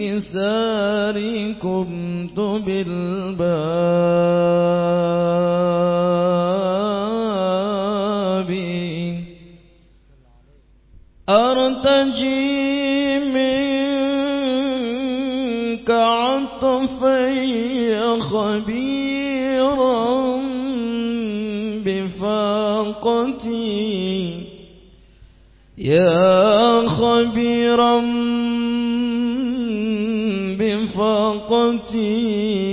انكساركم بالباب. أرتجي منك عطفي خبيرا بفاقتي. يا خبيرا الرجيم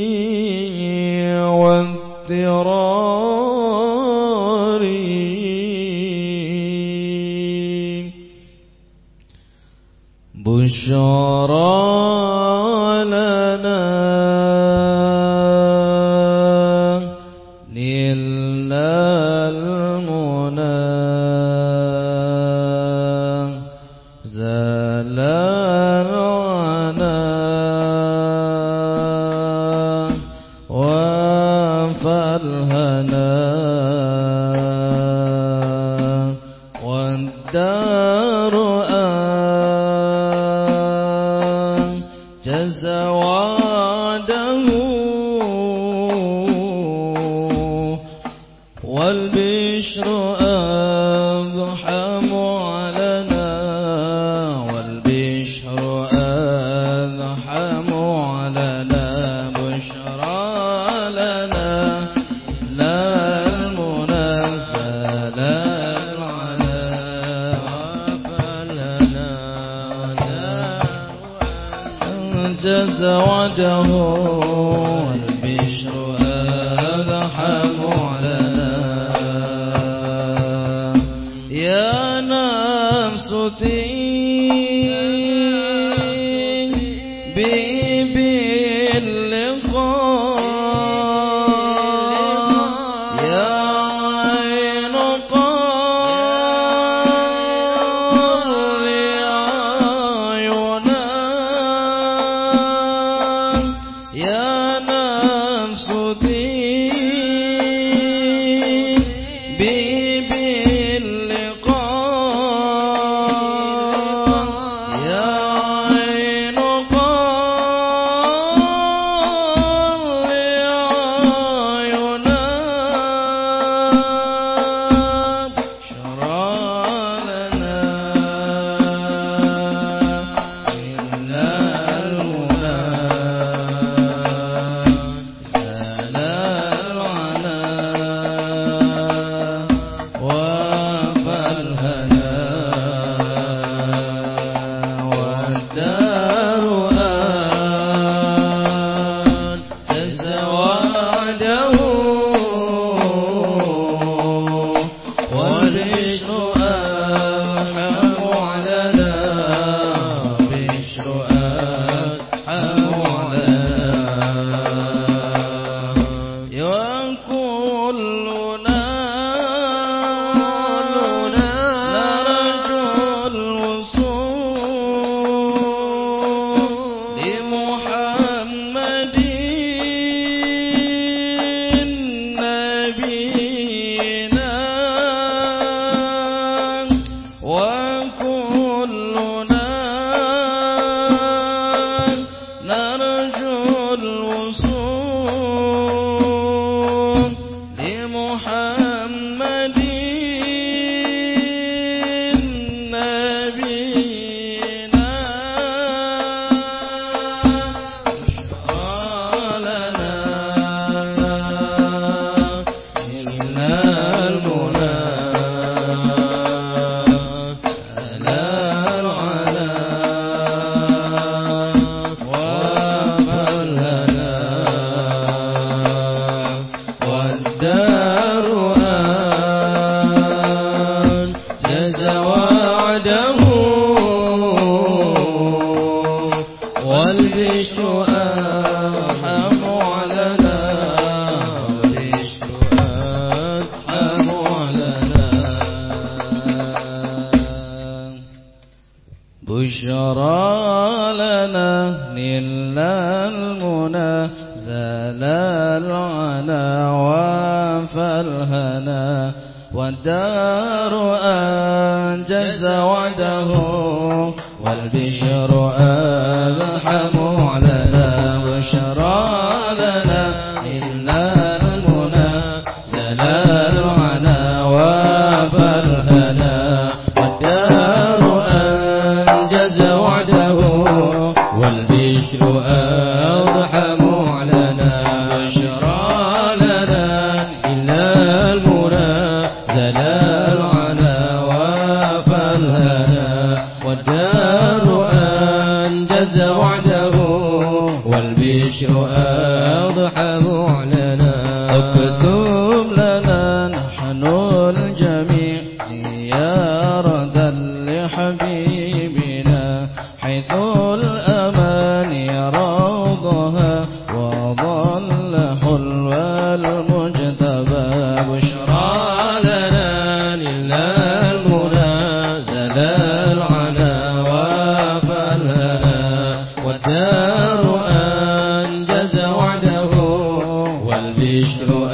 والبشر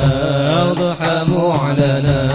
أضحى معلنا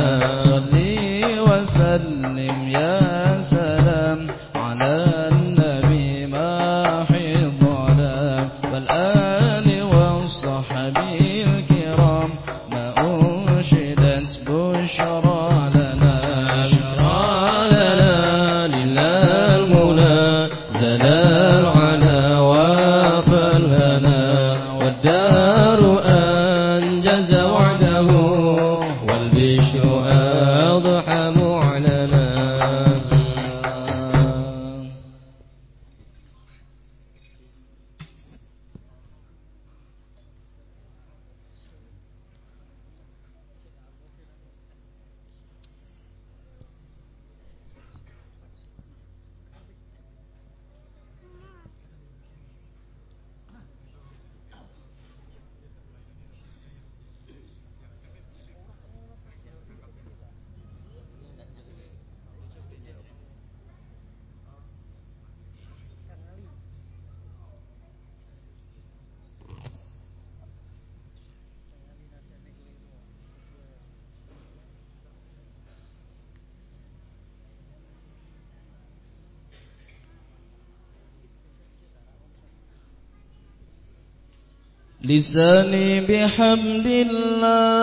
لساني بحمد الله.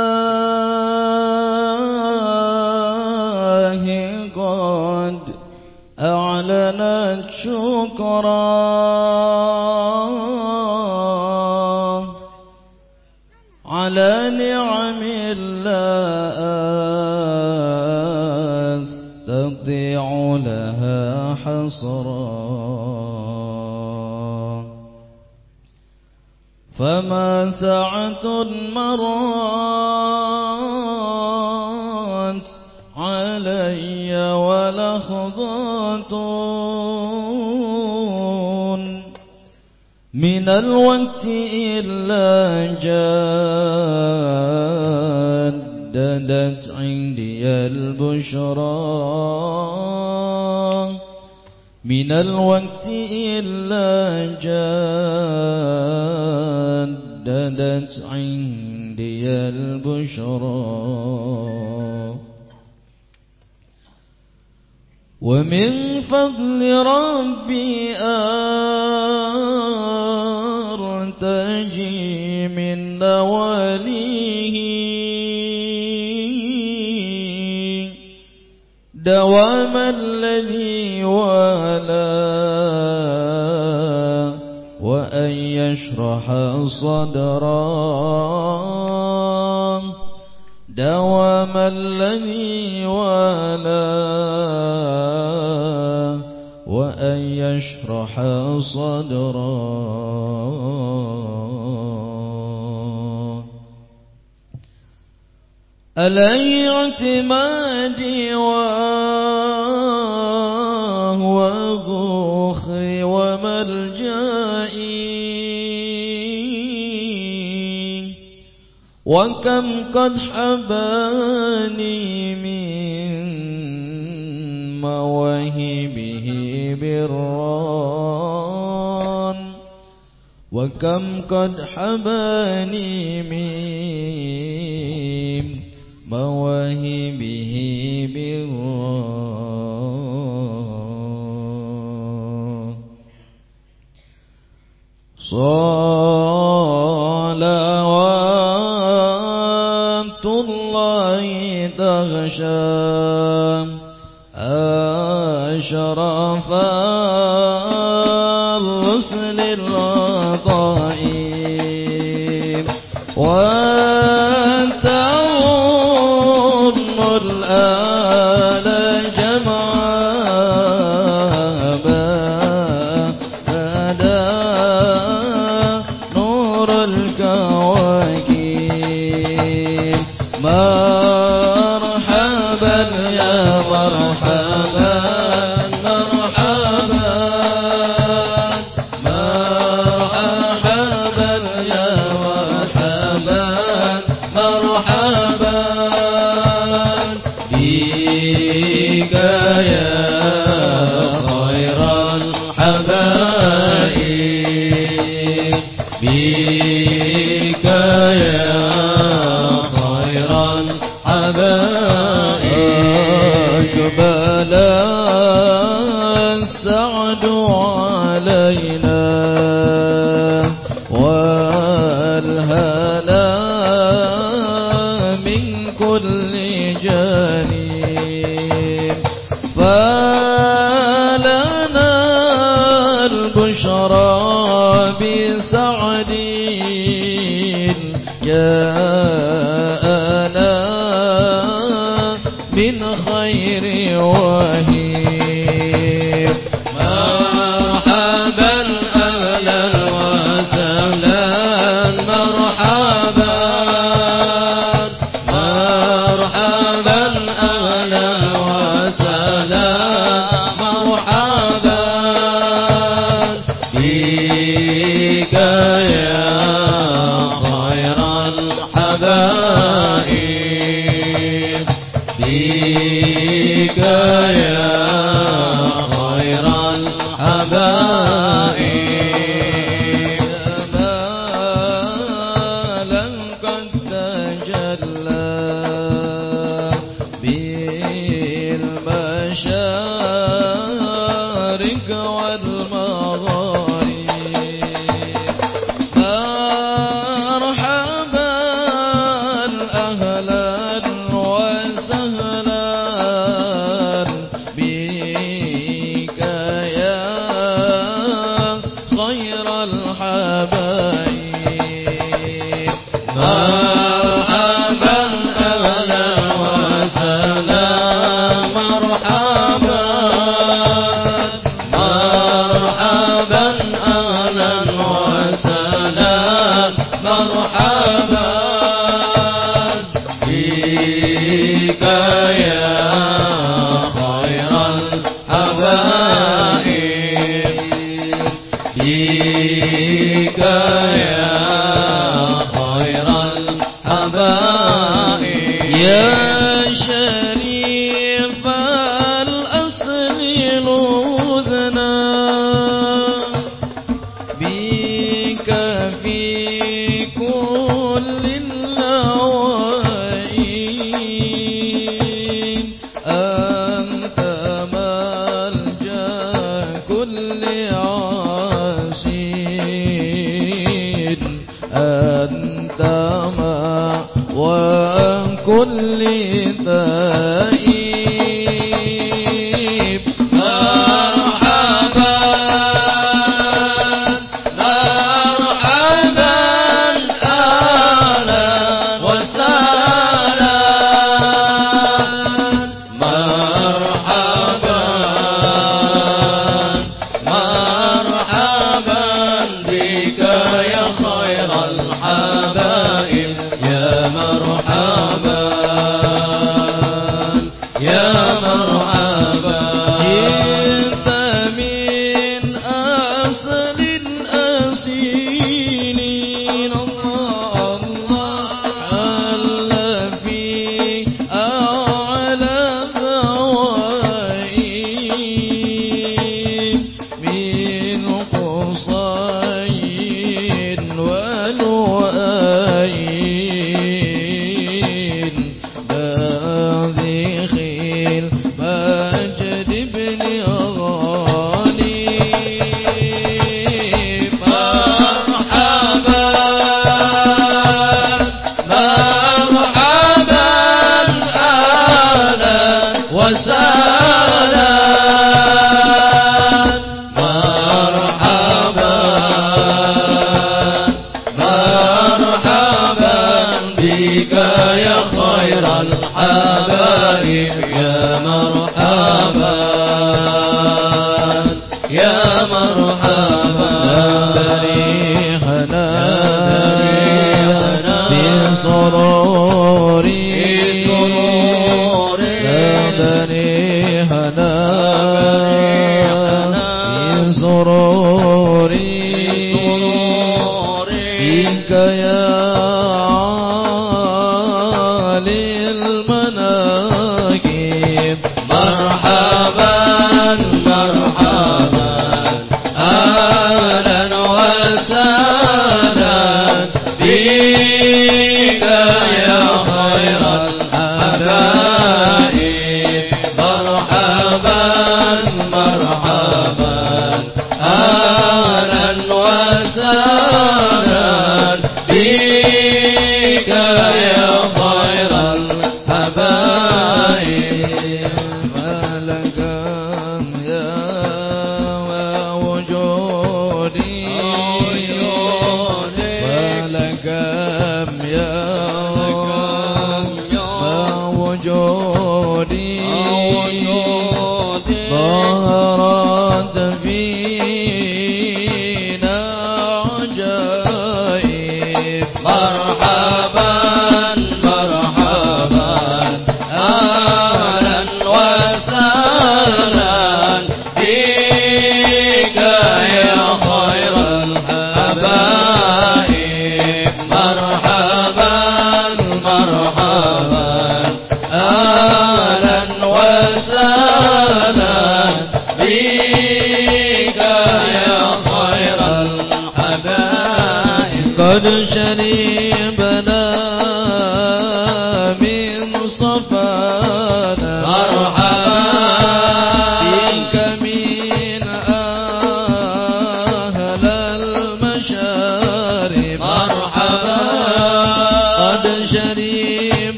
قد أعلنت شكرا على نعم الله أستطيع لها حصرا. فما ساعة مرت علي ولحظة من الوقت إلا جددت عندي البشرى. من الوقت إلا جددت عندي البشرى. ومن فضل ربي أرتجي من نواليه دوام الذي وأن يشرح صدرا. دوام الذي والى وأن يشرح صدرا. ألي اعتمادي وهو غوخي وملجائي وكم قد حباني من مواهبه بران. وكم قد حباني من مواهبه بالران صلوات تغشى أشرف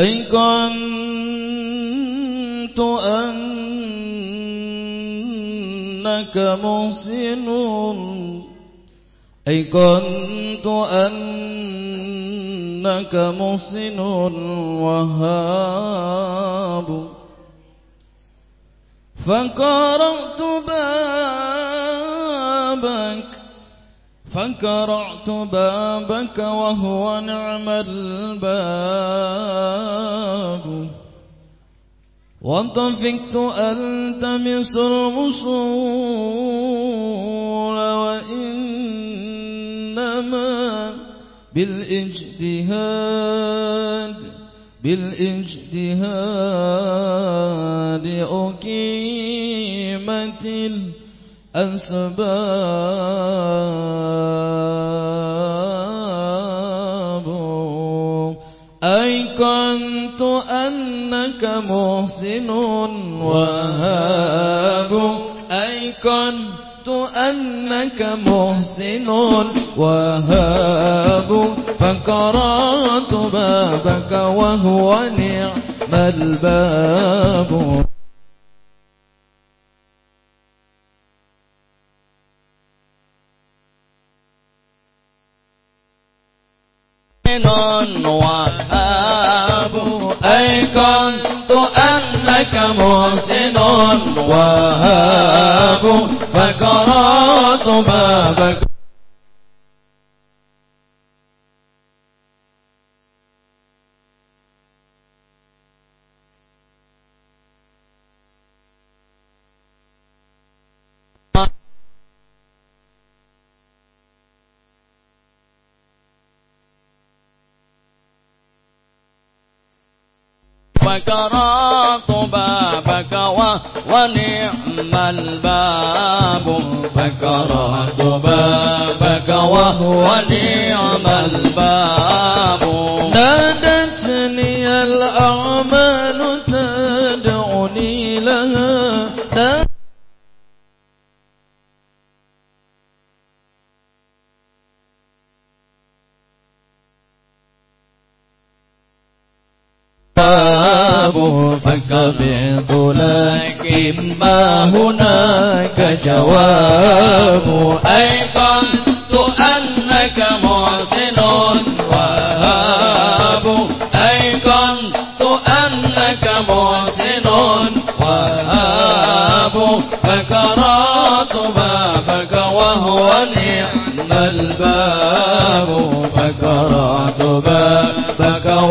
أيقنت أنك محسن أيقنت أنك محسن وهاب. فقرأت فكرعت بابك وهو نعم الباب. وطفقت ألتمس الوصول وإنما بالإجتهاد بالإجتهاد أقيمت الأسباب أيقنت أنك محسن وهاب. أيقنت أنك محسن وهاب. فقرأت بابك وهو نعم الباب. محسن وهاب أيقنت أنك محسن وهاب فقرأت بابك فكرات بابك ونعم الباب. فكرات بابك وهو الباب. نادتني الأعمال تدعني لها فسمعت لك ما هناك جواب أيقنت أنك محسن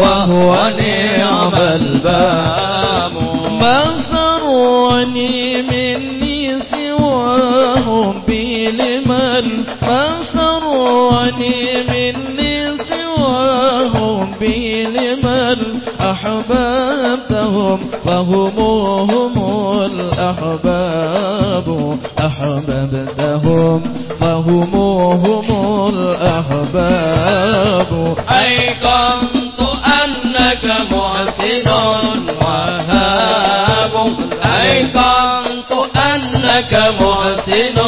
وهو نعم الباب ما سرني مني سواهم بي لمن ما سرني مني سواهم بي لمن أحببتهم فهم هم الأحباب. أحببتهم فهم هم الأحباب أنك أيقنت أنك محسن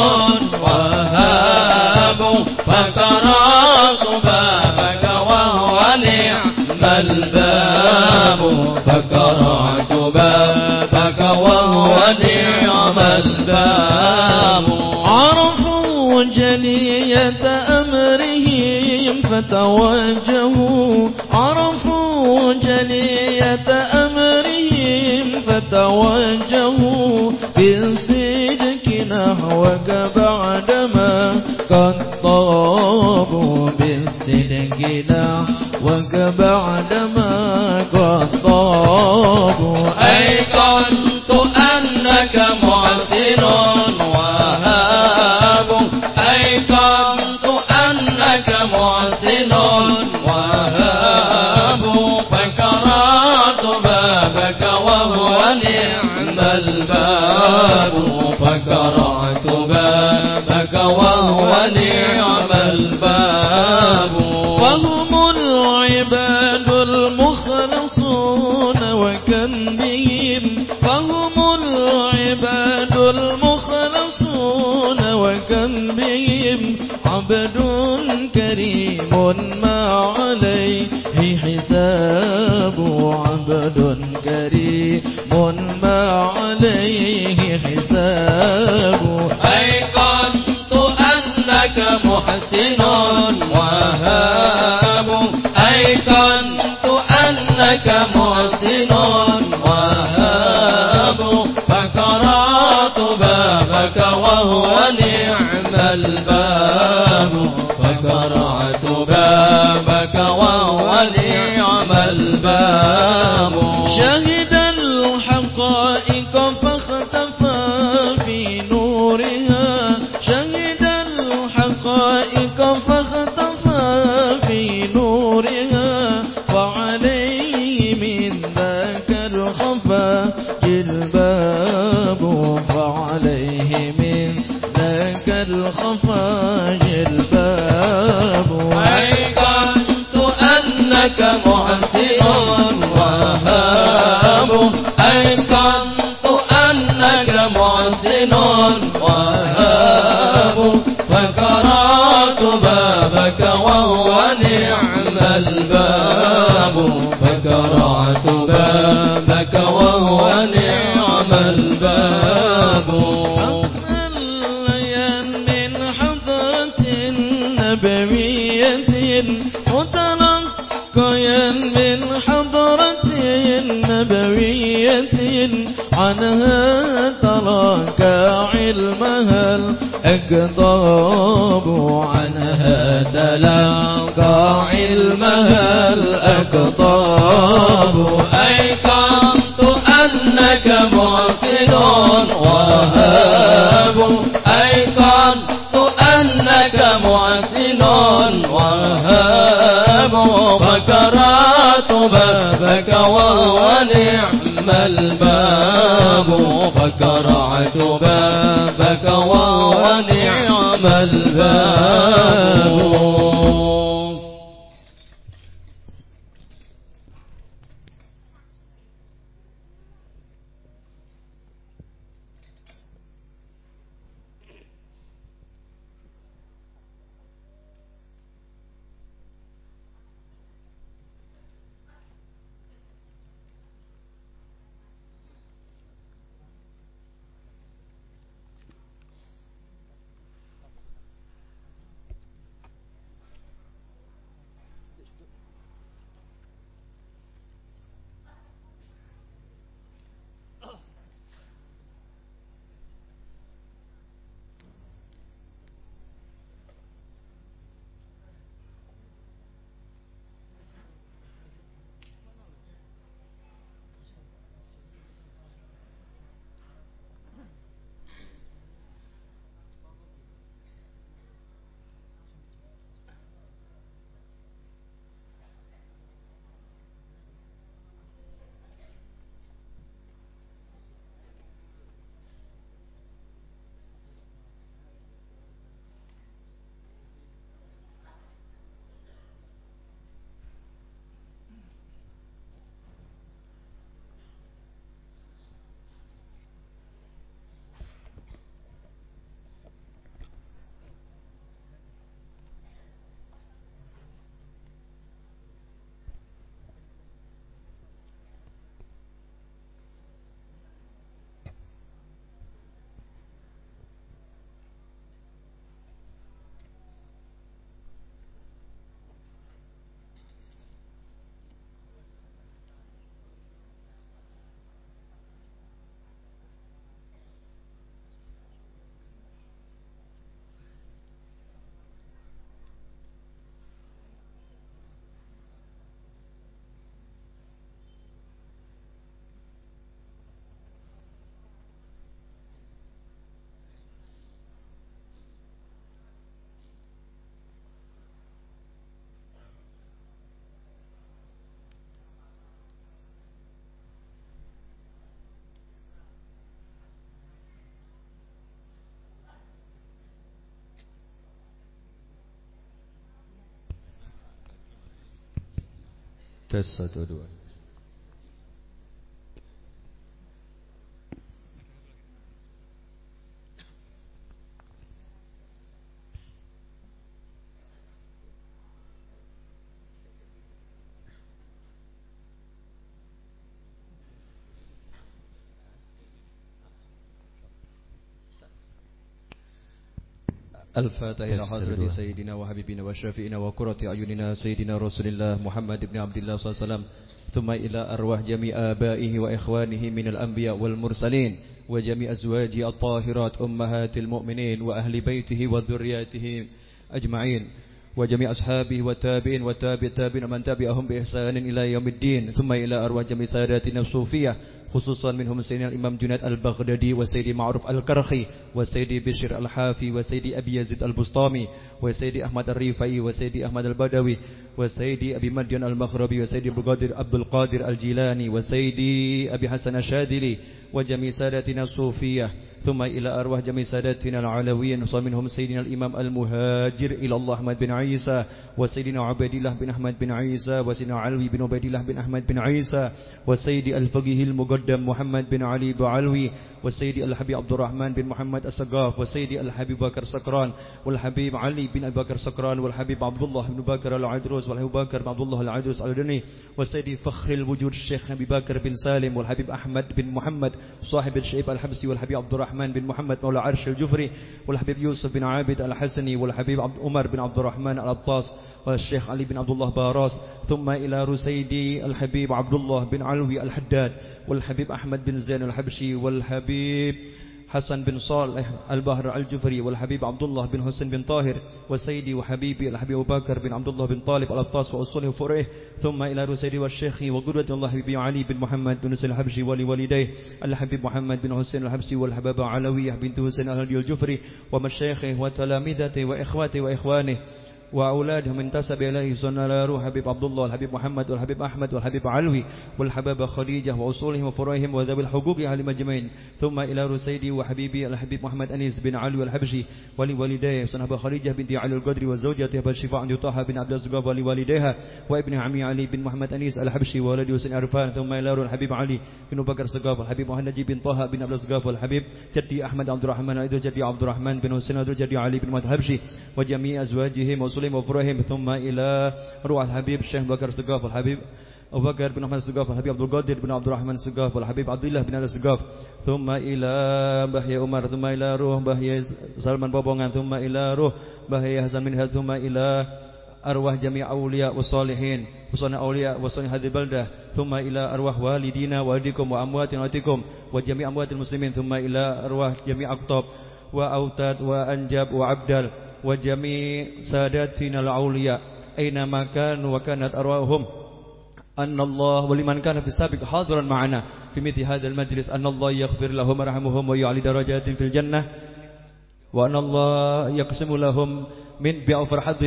وهاب فقرأت بابك وهو نعم الباب فقرأت بابك وهو نعم الباب عرفوا جلية أمرهم فتوجهوا عرفوا جلية أمرهم فتوجهوا بالصدق نحوك بعدما قد طابوا بالصدق نحوك بعدما قد طابوا. أيقنت أنك الباب وهو نعم الباب فقرأت بابك وهو نعم الباب. الأكتاب عنها تلقى علمها الأكتاب أيقنت أنك محسن وهاب. أيقنت أنك محسن وهاب. فكرات بابك وهو نعم الباب. فكرعت الباب تسعة دول الفاتحة إلى حضرة سيدنا وحبيبنا وشافئنا وقرة أعيننا سيدنا رسول الله محمد بن عبد الله صلى الله عليه وسلم ثم إلى أرواح جميع آبائه وإخوانه من الأنبياء والمرسلين وجميع أزواجه الطاهرات أمهات المؤمنين وأهل بيته وذرياته أجمعين وجميع أصحابه والتابعين والتابع التابعين ومن تبعهم بإحسان إلى يوم الدين ثم إلى أرواح جميع ساداتنا الصوفية خصوصا منهم سيدنا الإمام جنيد البغدادي وسيدي معروف الكرخي وسيدي بشير الحافي وسيدي أبي يزيد البسطامي وسيدي أحمد الريفعي وسيدي أحمد البدوي وسيدي أبي مدين المخربي وسيدي عبد القادر الجيلاني وسيدي أبي حسن الشاذلي وجميع ساداتنا الصوفية. ثم إلى أرواح جميع ساداتنا العلويين ومنهم سيدنا الإمام المهاجر إلى الله أحمد بن عيسى وسيدنا عبيد الله بن أحمد بن عيسى وسيدنا علوي بن عبيد الله بن أحمد بن عيسى وسيدي الفقيه المقدم محمد بن علي بن علوي وسيدي الحبيب عبد الرحمن بن محمد السقاف وسيدي الحبيب بكر سكران والحبيب علي بن أبي بكر سكران والحبيب عبد الله بن بكر العيدروس والحبيب بكر عبد الله العيدروس العدني وسيدي فخر الوجود الشيخ أبي بكر بن سالم والحبيب أحمد بن محمد صاحب الشعب الحبسي والحبيب عبد الرحمن بن محمد مولى عرشه الجفري والحبيب يوسف بن عابد الحسني والحبيب عبد عمر بن عبد الرحمن العطاس والشيخ علي بن عبد الله باراس ثم إلى سيدي الحبيب عبد الله بن علوي الحداد والحبيب أحمد بن زين الحبشي والحبيب حسن بن صالح البهر الجفري والحبيب عبد الله بن حسن بن طاهر وسيدي وحبيبي الحبيب أبو بكر بن عبد الله بن طالب الأبطاس وأصله وفرعه ثم إلى رسيدي والشيخ وقدوة الله حبيبي علي بن محمد بن حسين الحبشي ولوالديه الحبيب محمد بن حسين الحبشي والحباب علوية بنت حسين الجفري ومشايخه وتلامذته وإخواته وإخوانه وأولادهم انتسب إليه سنة روح حبيب عبد الله الحبيب محمد والحبيب أحمد والحبيب علوي والحباب خديجة وأصولهم وفروعهم وذوي الحقوق أهل مجمعين ثم إلى رسيدي وحبيبي الحبيب محمد أنيس بن علوي الحبشي ولوالديه سنة خديجة بنت علي القدري وزوجته بالشفاء عند طه بن عبد الزقاب ولوالديها وابن عمي علي بن محمد أنيس الحبشي وولد حسين عرفان. ثم إلى الحبيب علي بن بكر الزقاف الحبيب محمد بن طه بن عبد الزقاف والحبيب جدي أحمد عبد الرحمن أيضا جدي عبد الرحمن بن حسين جدي علي بن الحبشي وجميع أزواجهم وصولهم وفروعهم ثم إلى روح الحبيب الشيخ بكر الزقاف الحبيب أبو بكر بن أحمد السقاف الحبيب عبد القادر بن عبد الرحمن السقاف والحبيب عبد الله بن السقاف ثم إلى بهي عمر ثم إلى روح بهي سلمان بابونgan ثم إلى روح بهي حسن منهل ثم إلى أرواح جميع أولياء والصالحين وصالح أولياء وصالح هذه البلدة ثم إلى أرواح والدينا والديكم وأموات أمواتكم وجميع أموات المسلمين ثم إلى أرواح جميع أقطاب وأوتاد وأنجاب وعبدال. وجميع ساداتنا الأولياء أينما كانوا وكانت أرواحهم. أن الله ولمن كان في السابق حاضرا معنا في مثل هذا المجلس. أن الله يغفر لهم ورحمهم ويعلي درجات في الجنة. وأن الله يقسم لهم من بأوفر حظ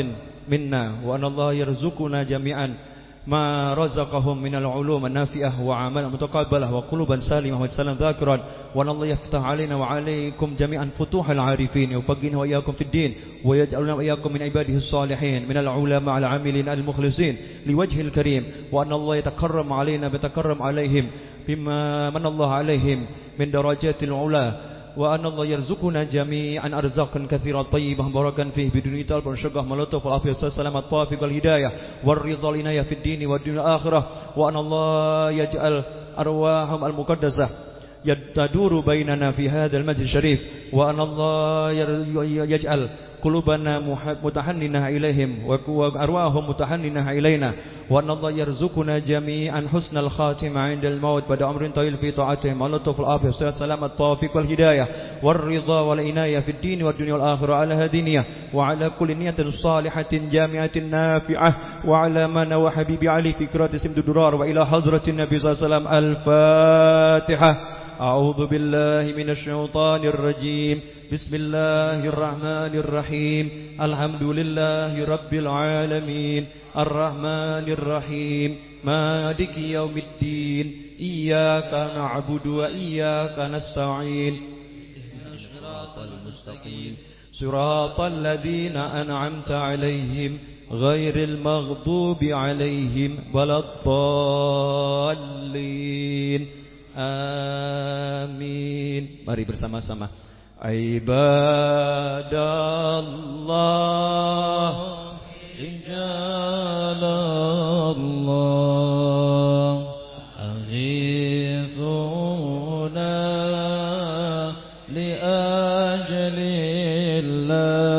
منا. وأن الله يرزقنا جميعا. ما رزقهم من العلوم النافئة وعمل متقبلة وقلوبا سالمة وسلام ذاكرا. وأن الله يفتح علينا وعليكم جميعا فتوح العارفين يوفقنا وإياكم في الدين ويجعلنا وإياكم من عباده الصالحين من العلماء العاملين المخلصين لوجه الكريم. وأن الله يتكرم علينا بتكرم عليهم بما من الله عليهم من درجات العلا. وأن الله يرزقنا جميعا أرزاقا كثيرا طيبة مباركا فيه بدون طلب والشبه ملطف والعافية والسلام الطافق والهداية والرضا لنا في الدين والدنيا الآخرة وأن الله يجعل أرواحهم المقدسة تدور بيننا في هذا المسجد الشريف. وأن الله يجعل قلوبنا متحننة إليهم وأرواحهم متحننة إلينا وأن الله يرزقنا جميعا حسن الخاتمة عند الموت بعد عمر طويل في طاعتهم اللطف العافية والسلام التوفيق والهداية والرضا والعناية في الدين والدنيا والآخرة على هذه النية وعلى كل نية صالحة جامعة نافعة وعلى من وحبيب علي في كرات سمد الدرار وإلى حضرة النبي صلى الله عليه وسلم الفاتحة أعوذ بالله من الشيطان الرجيم بسم الله الرحمن الرحيم الحمد لله رب العالمين الرحمن الرحيم مالك يوم الدين إياك نعبد وإياك نستعين صراط المستقيم صراط الذين أنعمت عليهم غير المغضوب عليهم ولا الضالين آمين Mari bersama-sama. Ibadallah رجال الله أغيثونا لأجل الله.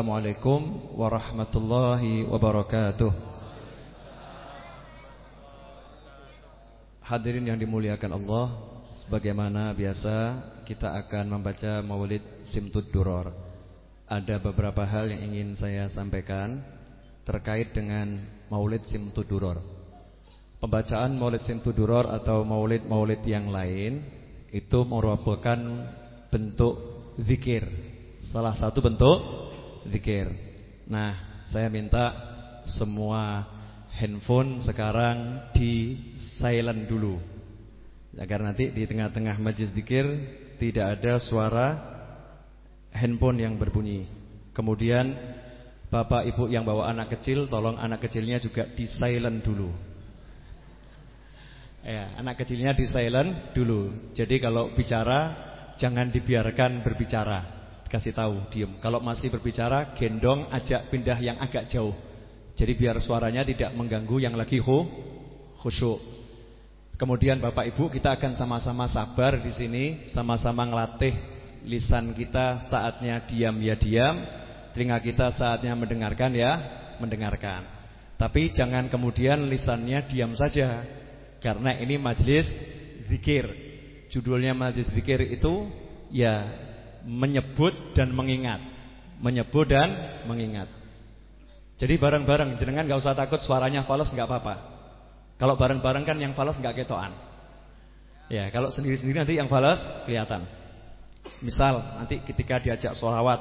Assalamualaikum warahmatullahi wabarakatuh. Hadirin yang dimuliakan Allah Sebagaimana biasa kita akan membaca maulid Simtud Duror Ada beberapa hal yang ingin saya sampaikan Terkait dengan maulid Simtud Duror Pembacaan maulid Simtud Duror atau maulid-maulid yang lain Itu merupakan bentuk zikir Salah satu bentuk zikir Nah saya minta semua handphone sekarang di silent dulu Agar nanti di tengah-tengah majlis zikir Tidak ada suara handphone yang berbunyi Kemudian Bapak ibu yang bawa anak kecil Tolong anak kecilnya juga di silent dulu Ya, anak kecilnya di silent dulu. Jadi kalau bicara jangan dibiarkan berbicara. Kasih tahu, diem. Kalau masih berbicara, gendong, ajak pindah yang agak jauh. Jadi biar suaranya tidak mengganggu yang lagi hu, khusyuk. Kemudian Bapak Ibu kita akan sama-sama sabar di sini, sama-sama ngelatih lisan kita saatnya diam ya diam, telinga kita saatnya mendengarkan ya mendengarkan. Tapi jangan kemudian lisannya diam saja. Karena ini majlis zikir. Judulnya majlis zikir itu ya menyebut dan mengingat. Menyebut dan mengingat. Jadi bareng-bareng jenengan gak usah takut suaranya fals nggak apa-apa. Kalau bareng-bareng kan yang fals nggak ketoan. Ya, kalau sendiri-sendiri nanti yang fals kelihatan. Misal nanti ketika diajak sholawat,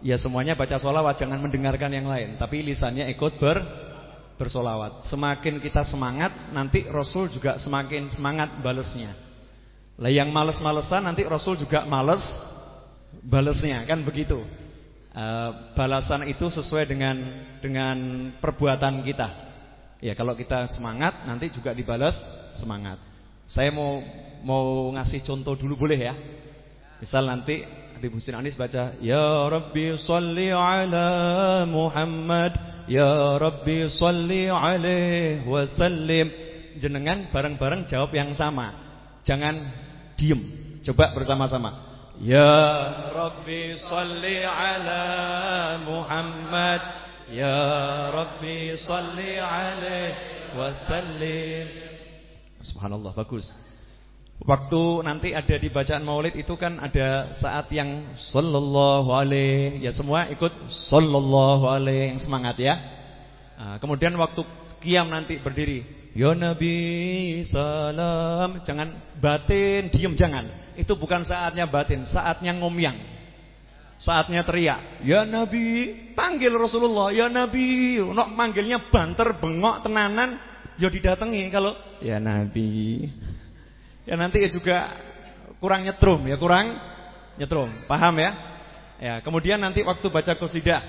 ya semuanya baca sholawat, jangan mendengarkan yang lain, tapi lisannya ikut ber bersolawat. Semakin kita semangat, nanti Rasul juga semakin semangat balesnya. Lah yang males-malesan nanti Rasul juga males balesnya, kan begitu. E, balasan itu sesuai dengan dengan perbuatan kita. Ya kalau kita semangat, nanti juga dibalas semangat. Saya mau mau ngasih contoh dulu boleh ya? Misal nanti Habib Husin Anis baca Ya Rabbi salli ala Muhammad Ya Rabbi salli alaihi wasallim Jenengan bareng-bareng jawab yang sama Jangan diem Coba bersama-sama Ya Rabbi salli ala Muhammad. Ya Rabbi salli alaihi wasallim. Subhanallah bagus. Waktu nanti ada di bacaan maulid itu kan ada saat yang sallallahu alaihi ya semua ikut sallallahu alaihi yang semangat ya. Nah, kemudian waktu qiyam nanti berdiri, ya Nabi salam, jangan batin, diam jangan. Itu bukan saatnya batin, saatnya ngomyang. Saatnya teriak, "Ya Nabi!" Panggil Rasulullah, "Ya Nabi!" Nok manggilnya banter, bengok, tenanan, ya didatangi kalau ya Nabi. Ya nanti ya juga kurang nyetrum ya, kurang nyetrum. Paham ya? Ya, kemudian nanti waktu baca qasidah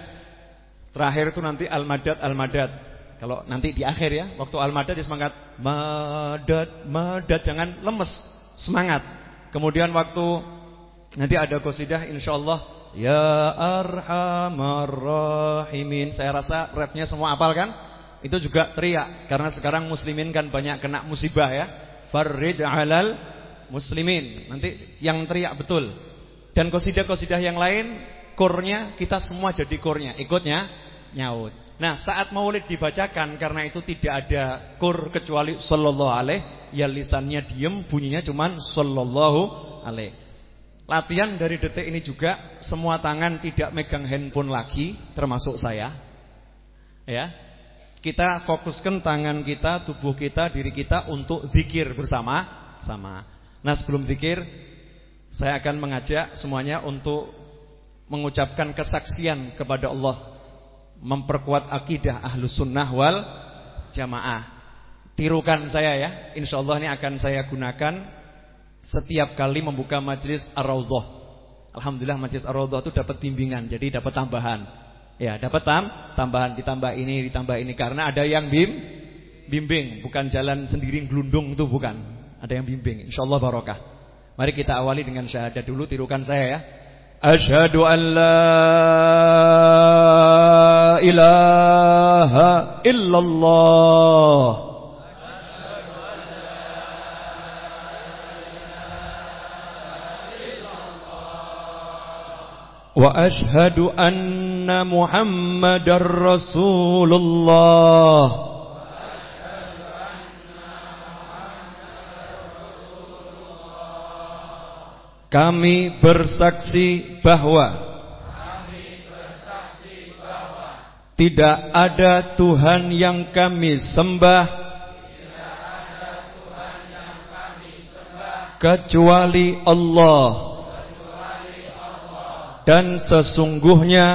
terakhir itu nanti al-madad al-madad. Kalau nanti di akhir ya, waktu al-madad ya semangat madad madad jangan lemes, semangat. Kemudian waktu nanti ada qasidah insyaallah Ya Arhamar Rahimin. Saya rasa rapnya semua apal kan? Itu juga teriak karena sekarang muslimin kan banyak kena musibah ya. Farrij 'alal muslimin. Nanti yang teriak betul. Dan kosidah-kosidah yang lain kurnya kita semua jadi kurnya, ikutnya nyaut. Nah, saat Maulid dibacakan karena itu tidak ada kur kecuali sallallahu alaihi, ya lisannya diem, bunyinya cuman sallallahu alaihi. Latihan dari detik ini juga semua tangan tidak megang handphone lagi termasuk saya. Ya. Kita fokuskan tangan kita, tubuh kita, diri kita untuk zikir bersama sama. Nah, sebelum zikir saya akan mengajak semuanya untuk mengucapkan kesaksian kepada Allah memperkuat akidah ahlus sunnah wal jamaah. Tirukan saya ya, insya Allah ini akan saya gunakan setiap kali membuka majelis Ar-Raudhah. Alhamdulillah majelis Ar-Raudhah itu dapat bimbingan, jadi dapat tambahan. Ya, dapat tam, tambahan ditambah ini, ditambah ini karena ada yang bim bimbing, bukan jalan sendiri gelundung itu bukan. Ada yang bimbing. Insyaallah barokah. Mari kita awali dengan syahadat dulu tirukan saya ya. أشهد أن لا إله إلا الله. وأشهد أن محمد رسول الله. رسول الله Kami bersaksi bahwa, tidak, ada Tuhan yang kami sembah, kecuali Allah, dan sesungguhnya,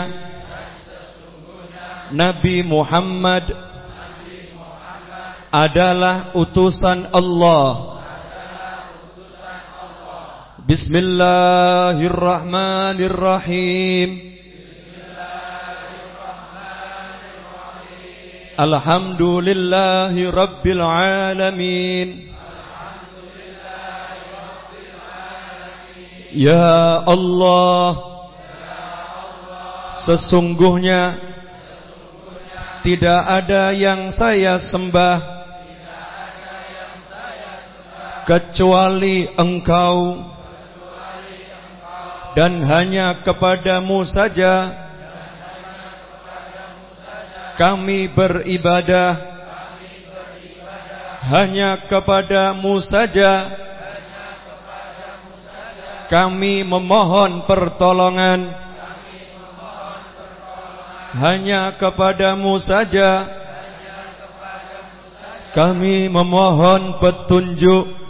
Nabi, Muhammad Nabi Muhammad adalah utusan Allah. Bismillahirrahmanirrahim. Bismillahirrahmanirrahim. الرحمن الرحيم الحمد لله رب العالمين Ya Allah. Sesungguhnya, tidak ada yang saya sembah kecuali Engkau dan hanya kepadamu saja. Kami beribadah. Hanya kepadamu saja. Kami memohon pertolongan. Hanya kepadamu saja. Kami memohon petunjuk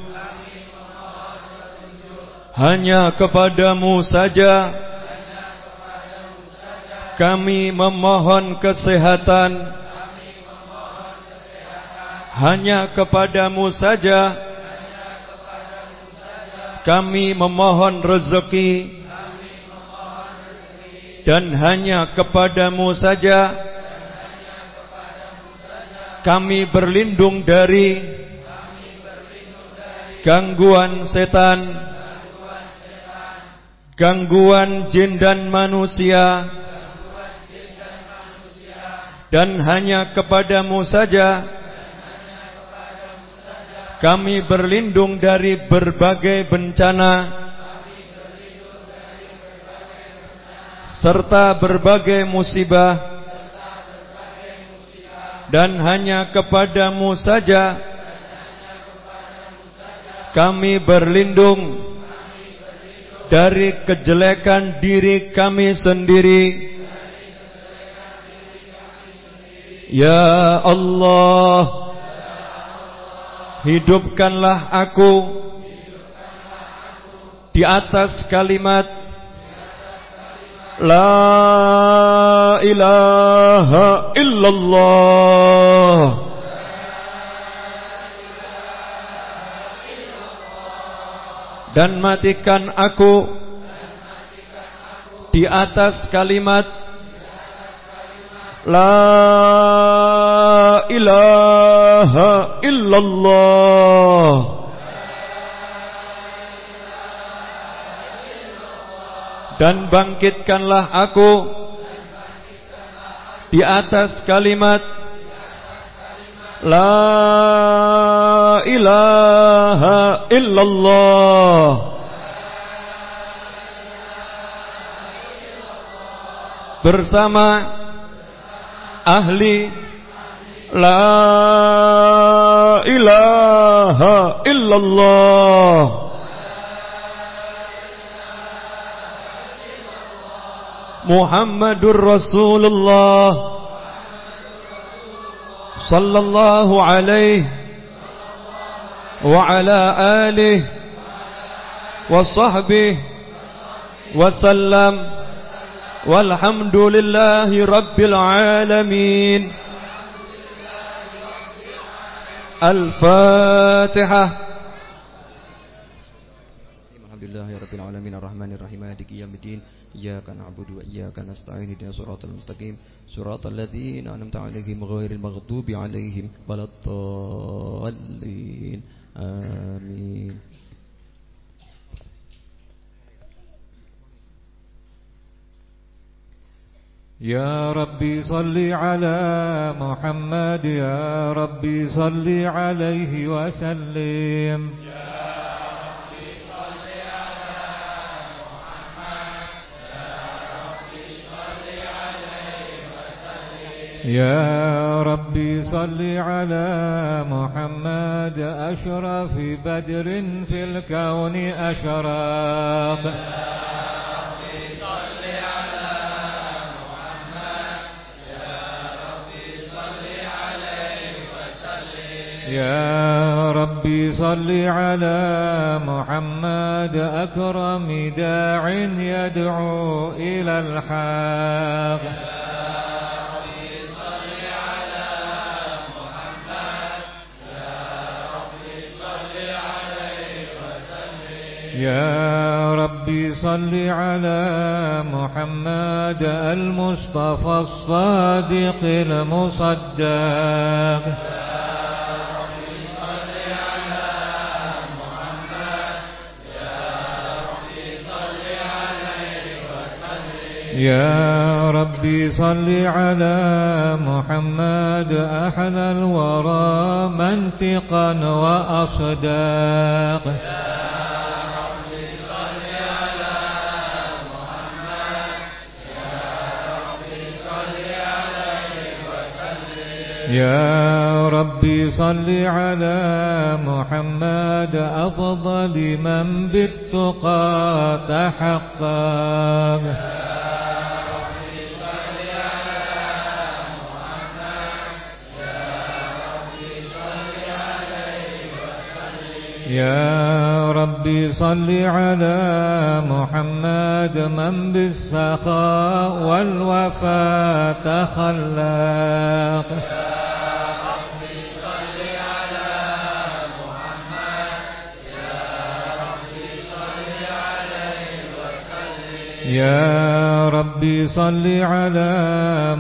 hanya kepadamu saja. Kami memohon kesehatan. Hanya kepadamu saja. Kami memohon rezeki. Dan hanya kepadamu saja. Kami berlindung dari gangguan setan gangguan jin dan manusia. Dan hanya kepadamu saja. Kami berlindung dari berbagai bencana. Serta berbagai musibah. Dan hanya kepadamu saja. Kami berlindung dari kejelekan diri kami sendiri. Ya Allah Hidupkanlah aku Di atas kalimat La ilaha illallah Dan matikan aku Di atas kalimat La ilaha illallah. Dan bangkitkanlah aku di atas kalimat La ilaha illallah. Bersama ahli La ilaha illallah. Muhammadur Rasulullah صلى الله عليه وعلى آله وصحبه وسلم. والحمد لله رب العالمين. الفاتحة. الحمد لله رب العالمين. الرحمن الرحيم. يا دكي يا مدين إياك نعبد وإياك نستعين اهدنا الصراط المستقيم. صراط الذين أنعمت عليهم غير المغضوب عليهم ولا الضالين. آمين. يا ربي صل على محمد يا ربي صل عليه وسلم. يا ربي صل على محمد أشرف بدر في الكون أشراق يا ربي صل على محمد أكرم داع يدعو إلى الحق. يا ربي صل على محمد المصطفى الصادق المصدق. يا ربي صل على محمد أحلى الورى منطقا وأصداق يا ربي صل على محمد أفضل من بالتقى تحقق يا ربي صل على محمد من بالسخاء والوفاء تخلق. يا ربي صل على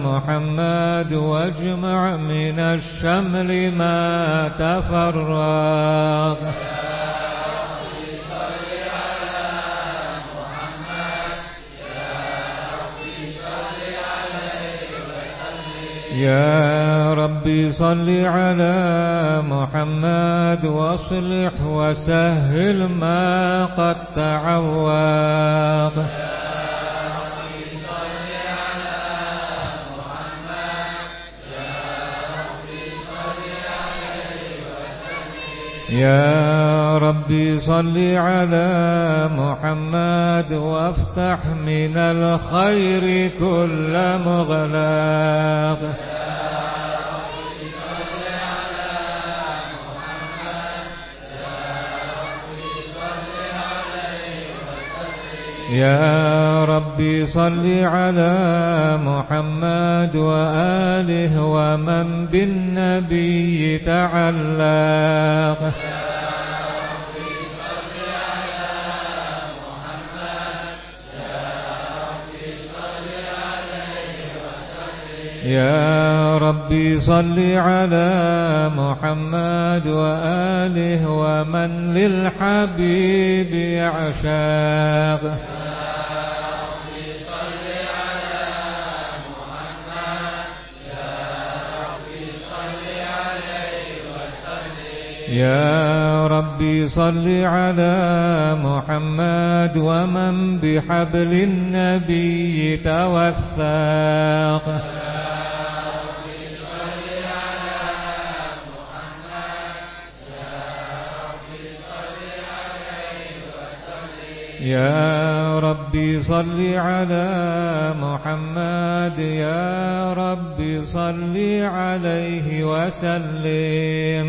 محمد واجمع من الشمل ما تفرق يا ربي صل على محمد واصلح وسهل ما قد تعوق يا ربي صل على محمد وافتح من الخير كل مغلاق. يا ربي صل على محمد وآله ومن بالنبي تعلق. يا ربي صل على محمد. وآله ومن للحبيب يعشاق. يا ربي صل على محمد ومن بحبل النبي توثق يا ربي صل على محمد. يا ربي صل عليه وسلم.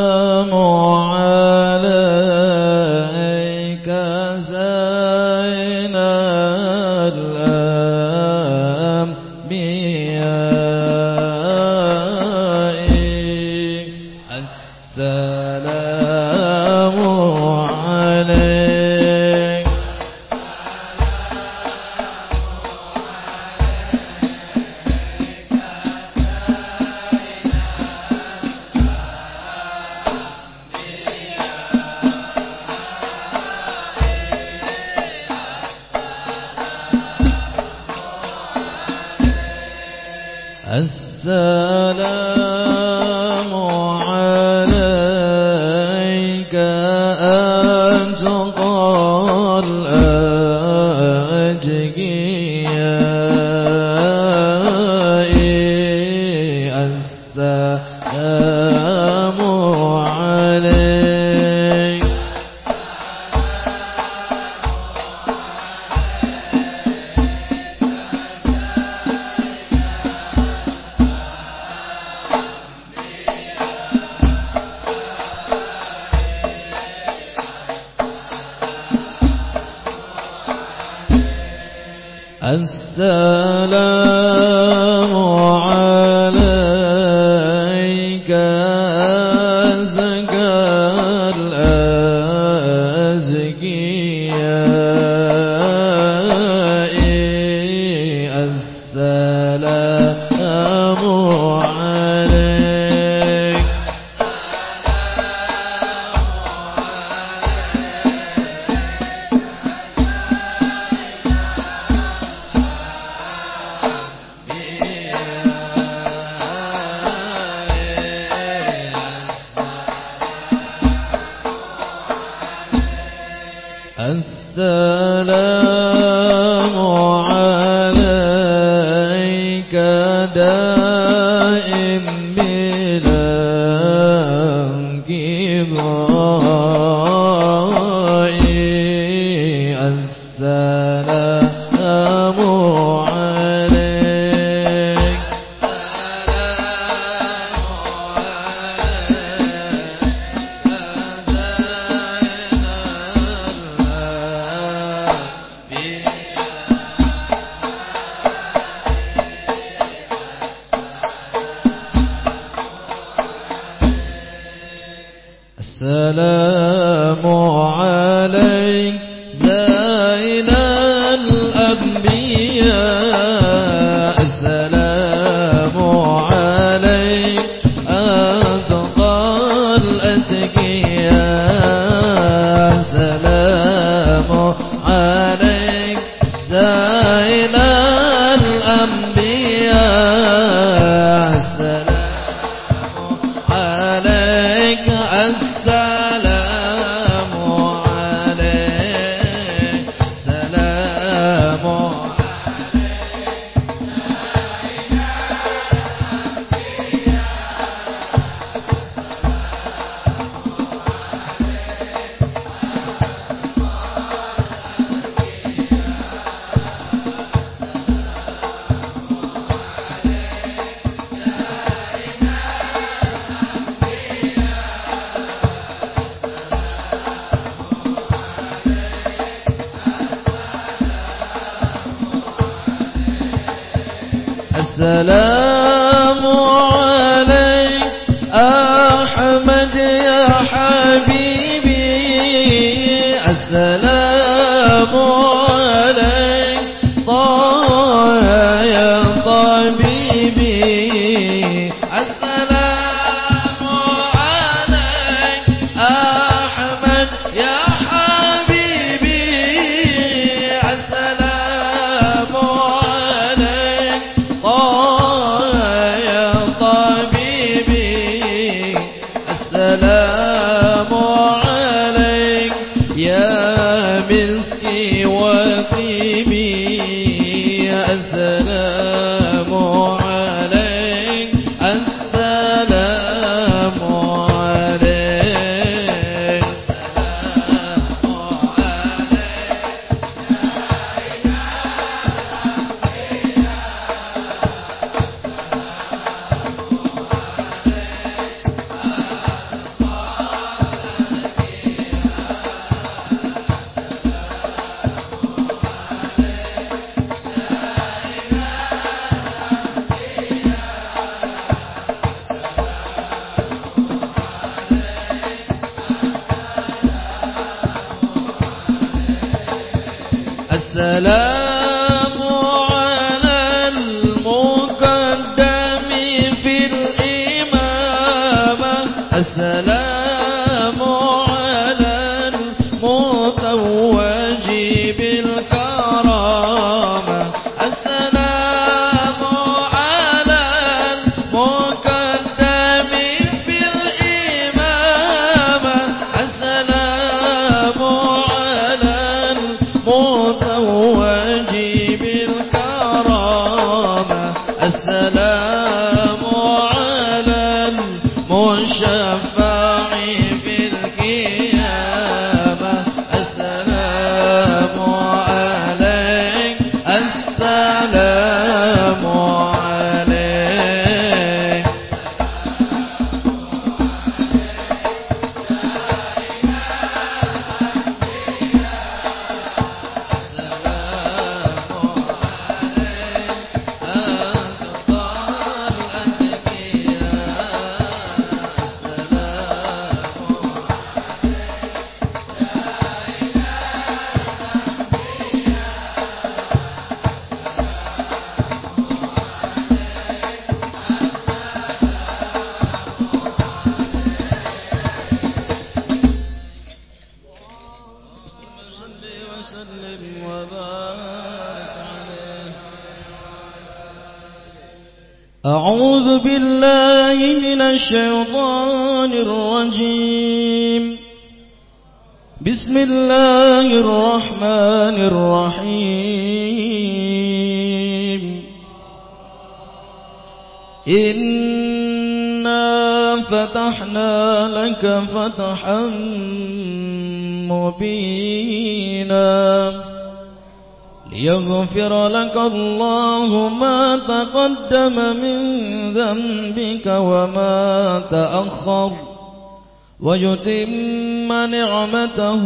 ويتم نعمته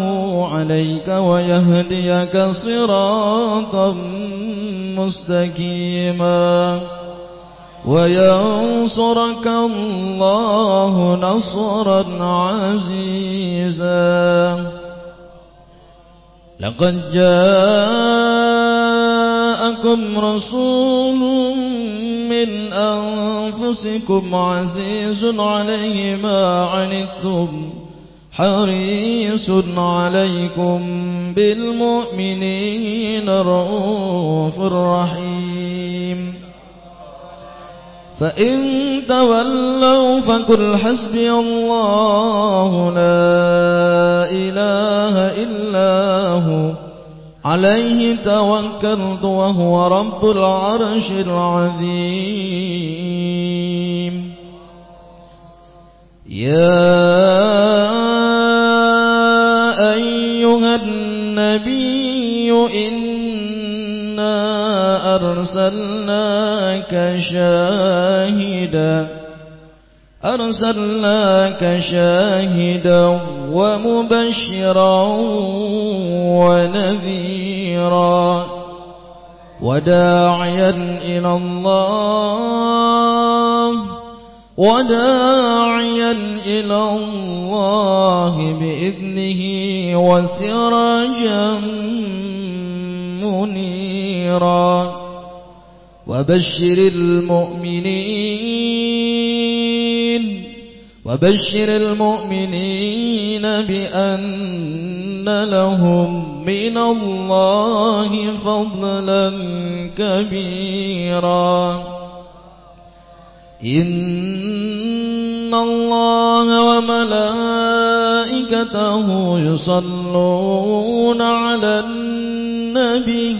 عليك ويهديك صراطا مستقيما. وينصرك الله نصرا عزيزا. لقد جاءكم رسول من أنفسكم عزيز عليه ما عنتم حريص عليكم بالمؤمنين رؤوف رحيم. فإن تولوا فقل حسبي الله لا إله إلا هو. عليه توكلت وهو رب العرش العظيم. يا أيها النبي إنا أرسلناك شاهدا. أرسلناك شاهدا ومبشرا ونذيرا وداعيا إلى الله وداعيا إلى الله بإذنه وسراجا منيرا وبشر المؤمنين وبشر المؤمنين بأن لهم من الله فضلا كبيرا. إن الله وملائكته يصلون على النبي.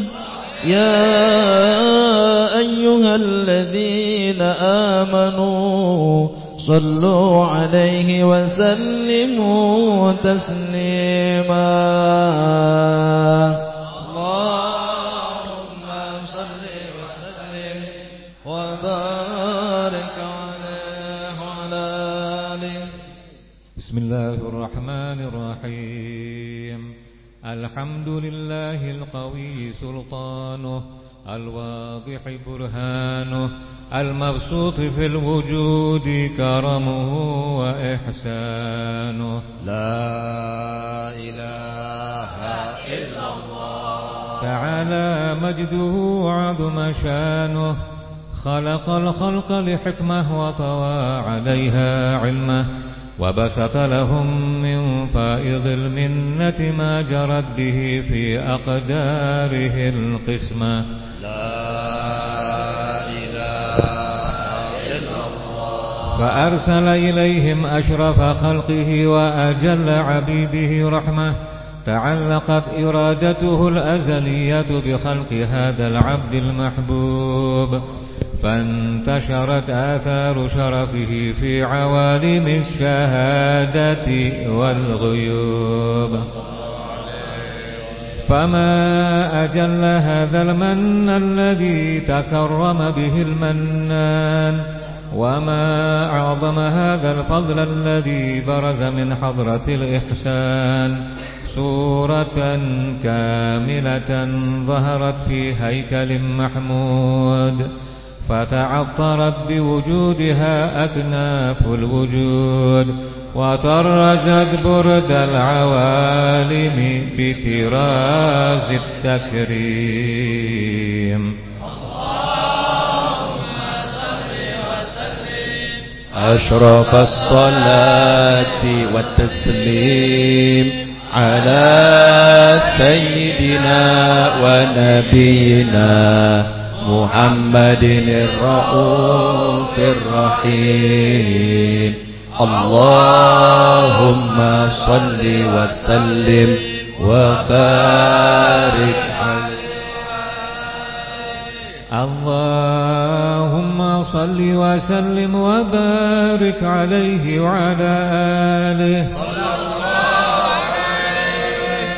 يا أيها الذين آمنوا صلوا عليه وسلموا تسليما. اللهم صل وسلم وبارك عليه وعلى آله. بسم الله الرحمن الرحيم. الحمد لله القوي سلطانه الواضح برهانه المبسوط في الوجود كرمه وإحسانه. لا إله إلا الله. تعالى مجده عظم شانه. خلق الخلق لحكمة وطوى عليها علمه. وبسط لهم من فائض المنة ما جرت به في أقداره القسمة. لا إله إلا الله. فأرسل إليهم أشرف خلقه وأجل عبيده رحمة. تعلقت إرادته الأزلية بخلق هذا العبد المحبوب. فانتشرت آثار شرفه في عوالم الشهادة والغيوب. فما أجل هذا المن الذي تكرم به المنان وما أعظم هذا الفضل الذي برز من حضرة الإحسان. صورة كاملة ظهرت في هيكل محمود. فتعطرت بوجودها أكناف الوجود وطرزت برد العوالم بتراز التكريم. أشرف الصلاة والتسليم على سيدنا ونبينا محمد الرؤوف الرحيم. اللهم صل وسلم وبارك عليه. اللهم صل وسلم وبارك عليه وعلى آله.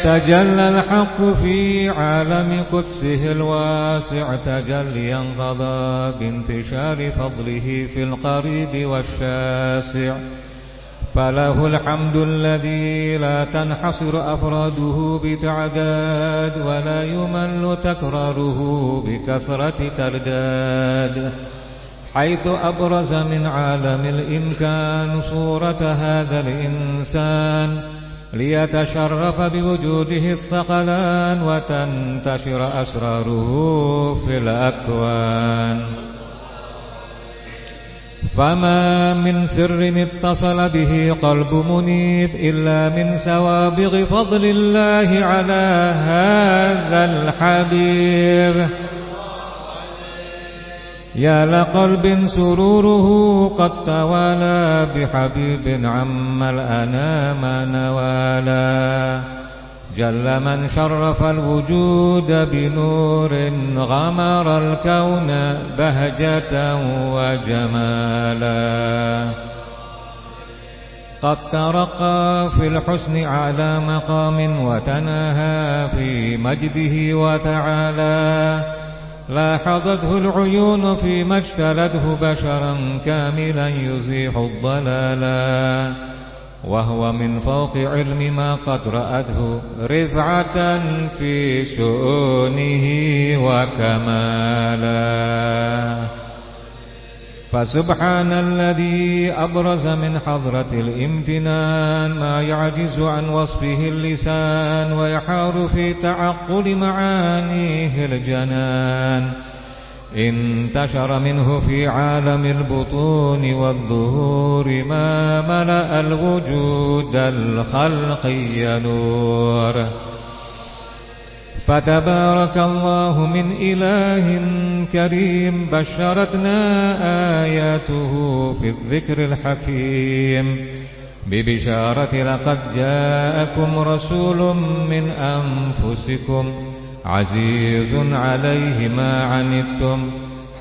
تجلى الحق في عالم قدسه الواسع تجليا قضى بانتشار فضله في القريب والشاسع. فله الحمد الذي لا تنحصر أفراده بتعداد ولا يمل تكراره بكثرة ترداد. حيث أبرز من عالم الإمكان صورة هذا الإنسان ليتشرف بوجوده الثقلان وتنتشر أسراره في الأكوان. فما من سر اتصل به قلب منيب إلا من سوابغ فضل الله على هذا الحبيب. يا لقلب سروره قد توالى بحبيب عم الأنام نوالا. جل من شرف الوجود بنور غمر الكون بهجة وجمالا. قد ترقى في الحسن على مقام وتناهى في مجده وتعالى. لاحظته العيون فيما اجتلته بشرا كاملا يزيح الضلالا وهو من فوق علم ما قد رأته رفعة في شؤونه وكمالا. فسبحان الذي أبرز من حضرة الامتنان ما يعجز عن وصفه اللسان ويحار في تعقل معانيه الجنان. انتشر منه في عالم البطون والظهور ما ملأ الوجود الخلقي نور. فتبارك الله من إله كريم بشرتنا آياته في الذكر الحكيم. ببشارة لقد جاءكم رسول من أنفسكم عزيز عليه ما عنتم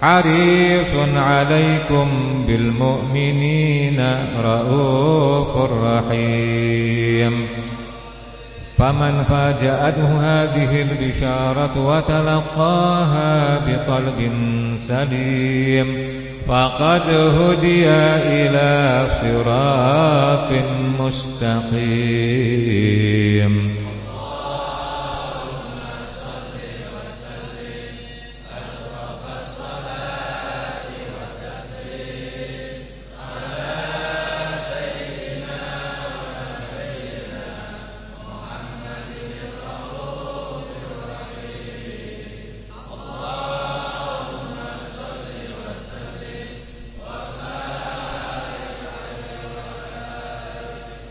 حريص عليكم بالمؤمنين رؤوف رحيم. فمن فاجأته هذه البشارة وتلقاها بقلب سليم فقد هدي إلى صراط مستقيم.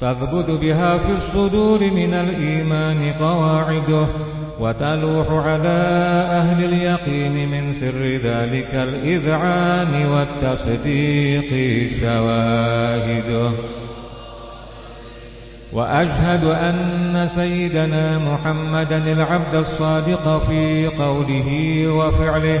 تثبت بها في الصدور من الإيمان قواعده وتلوح على أهل اليقين من سر ذلك الإذعان والتصديق شواهده. وأشهد أن سيدنا محمدا العبد الصادق في قوله وفعله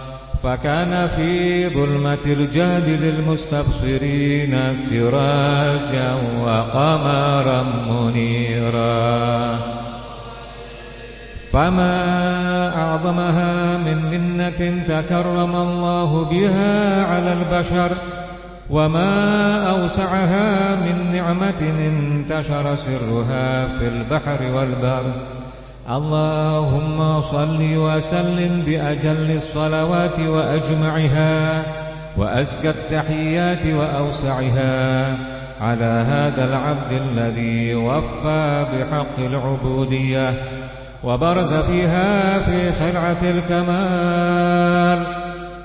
فكان في ظلمة الجهد للمستبصرين سراجا وقمرا منيرا. فما أعظمها من منة تكرم الله بها على البشر وما أوسعها من نعمة انتشر سرها في البحر والبر. اللهم صل وسلم بأجل الصلوات وأجمعها وأزكى التحيات وأوسعها على هذا العبد الذي وفى بحق العبودية وبرز فيها في خلعة الكمال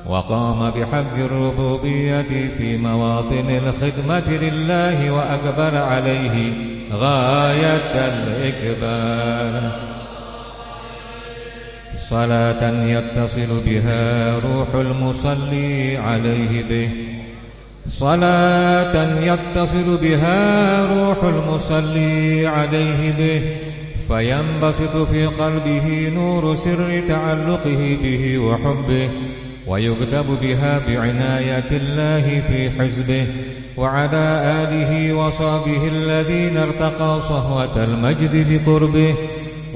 وقام بحق الربوبية في مواطن الخدمة لله وأقبل عليه غاية الإكبار صلاة يتصل بها روح المصلي عليه به. صلاة يتصل بها روح المصلي عليه به. فينبسط في قلبه نور سر تعلقه به وحبه ويكتب بها بعناية الله في حزبه. وعلى آله وصحبه الذين ارتقى صهوة المجد بقربه.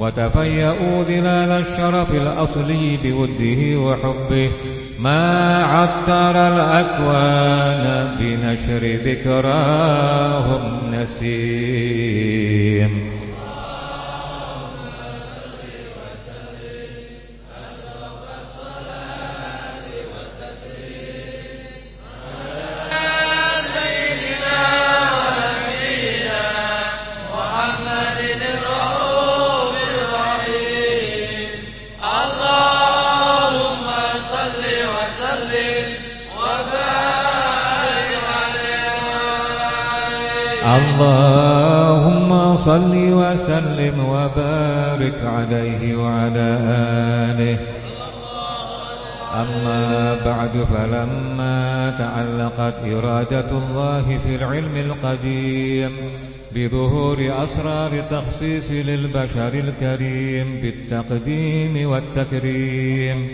وتفيأوا ظلال الشرف الأصلي بوده وحبه. ما عطر الأكوان بنشر ذكراهم نسيم. اللهم صل وسلم وبارك عليه وعلى آله. أما بعد فلما تعلقت إرادة الله في العلم القديم بظهور أسرار تخصيص للبشر الكريم بالتقديم والتكريم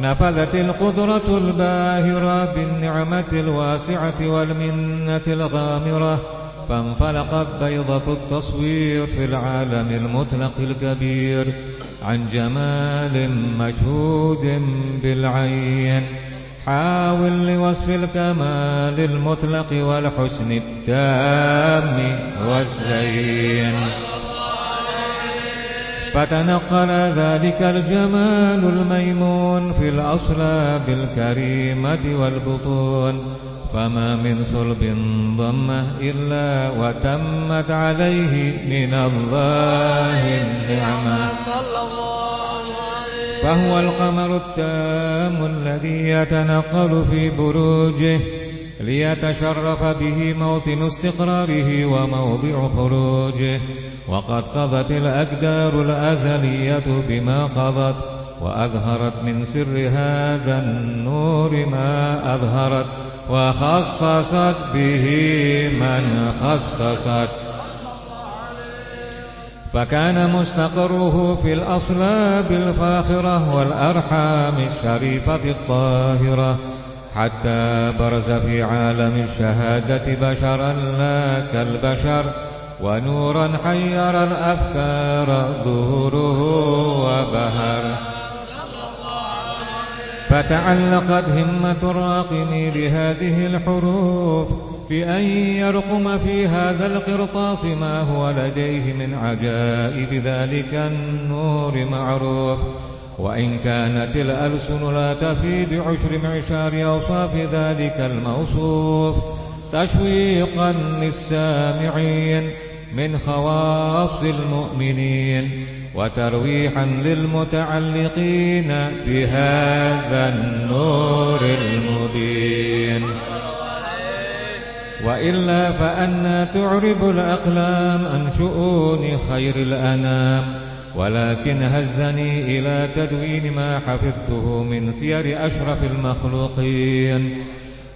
نفذت القدرة الباهرة بالنعمة الواسعة والمنة الغامرة فانفلقت بيضة التصوير في العالم المطلق الكبير عن جمال مشهود بالعين. حاول لوصف الكمال المطلق والحسن التام والزين. فتنقل ذلك الجمال الميمون في الأصلاب الكريمة والبطون. فما من صلب ضمه إلا وتمت عليه من الله النعمة. فهو القمر التام الذي يتنقل في بروجه ليتشرف به موطن استقراره وموضع خروجه. وقد قضت الأقدار الأزلية بما قضت وأظهرت من سر هذا النور ما أظهرت وخصصت به من خصصت. فكان مستقره في الأصلاب الفاخرة والأرحام الشريفة الطاهرة حتى برز في عالم الشهادة بشرا لا كالبشر ونورا حير الأفكار ظهوره وبهر. فتعلقت همة الراقم لهذه الحروف بأن يرقم في هذا القرطاس ما هو لديه من عجائب ذلك النور معروف. وإن كانت الألسن لا تفي بعشر معشار أوصاف ذلك الموصوف تشويقا للسامعين من خواص المؤمنين. وترويحا للمتعلقين بهذا النور المبين. وإلا فأنا تعرب الأقلام عن شؤون خير الأنام ولكن هزني إلى تدوين ما حفظته من سير أشرف المخلوقين.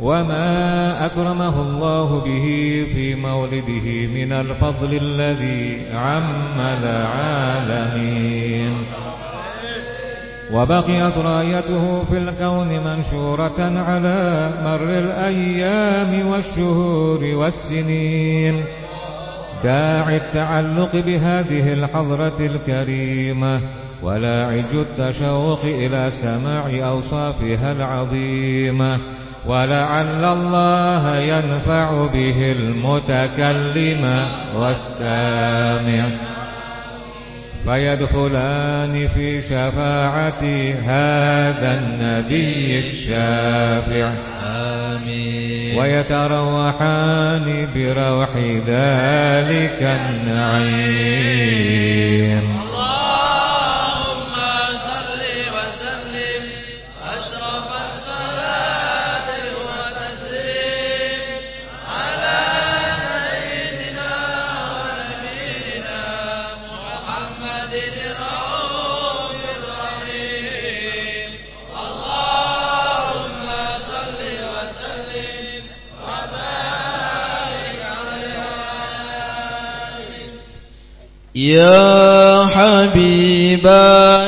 وما أكرمه الله به في مولده من الفضل الذي عم العالمين وبقيت رايته في الكون منشورة على مر الأيام والشهور والسنين داعي التعلق بهذه الحضرة الكريمة ولاعج التشوق إلى سماع أوصافها العظيمة ولعل الله ينفع به المتكلم والسامع. فيدخلان في شفاعة هذا النبي الشافع. آمين. ويتروحان بروح ذلك النعيم. يا حبيبنا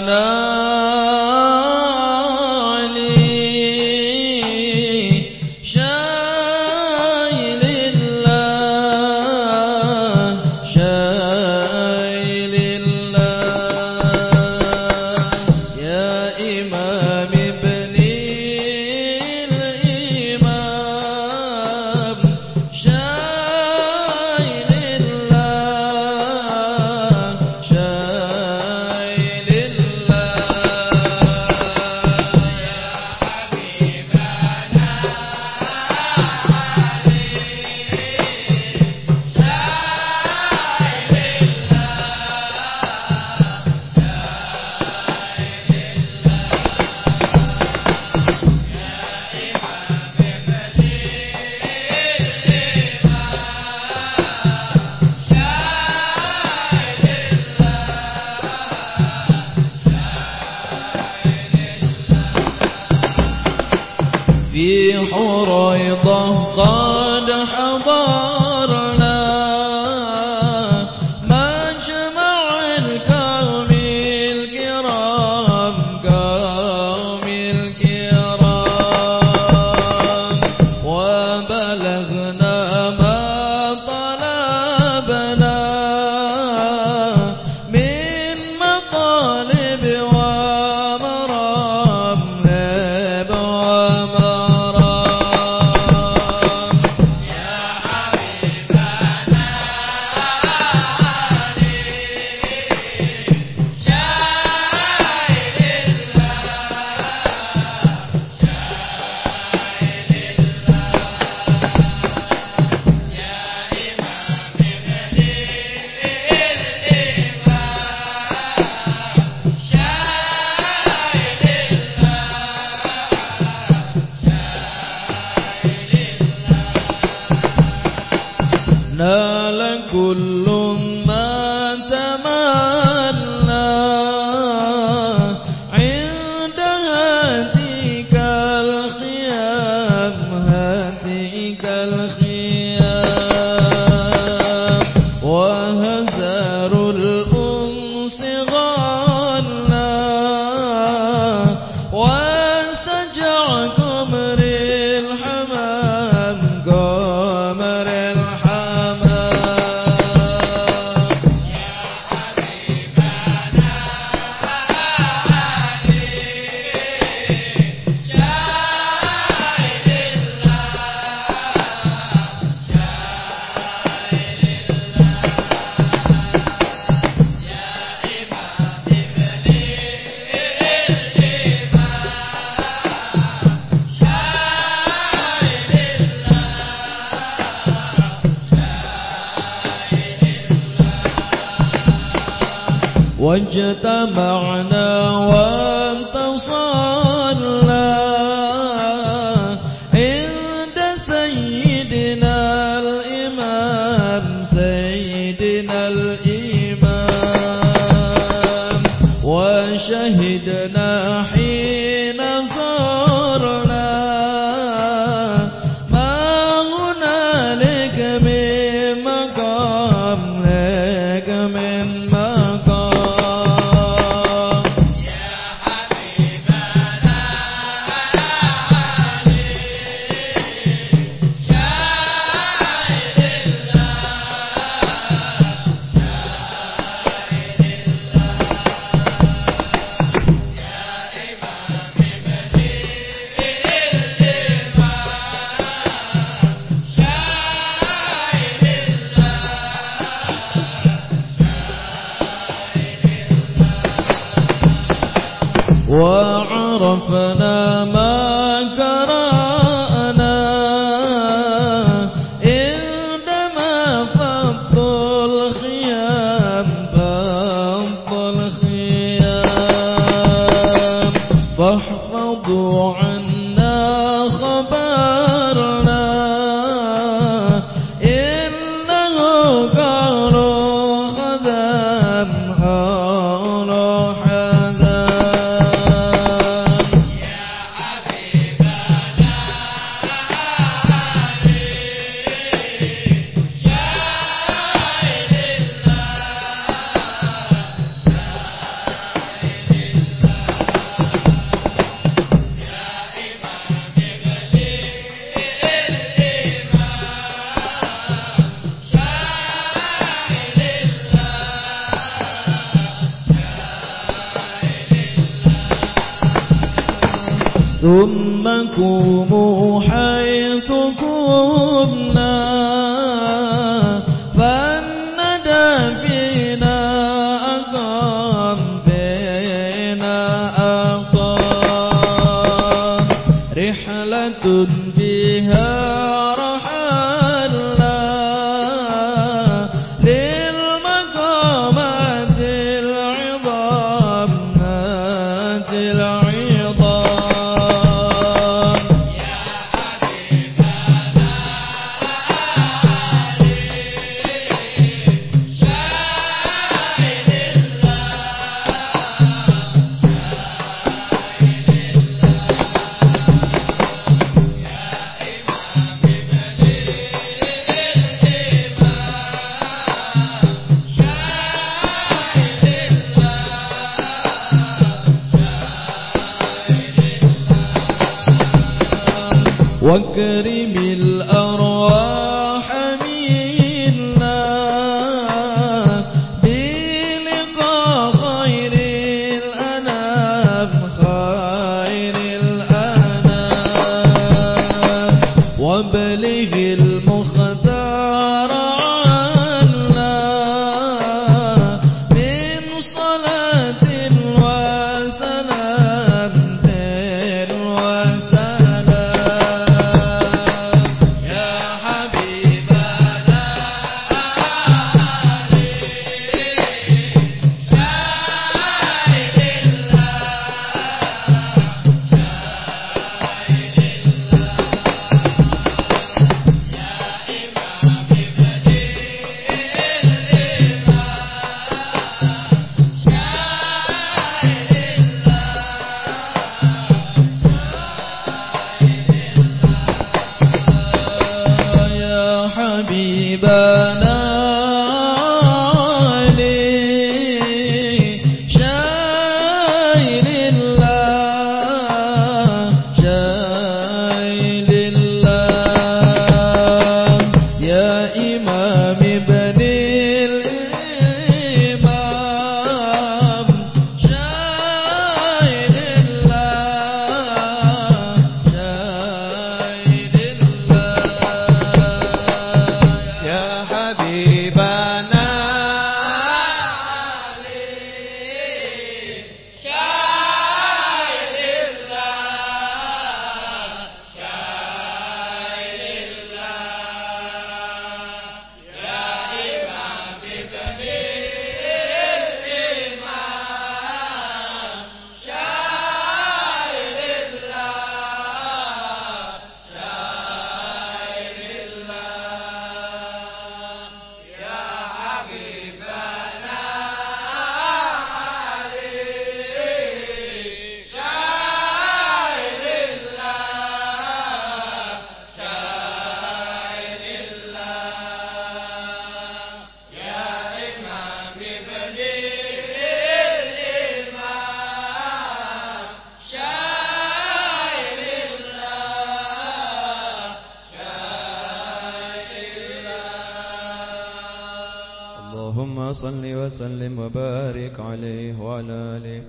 وبارك عليه وعلى آله.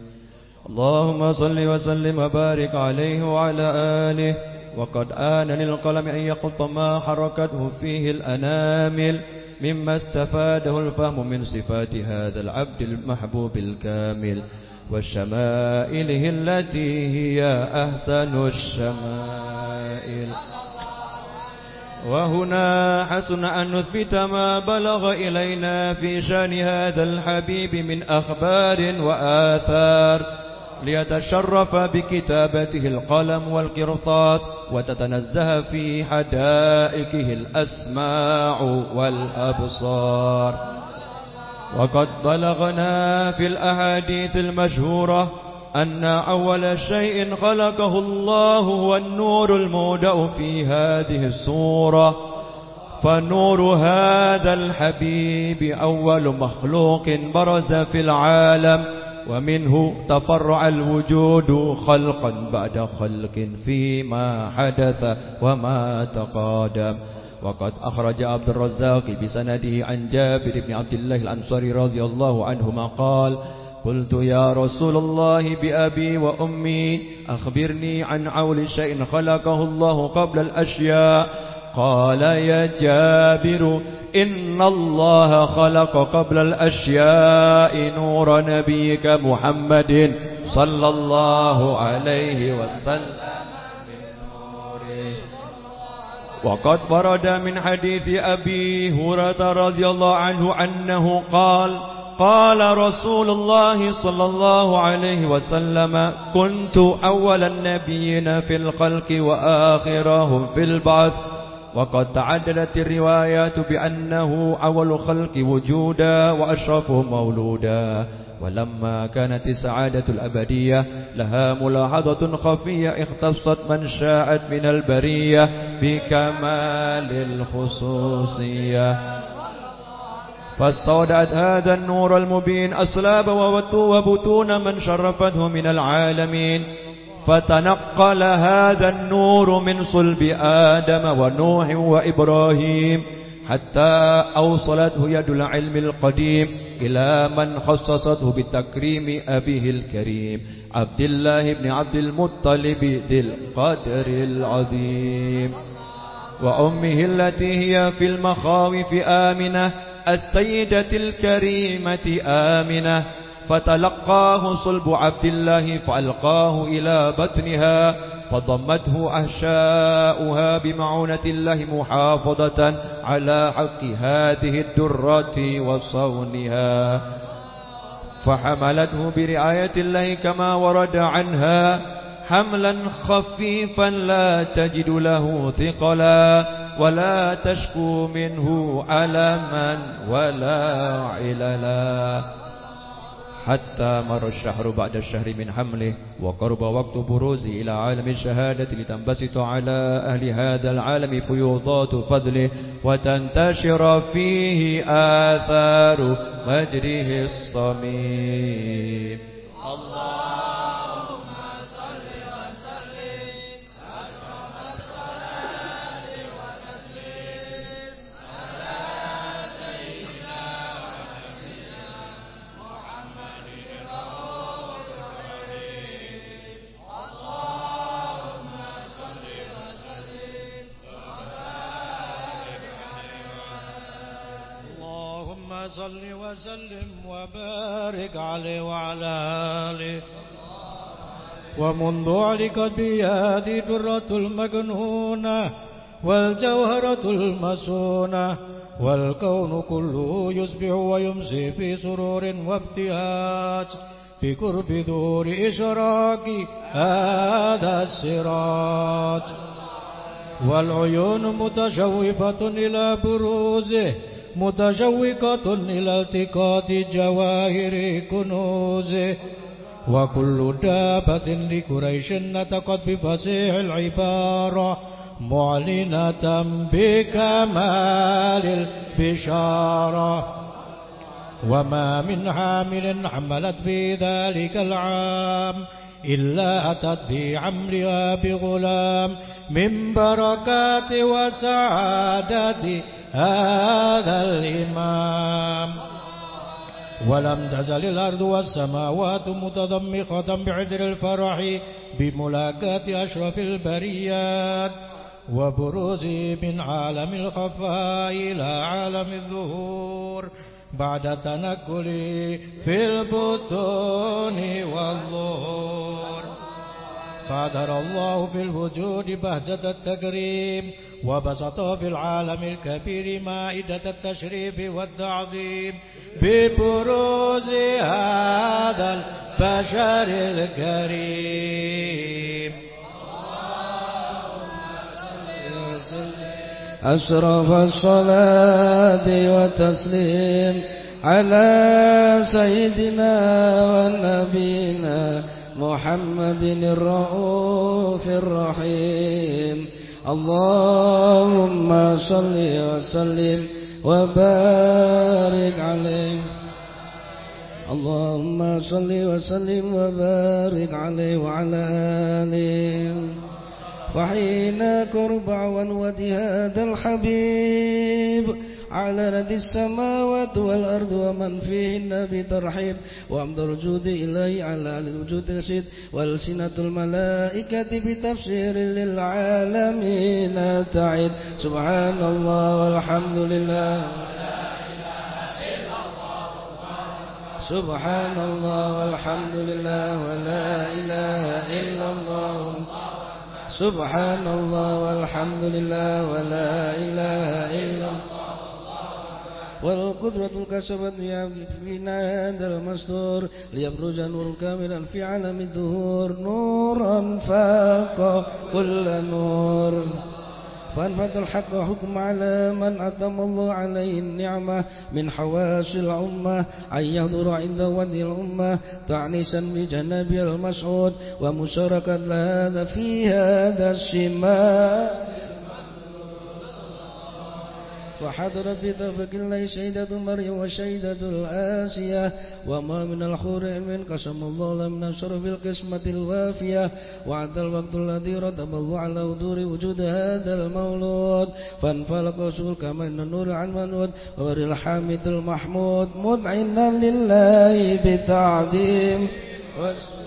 اللهم صل وسلم وبارك عليه وعلى آله. وقد آن للقلم أن يقط ما حركته فيه الأنامل مما استفاده الفهم من صفات هذا العبد المحبوب الكامل. وشمائله التي هي أحسن الشمائل. وهنا حسن أن نثبت ما بلغ إلينا في شأن هذا الحبيب من أخبار وآثار ليتشرف بكتابته القلم والقرطاس وتتنزه في حدائقه الأسماع والأبصار. وقد بلغنا في الأحاديث المشهورة أن أول شيء خلقه الله هو النور المودع في هذه السورة. فنور هذا الحبيب أول مخلوق برز في العالم ومنه تفرع الوجود خلقا بعد خلق فيما حدث وما تقادم. وقد أخرج عبد الرزاق بسنده عن جابر بن عبد الله الأنصاري رضي الله عنهما قال قلت يا رسول الله بأبي وأمي أخبرني عن عول شيء خلقه الله قبل الأشياء. قال يا جابر إن الله خلق قبل الأشياء نور نبيك محمد صلى الله عليه وسلم وقد ورد من حديث أبي هريرة رضي الله عنه أنه قال قال رسول الله صلى الله عليه وسلم كنت أول النبيين في الخلق وآخرهم في البعث. وقد تعددت الروايات بأنه أول خلق وجودا وأشرفهم مولودا. ولما كانت السعادة الأبدية لها ملاحظة خفية اختصت من شاءت من البرية بكمال الخصوصية. فاستودعت هذا النور المبين أسلاب وبطون من شرفته من العالمين. فتنقل هذا النور من صلب آدم ونوح وإبراهيم حتى أوصلته يد العلم القديم إلى من خصصته بتكريم أبيه الكريم. عبد الله بن عبد المطلب ذي القدر العظيم. وأمه التي هي في المخاوف آمنة السيدة الكريمة آمنة فتلقاه صلب عبد الله فألقاه إلى بطنها فضمته أحشاؤها بمعونة الله محافظة على حق هذه الدرة وصونها. فحملته برعاية الله كما ورد عنها حملا خفيفا لا تجد له ثقلا. ولا تشكو منه ألما ولا عللا. حتى مر الشهر بعد الشهر من حمله وقرب وقت بروزه إلى عالم الشهادة لتنبسط على أهل هذا العالم فيوضات فضله وتنتشر فيه آثار مجره الصميم. اللهم وسلم وبارك عليه وعلى آله. ومنذ علقت بيدي درة المكنونة والجوهرة المسونة والكون كله يصبح ويمسي في سرور وابتهاج بقرب دور إشراك هذا السراج. والعيون متشوفة إلى بروزه متشوقة إلى التقاط جواهر كنوزه وكل دابة لقريش نطقت بفصيح العبارة معلنة بكمال البشارة. وما من حامل حملت في ذلك العام إلا أتت بعمرها بغلام من بركات وسعادة هذا الإمام. ولم تزل الأرض والسماوات متضمخة بعذر الفرح بملاقاة أشرف البريات وبروز من عالم الخفاء إلى عالم الظهور بعد تنقل في البطون والظهور. قدر الله في الوجود بهجة التكريم وبسط في العالم الكبير مائدة التشريف والتعظيم ببروز هذا البشر الكريم. أشرف الصلاة والتسليم على سيدنا ونبينا محمد الرؤوف الرحيم. اللهم صل وسلم وبارك عليه. اللهم صل وسلم وبارك عليه وعلى آله. فحين كربع ونود هذا الحبيب على ند السماوات والأرض ومن فيهن بترحيب وعمد الوجود إليه على الوجود الرشيد وألسنة الملائكة بتفسير للعالمين تعيد. سبحان الله والحمد لله. سبحان الله والحمد لله ولا إله إلا الله. سبحان الله والحمد لله ولا إله إلا الله. والقدرة كسبت فينا هذا المستور ليبرز نور كاملا في عالم الظهور نورا فاق كل نور. فأنفذ الحق حكم على من أتم الله عليه النعمة من حواس الأمة. أن يحضر عند ودي الأمة تعنيسا بجناب المسعود ومشاركة هذا في هذا الشمال فحضرت بطفق الله شهيدة مريم وشهيدة الآسية. وما من الحور من قسم الله من شرف القسمة الوافية. وعد الوقت الذي رتب الله على ودور وجود هذا المولود. فانفلق رسول كما إن النور عن منود. وبر الحامد المحمود مذعنا لله بتعظيم. صلى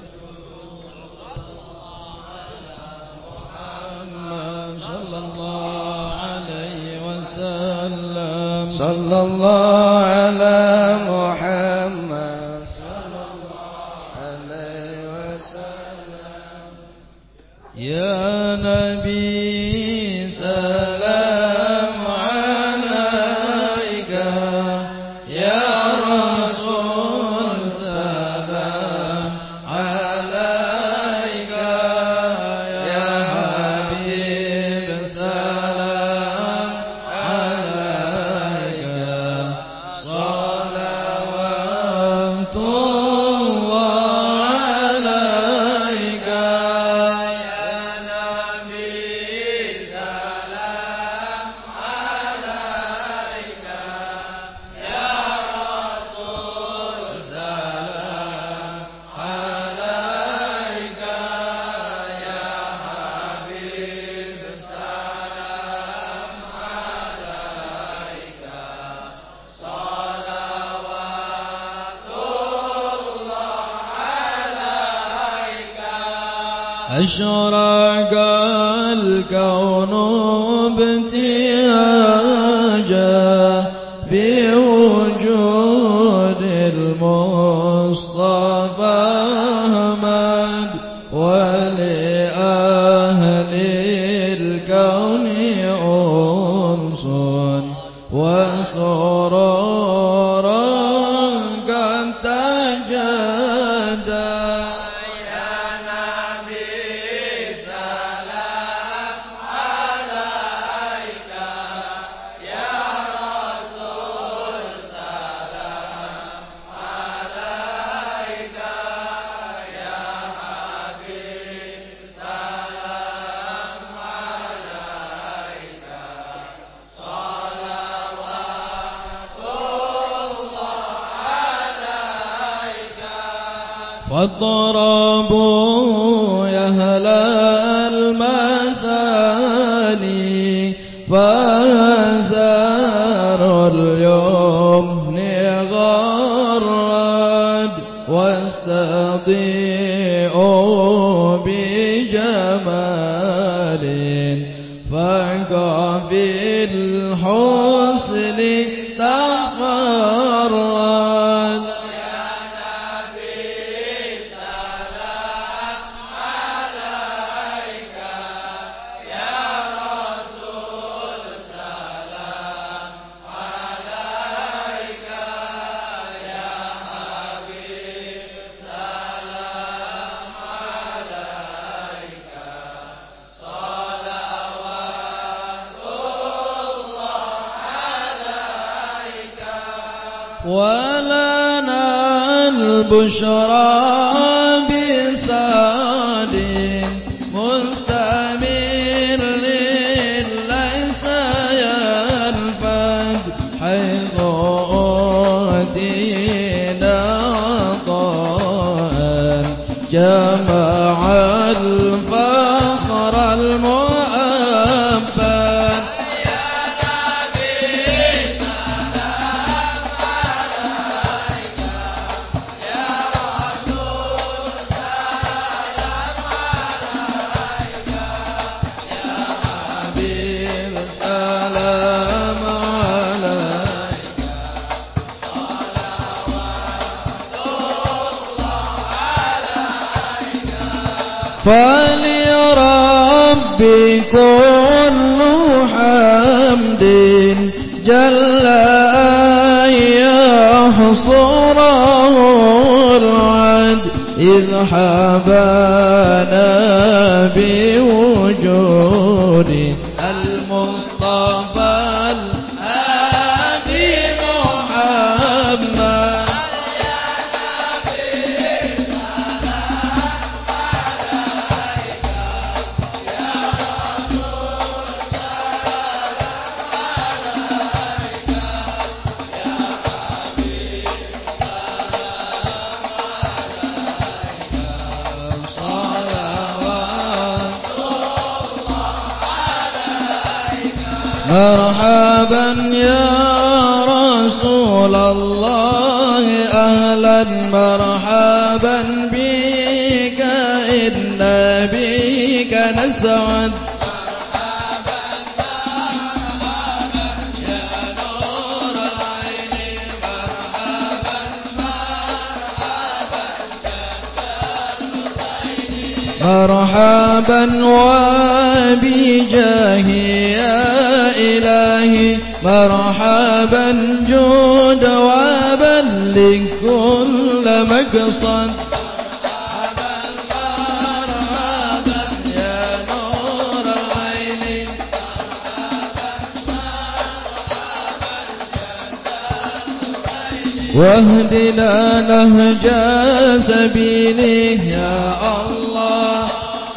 صلى الله على محمد. صلى الله عليه وسلم. يا نبي الكون ابتهاجا إذ حبانا بوجود مرحبا وبجاه يا إلهي مرحبا جود وبلغ كل مقصد. واهدنا نهج سبيله يا الله.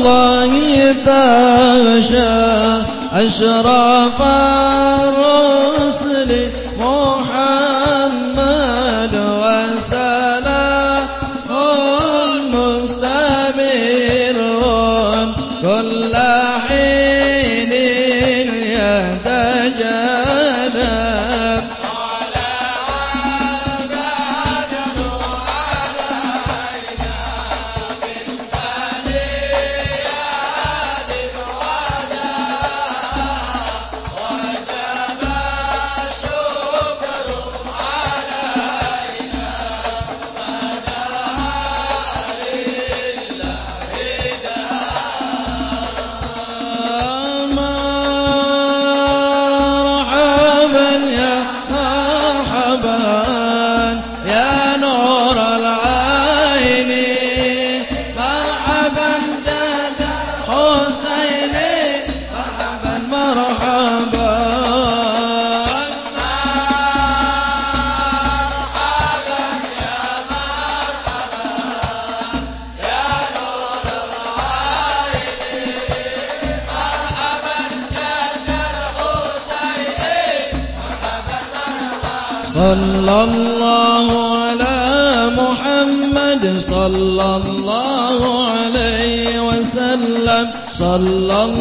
الله تغشى أشرف صلى الله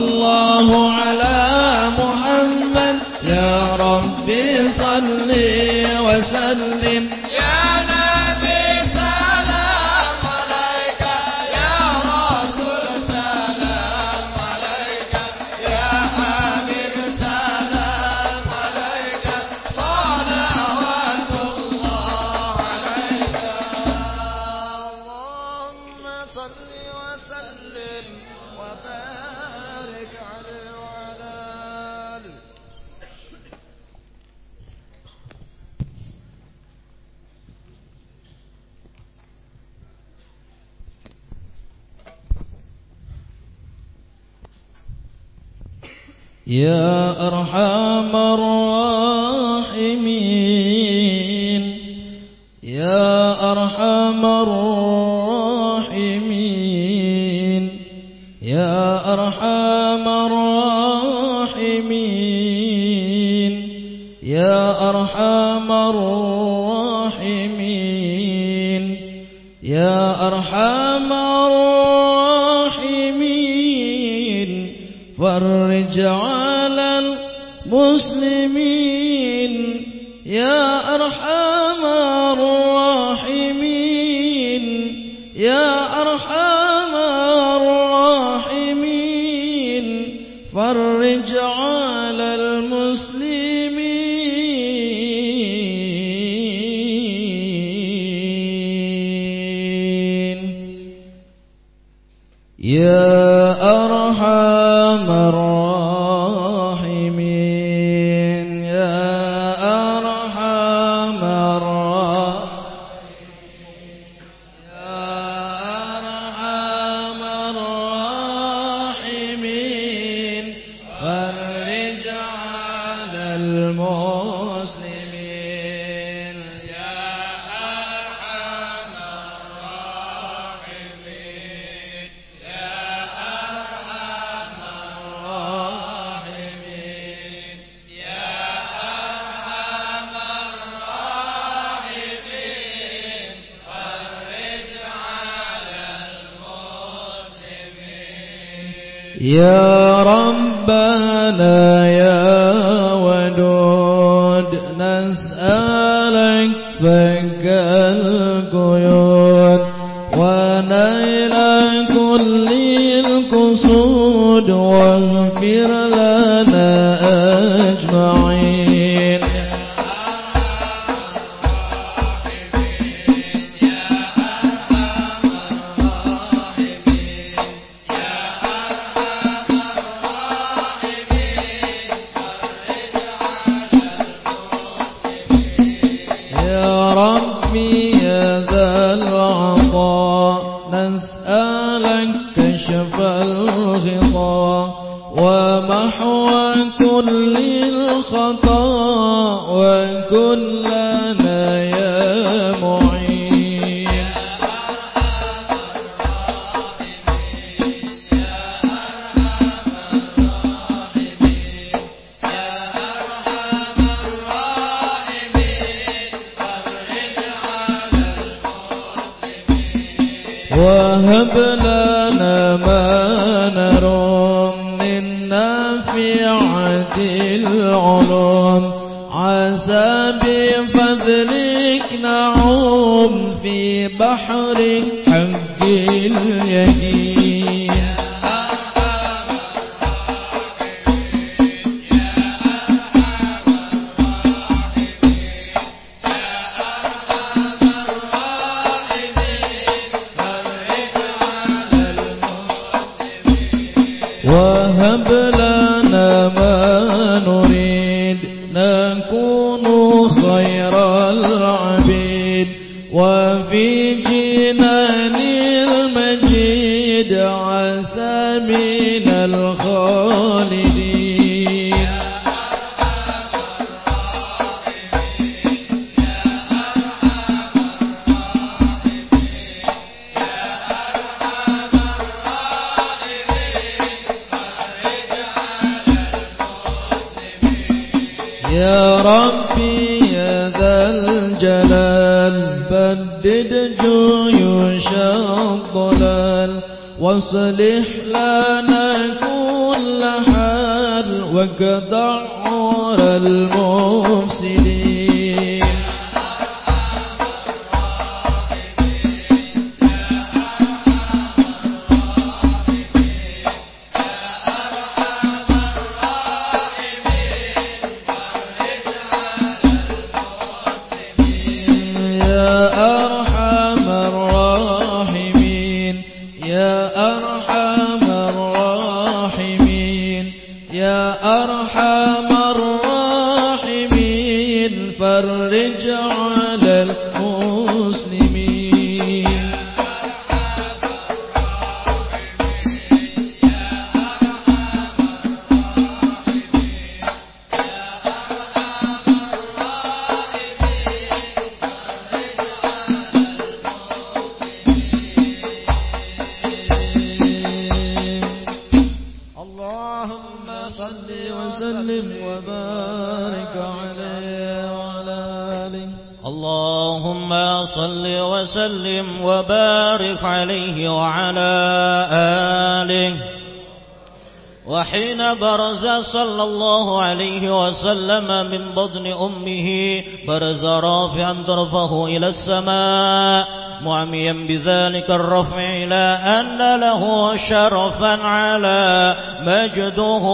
صلى الله عليه وسلم من بطن أمه برز رافعا طرفه إلى السماء معميا بذلك الرفع إلى أن له شرفا على مجده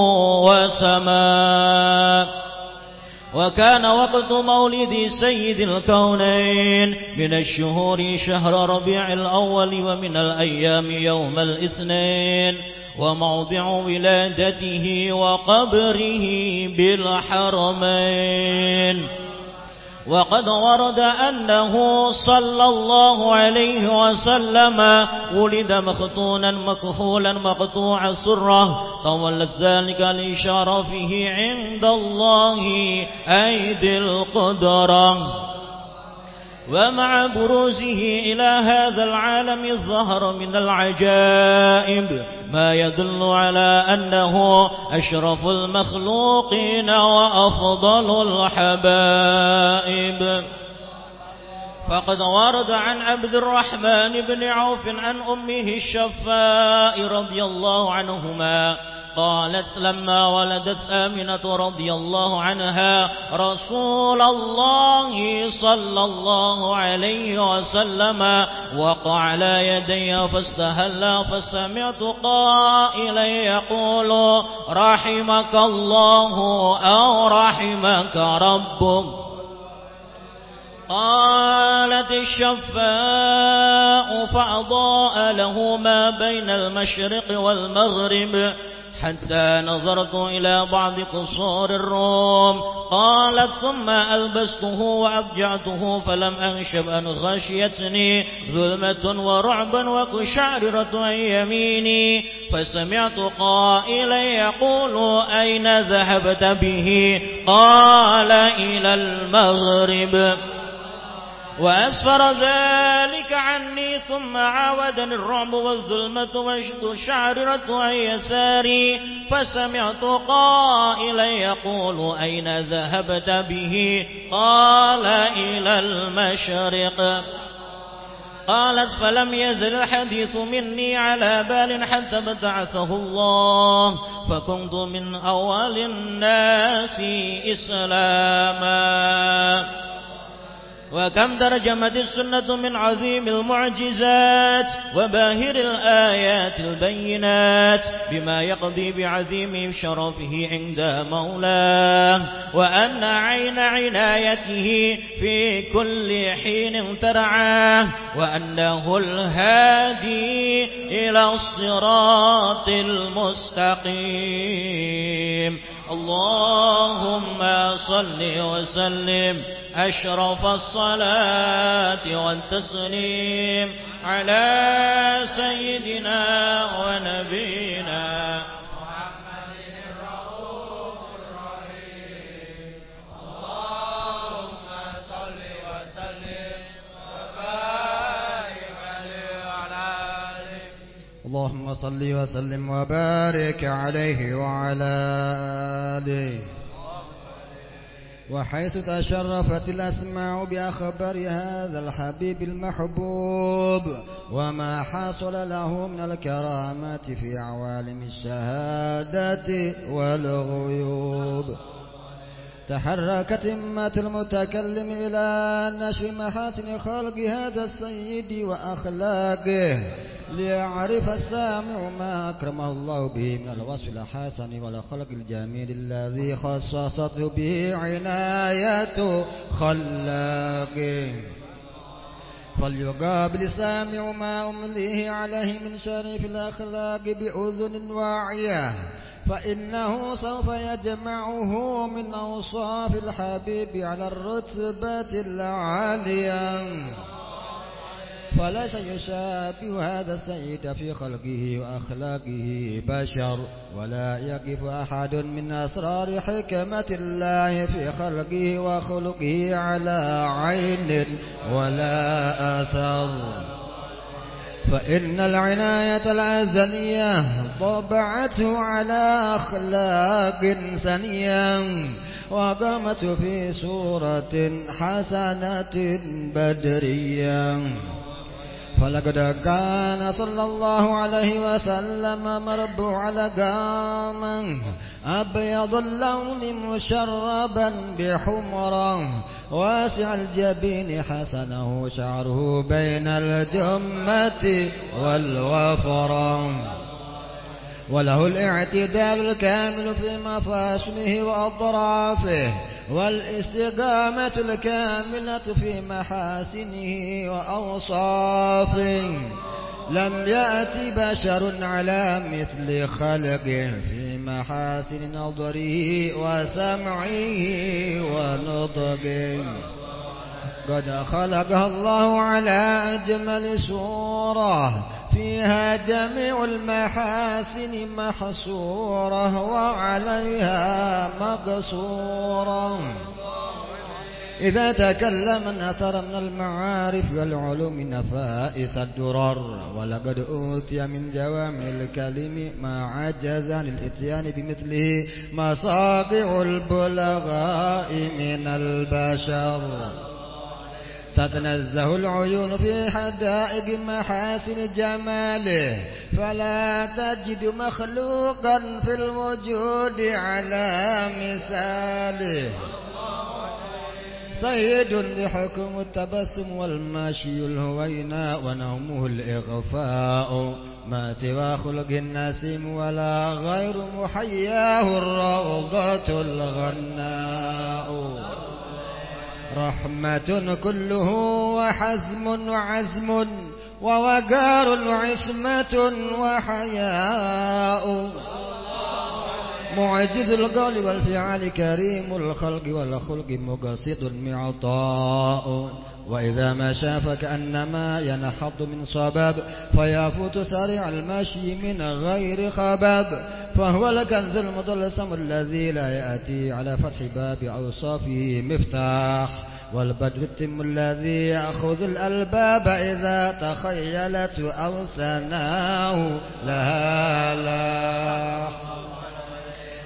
وسماء. وكان وقت مولد سيد الكونين من الشهور شهر ربيع الأول ومن الأيام يوم الاثنين. وموضع ولادته وقبره بالحرمين. وقد ورد أنه صلى الله عليه وسلم ولد مخطونا مكحولا مقطوع سرة. تولت ذلك لشرفه عند الله أيدي القدرة. ومع بروزه إلى هذا العالم الظهر من العجائب ما يدل على أنه أشرف المخلوقين وأفضل الحبائب. فقد ورد عن عبد الرحمن بن عوف عن أمه الشفاء رضي الله عنهما قالت لما ولدت آمنة رضي الله عنها رسول الله صلى الله عليه وسلم وقع على يدي فاستهلا فسمعت قائلا يقول رحمك الله أو رحمك ربك قالت الشفاء فأضاء له ما بين المشرق والمغرب حتى نظرت إلى بعض قصور الروم. قالت ثم ألبسته وأضجعته فلم أنشب أن غشيتني ظلمة ورعبا وكشعررة عن يميني. فسمعت قائلا يقول أين ذهبت به؟ قال إلى المغرب. وأسفر ذلك عني ثم عاودني الرعب والظلمة والشعررة عن يساري فسمعت قائلا يقول أين ذهبت به؟ قال إلى المشرق. قالت فلم يزل الحديث مني على بال حتى ابتعثه الله فكنت من أول الناس إسلاما. وكم ترجمت السنة من عظيم المعجزات وباهر الآيات البينات بما يقضي بعظيم شرفه عند مولاه وأن عين عنايته في كل حين ترعاه وأنه الهادي إلى الصراط المستقيم اللهم صل وسلم أشرف الصلاة والتسليم على سيدنا ونبينا اللهم صل وسلم وبارك عليه وعلى آله. وحيث تشرفت الأسماع بأخبار هذا الحبيب المحبوب وما حصل له من الكرامات في عوالم الشهادة والغيوب. تحركت همة المتكلم إلى نشر محاسن خلق هذا السيد وأخلاقه ليعرف السامع ما أكرمه الله به من الوصف الحسن والخلق الجميل الذي خصصته به عناية خلاقه. فليقابل السامع ما أمليه عليه من شريف الأخلاق بأذن واعية. فإنه سوف يجمعه من أوصاف الحبيب على الرتبة العالية. فليس يشابه هذا السيد في خلقه وأخلاقه بشر ولا يقف أحد من أسرار حكمة الله في خلقه وخلقه على عين ولا أثر. فإن العناية الأزلية طبعته على أخلاق سنية وقامت في سورة حسنة بدرية. فلقد كان صلى الله عليه وسلم مربوع قام أبيض اللون مشربا بحمرا واسع الجبين حسنه شعره بين الجمة والوفرا. وله الاعتدال الكامل في مفاصله وأطرافه. والاستقامة الكاملة في محاسنه وأوصافه. لم يأت بشر على مثل خلقه في محاسن نظره وسمعه ونطقه. قد خلقها الله على أجمل صورة. فيها جميع المحاسن محصورة وعليها مقصورة. إذا تكلم أثر من المعارف والعلوم نفائس الدرر ولقد أوتي من جوامع الكلم ما عجز عن الإتيان بمثله مصاقع البلغاء من البشر. تتنزه العيون في حدائق محاسن جماله فلا تجد مخلوقا في الوجود على مثاله سيد لحكم التبسم والماشي الهويناء ونومه الإغفاء. ما سوى خلق النسيم ولا غير محياه الروضة الغناء. رحمة كله وحزم وعزم ووقار وعصمة وحياء. معجز القول والفعال كريم الخلق والخلق مقصد معطاء وإذا مشى فكأنما ينحط من صباب فيفوت سريع المشي من غير خباب فهو الكنز المطلسم الذي لا يأتي على فتح باب أوصافه مفتاح. والبدر التم الذي يأخذ الألباب إذا تخيلت أو سناه لها لاح.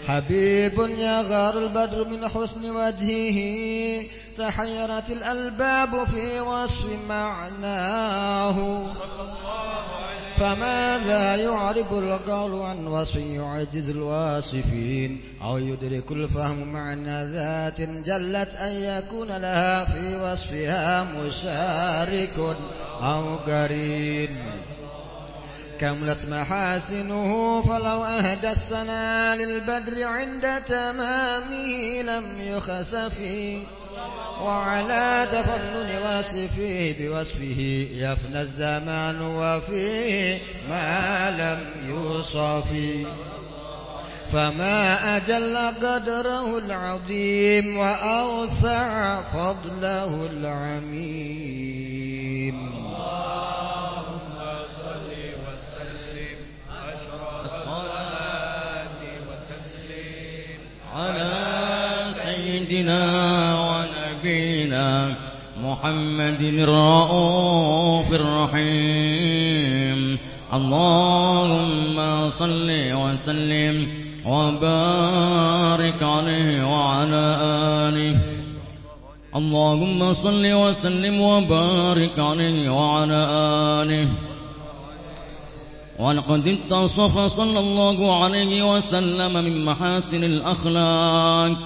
حبيب يغار البدر من حسن وجهه تحيرت الألباب في وصف معناه. فماذا يعرب القول عن وصف يعجز الواصفين أو يدرك الفهم معنى ذات جلت أن يكون لها في وصفها مشارك أو قرين. كملت محاسنه فلو أهدى السنا للبدر عند تمامه لم يخسف وعلى تفنن واصفه بوصفه يفنى الزمان وفيه ما لم يوصف. فما أجل قدره العظيم وأوسع فضله العميم. على سيدنا ونبينا محمد الرؤوف الرحيم. اللهم صل وسلم وبارك عليه وعلى آله. اللهم صل وسلم وبارك عليه وعلى آله. ولقد اتصف صلى الله عليه وسلم من محاسن الأخلاق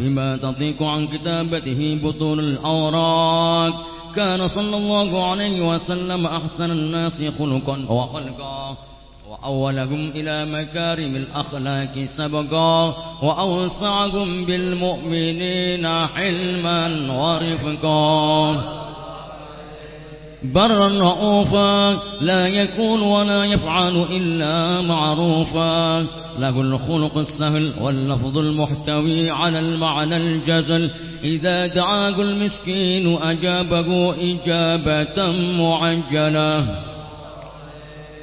بما تضيق عن كتابته بطول الأوراق. كان صلى الله عليه وسلم أحسن الناس خلقا وخلقا وأولهم إلى مكارم الأخلاق سبقا وأوسعهم بالمؤمنين حلما ورفقا. برا رؤوفا لا يكون ولا يفعل إلا معروفا له الخلق السهل واللفظ المحتوي على المعنى الجزل. إذا دعاه المسكين أجابه إجابة معجلة.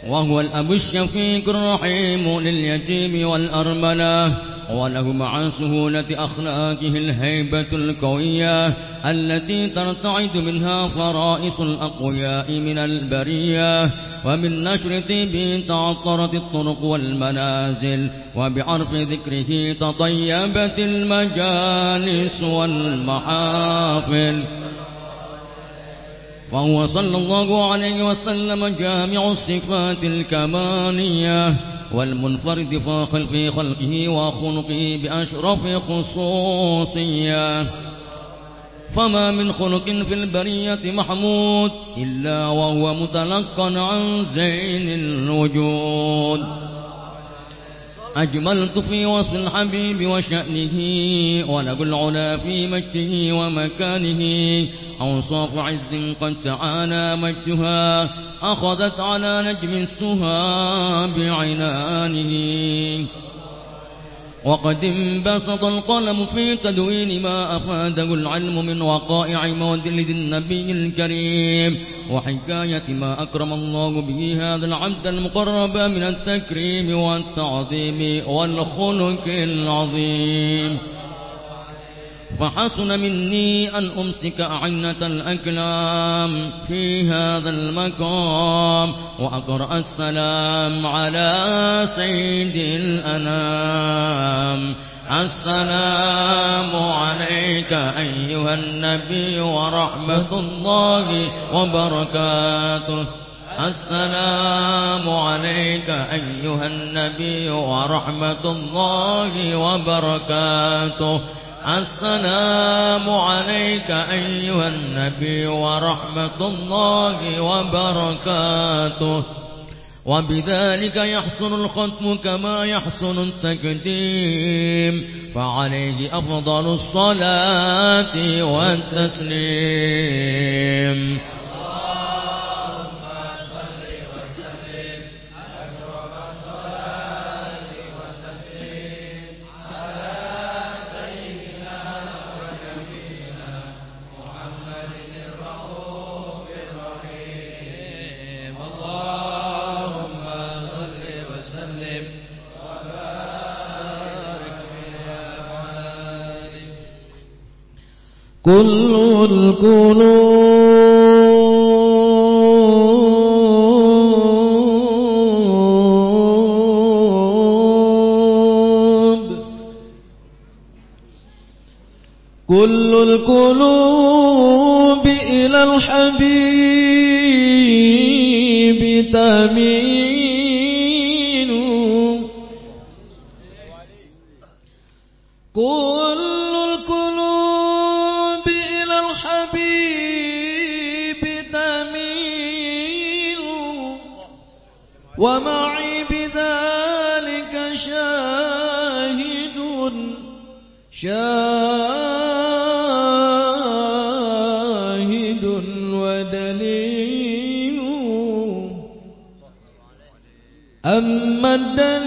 وهو الأب الشفيق الرحيم لليتيم والأرملة. وله مع سهولة أخلاقه الهيبة القوية التي ترتعد منها فرائص الأقوياء من البرية ومن نشر طيبه تعطرت الطرق والمنازل وبعرف ذكره تطيبت المجالس والمحافل فهو صلى الله عليه وسلم جامع الصفات الكمالية والمنفرد فاخر في خلقه وخلقه بأشرف خصوصية. فما من خلق في البرية محمود إلا وهو متلقى عن زين الوجود. أجملت في وصف الحبيب وشأنه ولق العلا في مجده ومكانه. أوصاف عز قد تعالى مجدها أخذت على نجم السها بعنانه وقد انبسط القلم في تدوين ما أفاده العلم من وقائع مولد النبي الكريم. وحكاية ما أكرم الله به هذا العبد المقرب من التكريم والتعظيم والخلق العظيم. فحسن مني أن أمسك أعنة الأكلام في هذا المقام وأقرأ السلام على سيد الأنام. السلام عليك أيها النبي ورحمة الله وبركاته. السلام عليك أيها النبي ورحمة الله وبركاته. السلام عليك أيها النبي ورحمة الله وبركاته. وبذلك يحسن الختم كما يحسن التقديم. فعليه أفضل الصلاة والتسليم. كل القلوب كل القلوب إلى الحبيب تميل كل ومعي بذلك شاهد شاهد ودليل أما الدليل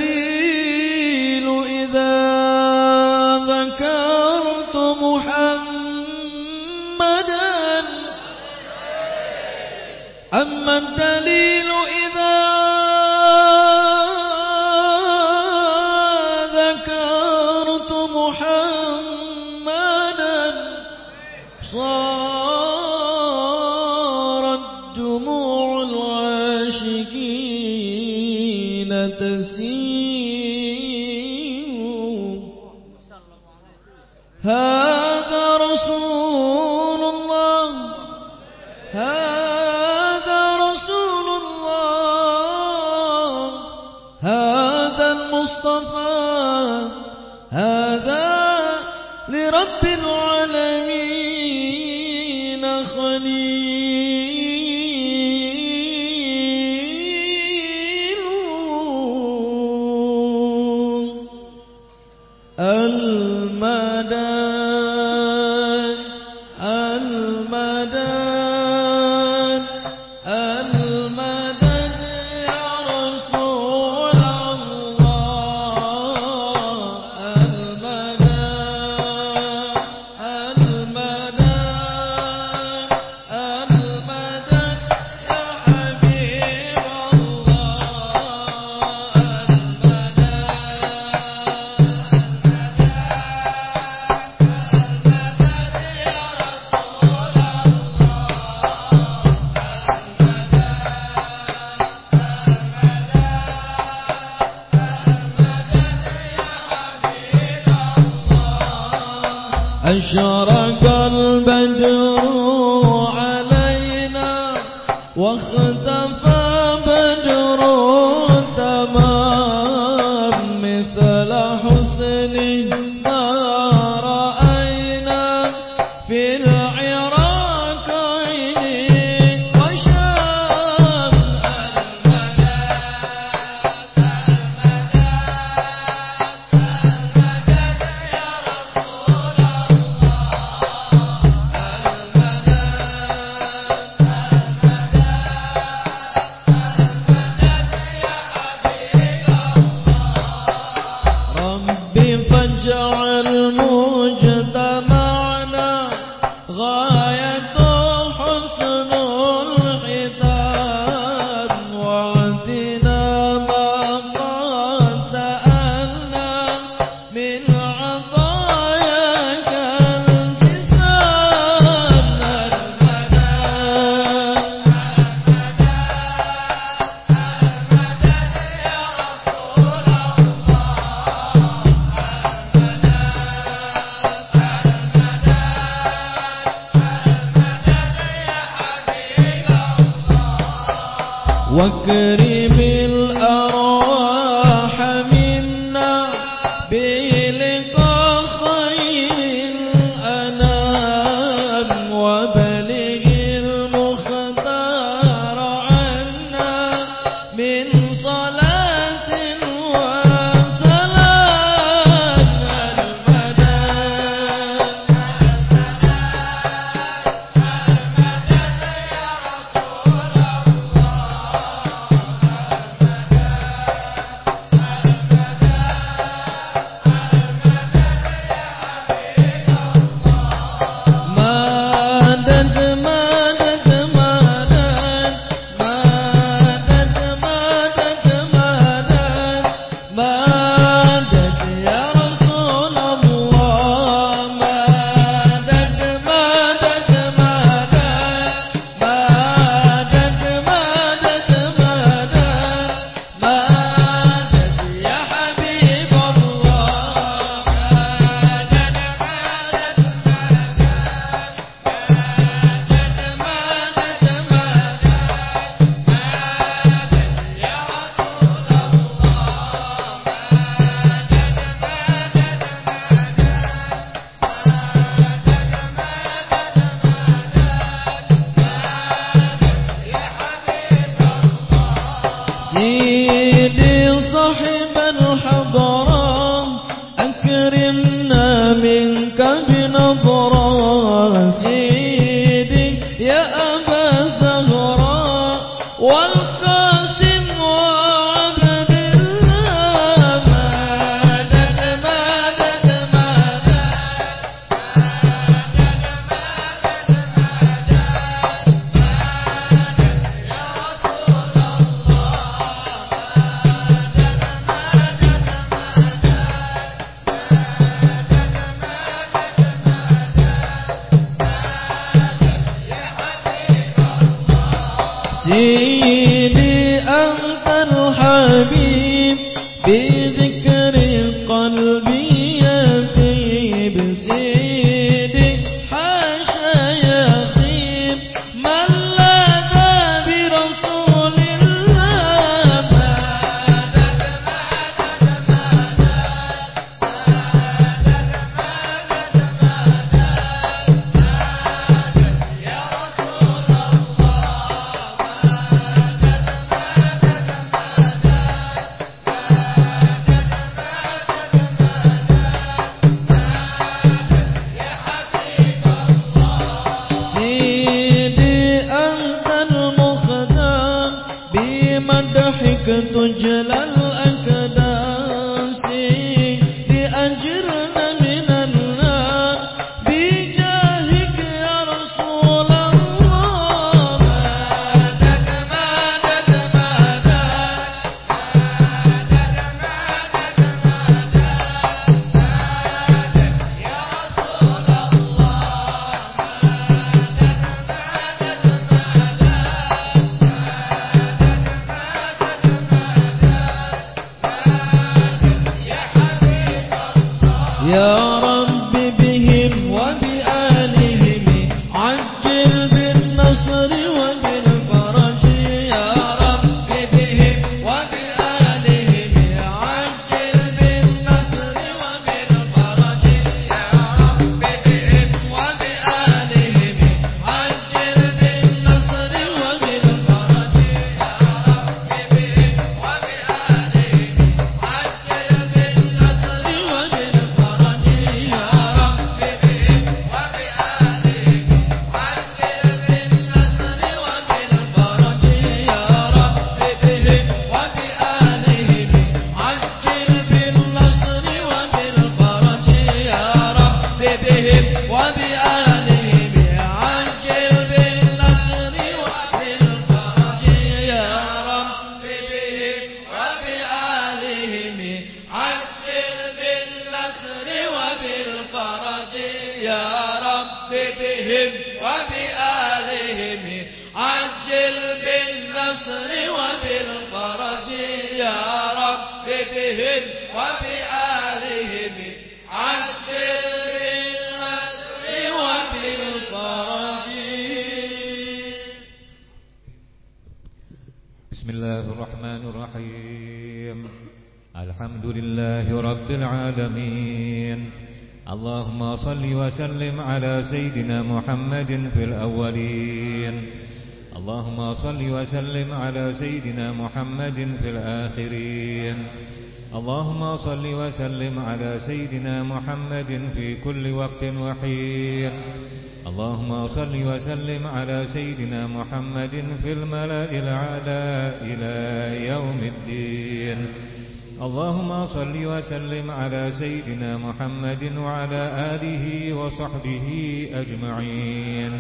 وسلم على سيدنا محمد وعلى آله وصحبه أجمعين.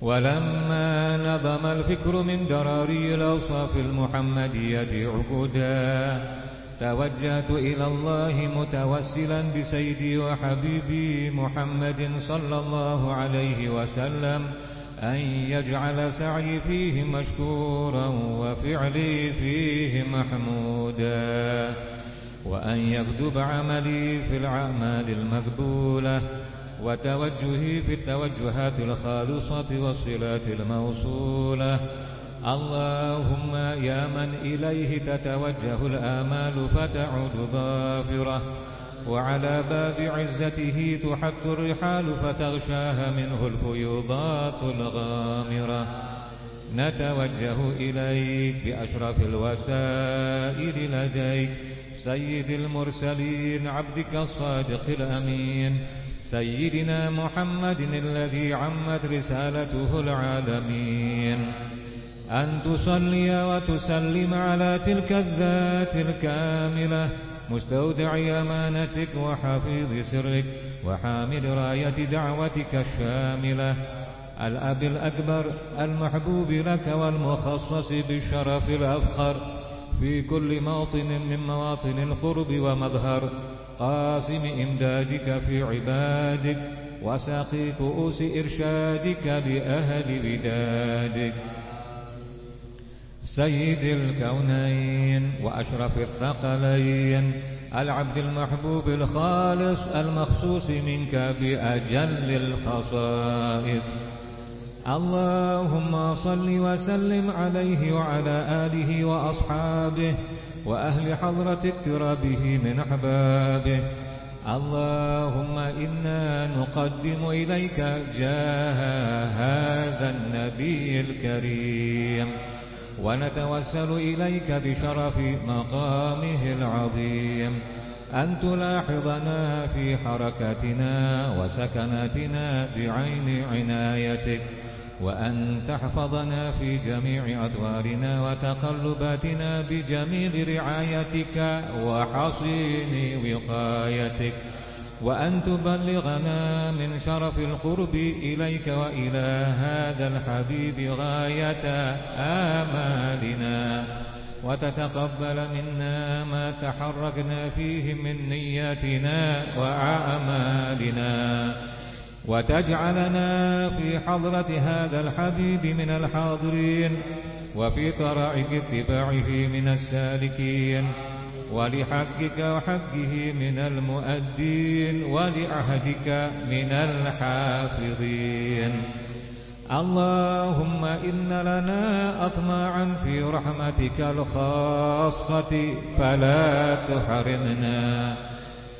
ولما نظم الفكر من دراري الأوصاف المحمدية عقودا توجهت إلى الله متوسلا بسيدي وحبيبي محمد صلى الله عليه وسلم أن يجعل سعي فيه مشكورا وفعلي فيه محمودا. وأن يكتب عملي في الأعمال المقبولة وتوجهي في التوجهات الخالصة والصلات الموصولة. اللهم يا من إليه تتوجه الآمال فتعود ظافرة وعلى باب عزته تحك الرحال فتغشاها منه الفيوضات الغامرة. نتوجه إليك بأشرف الوسائل لديك سيد المرسلين عبدك الصادق الأمين. سيدنا محمد الذي عمت رسالته العالمين. أن تصلي وتسلم على تلك الذات الكاملة مستودع أمانتك وحفيظ سرك وحامل راية دعوتك الشاملة. الأب الأكبر المحبوب لك والمخصص بالشرف الأفخر. في كل موطن من مواطن القرب ومظهر قاسم إمدادك في عبادك وساقي كؤوس إرشادك لأهل ودادك. سيد الكونين وأشرف الثقلين العبد المحبوب الخالص المخصوص منك بأجل الخصائص. اللهم صل وسلم عليه وعلى آله وأصحابه وأهل حضرة اقترابه من أحبابه. اللهم إنا نقدم إليك جاه هذا النبي الكريم ونتوسل إليك بشرف مقامه العظيم. أن تلاحظنا في حركاتنا وسكناتنا بعين عنايتك وأن تحفظنا في جميع أدوارنا وتقلباتنا بجميل رعايتك وحصين وقايتك. وأن تبلغنا من شرف القرب إليك وإلى هذا الحبيب غاية آمالنا. وتتقبل منا ما تحركنا فيه من نياتنا وأعمالنا. وتجعلنا في حضرة هذا الحبيب من الحاضرين وفي طرائق اتباعه من السالكين ولحقك وحقه من المؤدين ولعهدك من الحافظين. اللهم إن لنا أطماعا في رحمتك الخاصة فلا تحرمنا.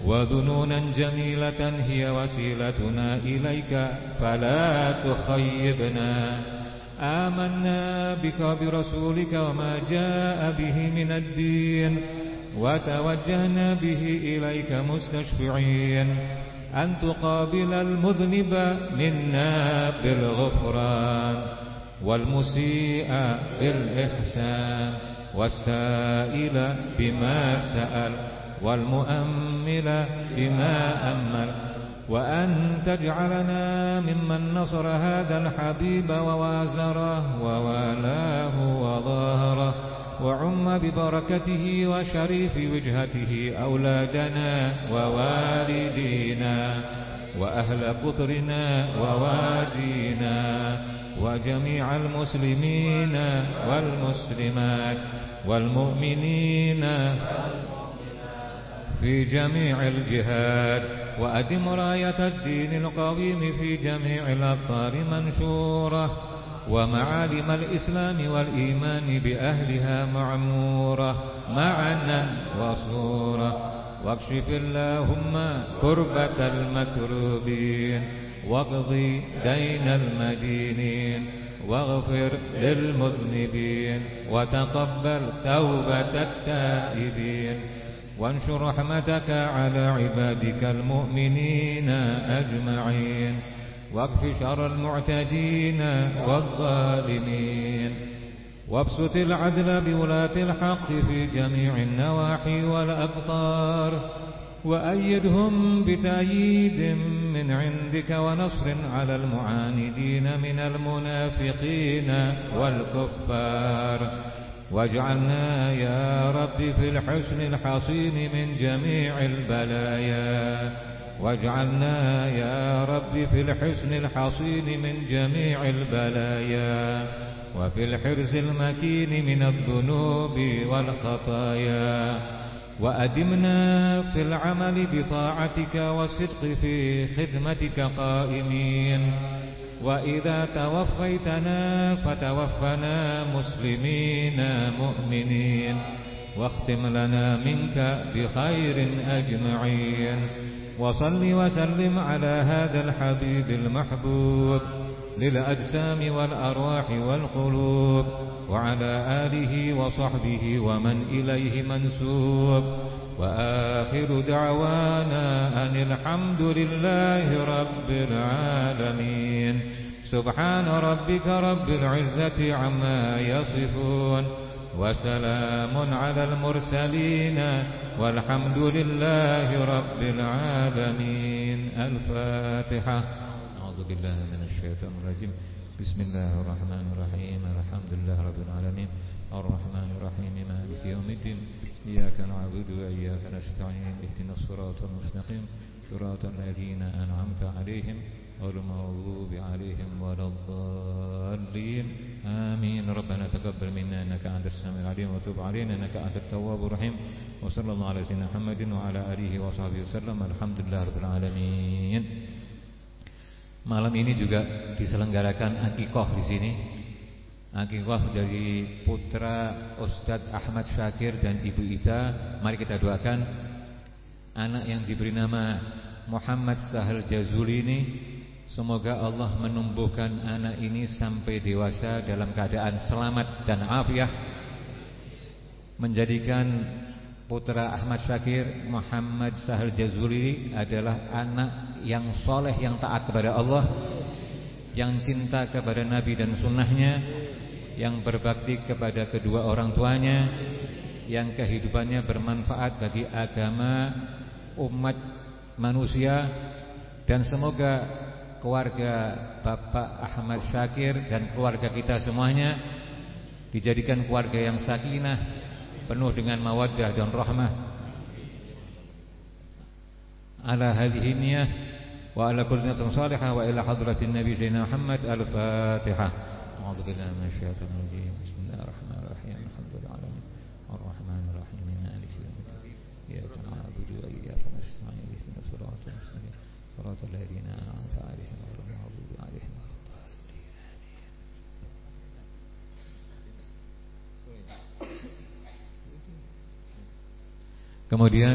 وذنونا جميلة هي وسيلتنا إليك فلا تخيبنا. آمنا بك وبرسولك وما جاء به من الدين وتوجهنا به إليك مستشفعين. أن تقابل المذنب منا بالغفران والمسيء بالإحسان والسائل بما سأل. والمؤمل بما أمل وأن تجعلنا ممن نصر هذا الحبيب ووازره ووالاه وظاهره وعم ببركته وشريف وجهته أولادنا ووالدينا وأهل قطرنا ووادينا وجميع المسلمين والمسلمات والمؤمنين في جميع الجهاد وأدم راية الدين القويم في جميع الأقطار منشورة ومعالم الإسلام والإيمان بأهلها معمورة معنا وصورة واكشف اللهم كربة المكروبين واقضي دين المدينين واغفر للمذنبين وتقبل توبة التائبين. وانشر رحمتك على عبادك المؤمنين أجمعين. واكف شر المعتدين والظالمين. وابسط العدل بولاة الحق في جميع النواحي والأقطار وأيدهم بتأييد من عندك ونصر على المعاندين من المنافقين والكفار. واجعلنا يا رب في الحسن الحصين من جميع البلايا. واجعلنا يا رب في الحسن الحصين من جميع البلايا. وفي الحرز المكين من الذنوب والخطايا. وأدمنا في العمل بطاعتك والصدق في خدمتك قائمين. وإذا توفيتنا فتوفنا مسلمين مؤمنين. واختم لنا منك بخير أجمعين. وصل وسلم على هذا الحبيب المحبوب. للأجسام والأرواح والقلوب وعلى آله وصحبه ومن إليه منسوب. وآخر دعوانا أن الحمد لله رب العالمين. سبحان ربك رب العزة عما يصفون. وسلام على المرسلين والحمد لله رب العالمين. الفاتحة. بالله من الشيطان الرجيم. بسم الله الرحمن الرحيم. الحمد لله رب العالمين. الرحمن الرحيم. مالك يوم الدين. إياك نعبد وإياك نستعين. اهدنا الصراط المستقيم. صراط الذين أنعمت عليهم غير المغضوب عليهم ولا الضالين. آمين. ربنا تقبل منا إنك أنت السميع العليم وتب علينا إنك أنت التواب الرحيم. وصلى الله على سيدنا محمد وعلى آله وصحبه وسلم. الحمد لله رب العالمين. Malam ini juga diselenggarakan akikoh di sini. Akikoh dari putra Ustadz Ahmad Syakir dan Ibu Ita. Mari kita doakan anak yang diberi nama Muhammad Sahal Jazuli ini Semoga Allah menumbuhkan anak ini sampai dewasa dalam keadaan selamat dan afiah Menjadikan putra Ahmad Syakir Muhammad Sahal Jazuli adalah anak yang soleh yang taat kepada Allah Yang cinta kepada Nabi dan sunnahnya Yang berbakti kepada kedua orang tuanya Yang kehidupannya bermanfaat bagi agama umat manusia Dan semoga keluarga Bapak Ahmad Syakir dan keluarga kita semuanya dijadikan keluarga yang sakinah, penuh dengan mawaddah dan rahmah. Ala hadhihi niyyah wa ala kulli niyatin salihah wa ila hadratin Nabi Sayyidina Muhammad al-Fatihah. A'udzu billahi minasyaitonir rajim. Bismillahirrahmanirrahim. Alhamdulillahi ar-Rahmanir Rahim. Maliki yaumiddin. Iyyaka na'budu wa iyyaka nasta'in. Ihdinas siratal mustaqim. Siratal ladzina an'amta 'alaihim Kemudian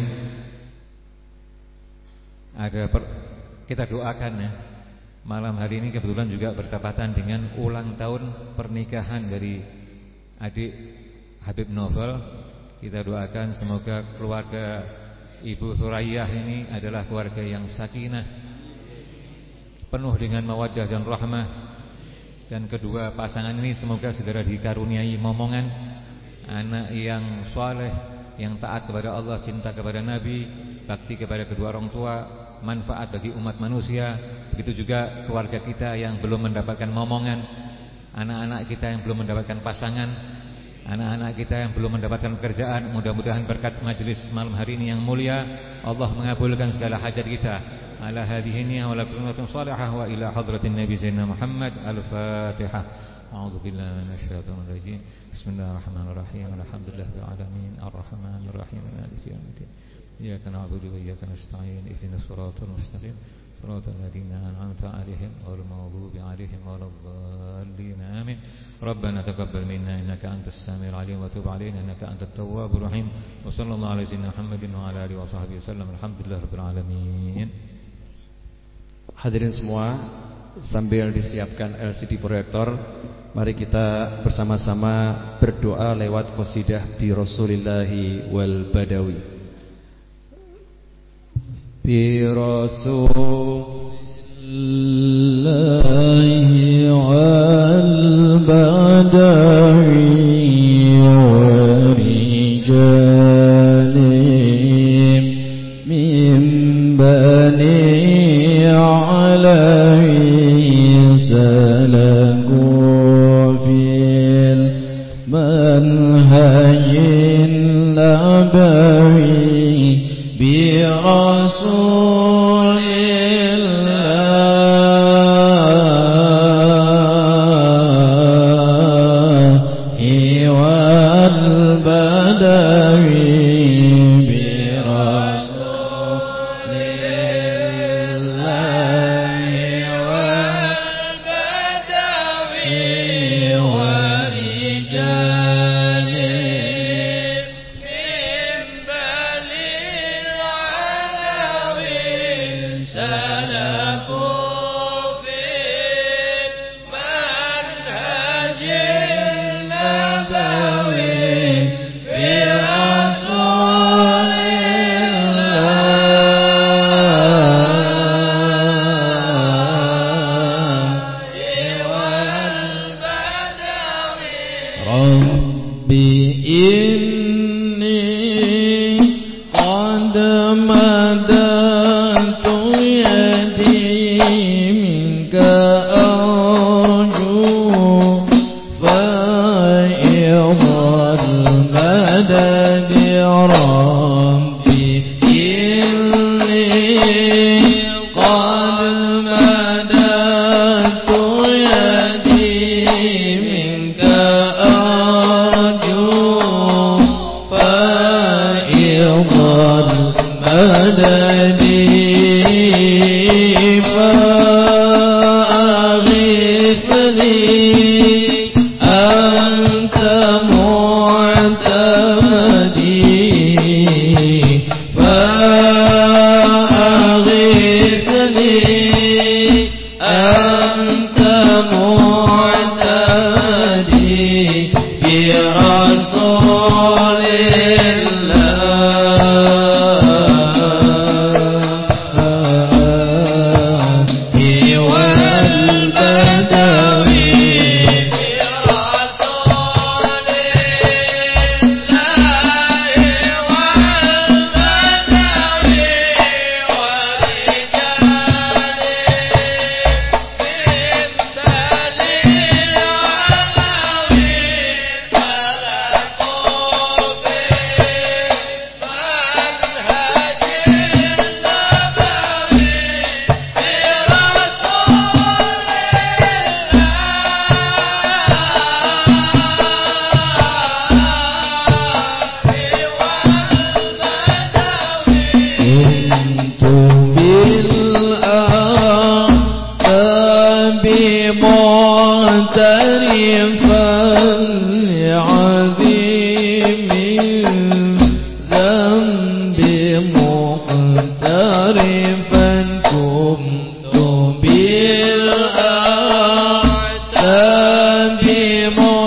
ada per, kita doakan ya. Malam hari ini kebetulan juga bertepatan dengan ulang tahun pernikahan dari adik Habib Novel. Kita doakan semoga keluarga Ibu Surayah ini adalah keluarga yang sakinah, penuh dengan mawaddah dan rahmah. Dan kedua pasangan ini semoga segera dikaruniai momongan anak yang soleh yang taat kepada Allah, cinta kepada Nabi, bakti kepada kedua orang tua, manfaat bagi umat manusia, begitu juga keluarga kita yang belum mendapatkan momongan, anak-anak kita yang belum mendapatkan pasangan, anak-anak kita yang belum mendapatkan pekerjaan, mudah-mudahan berkat majelis malam hari ini yang mulia, Allah mengabulkan segala hajat kita. Ala hadhihi wa lakum salihah wa ila hadratin Nabi Zainal Muhammad al-Fatihah. أعوذ بالله من الشيطان الرجيم. بسم الله الرحمن الرحيم. الحمد لله رب العالمين. الرحمن الرحيم. مالك يوم الدين. إياك نعبد وإياك نستعين. اهدنا الصراط المستقيم. صراط الذين أنعمت عليهم غير المغضوب عليهم ولا الضالين. آمين. ربنا تقبل منا. إنك أنت السميع العليم. وتب علينا. إنك أنت التواب الرحيم. وصلى الله على سيدنا محمد وعلى آله وصحبه وسلم. الحمد لله رب العالمين. Hadirin semua, sambil disiapkan LCD proyektor, Mari kita bersama-sama berdoa lewat qasidah bi Rasulillahi wal Badawi. Bi Rasulillahi wal Badawi wa min bani ala भीमो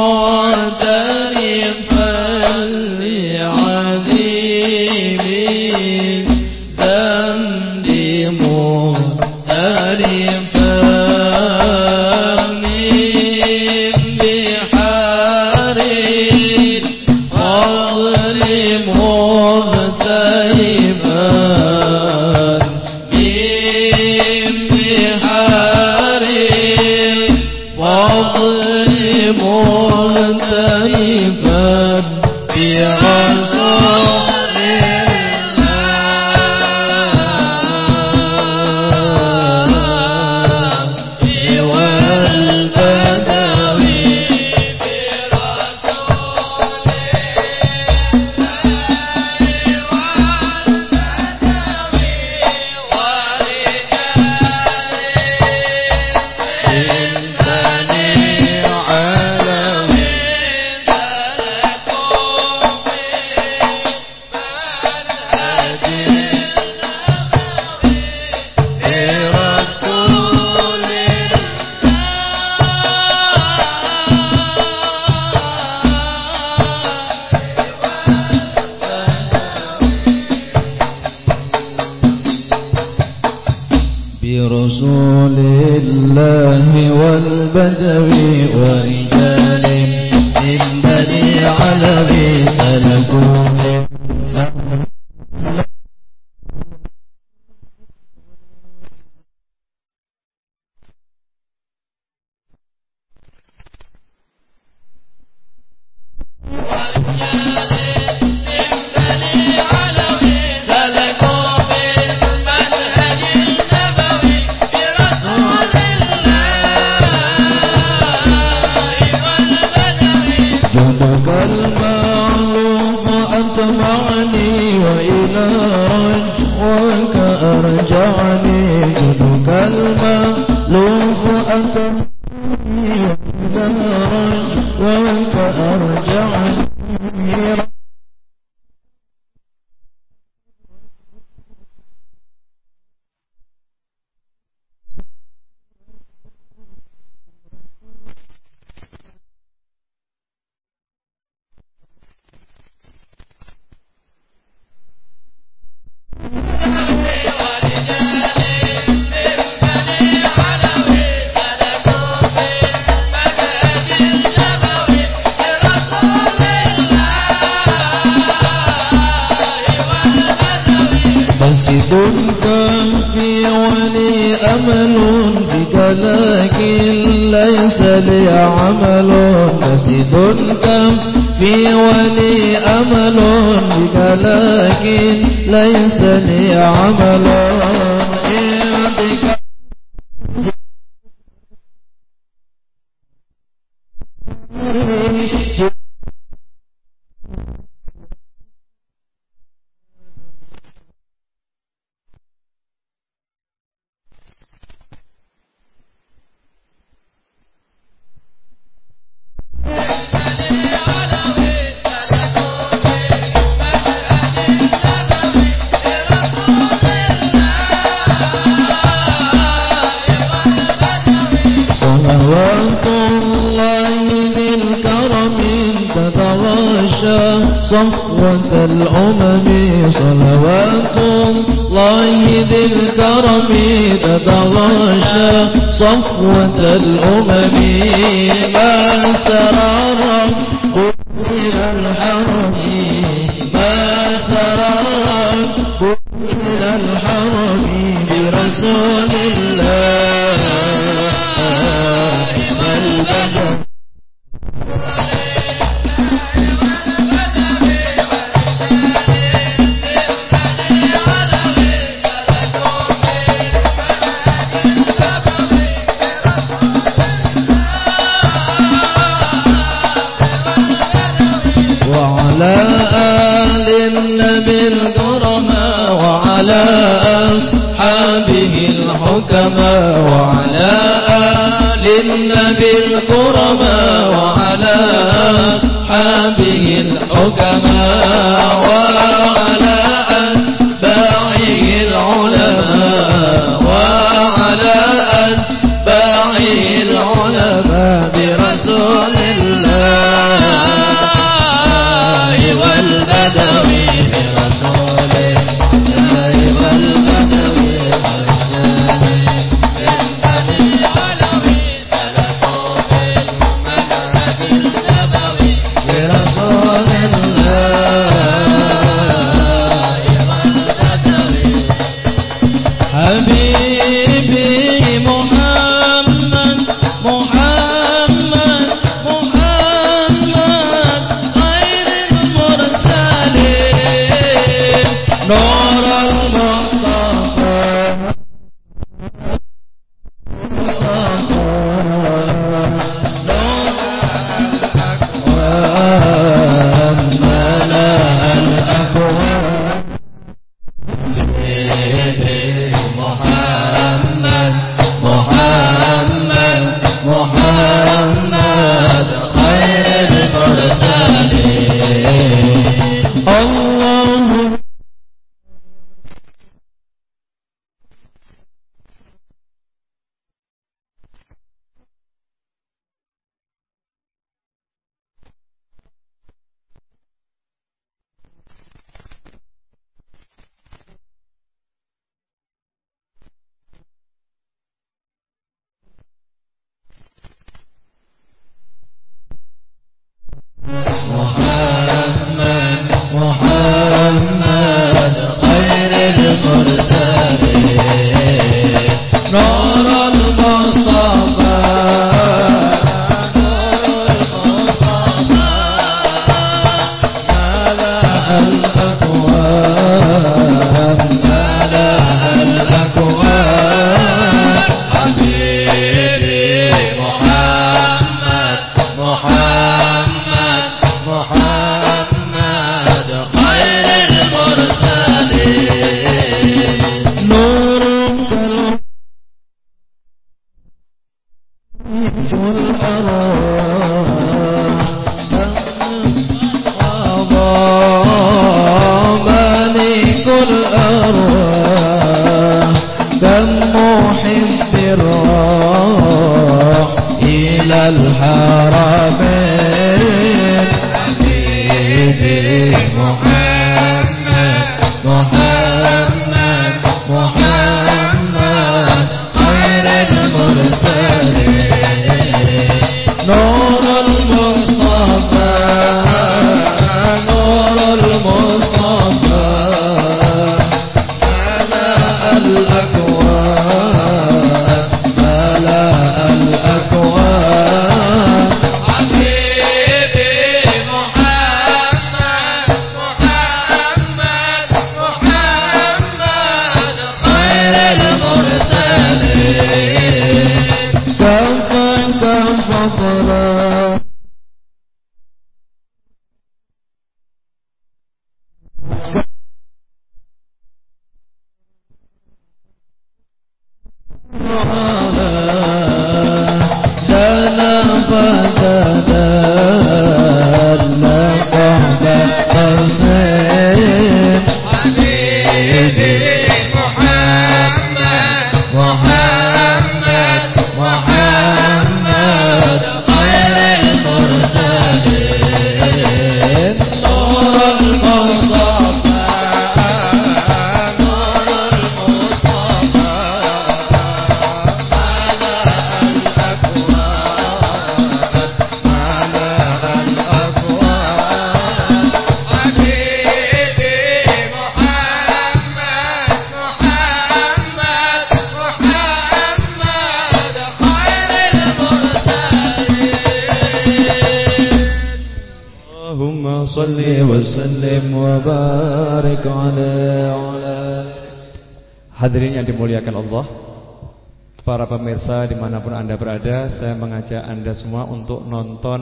pemirsa di mana pun anda berada Saya mengajak anda semua untuk nonton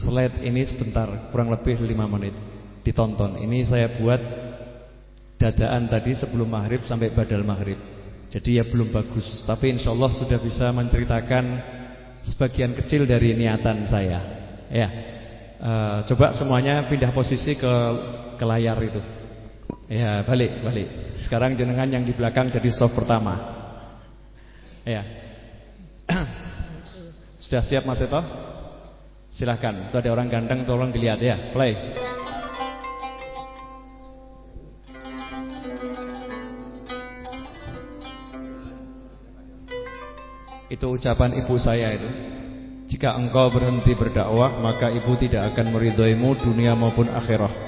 Slide ini sebentar Kurang lebih 5 menit Ditonton. Ini saya buat Dadaan tadi sebelum maghrib sampai badal maghrib. Jadi ya belum bagus Tapi insya Allah sudah bisa menceritakan Sebagian kecil dari niatan saya. Ya Eh, Coba semuanya pindah posisi ke, ke layar itu. Ya balik balik. Sekarang jenengan yang di belakang jadi soft pertama Ya Sudah siap Mas Eto? Silahkan. Itu ada orang ganteng tolong dilihat ya. Play. Itu ucapan ibu saya itu. Jika engkau berhenti berdakwah Maka ibu tidak akan meridhoimu Dunia maupun akhirah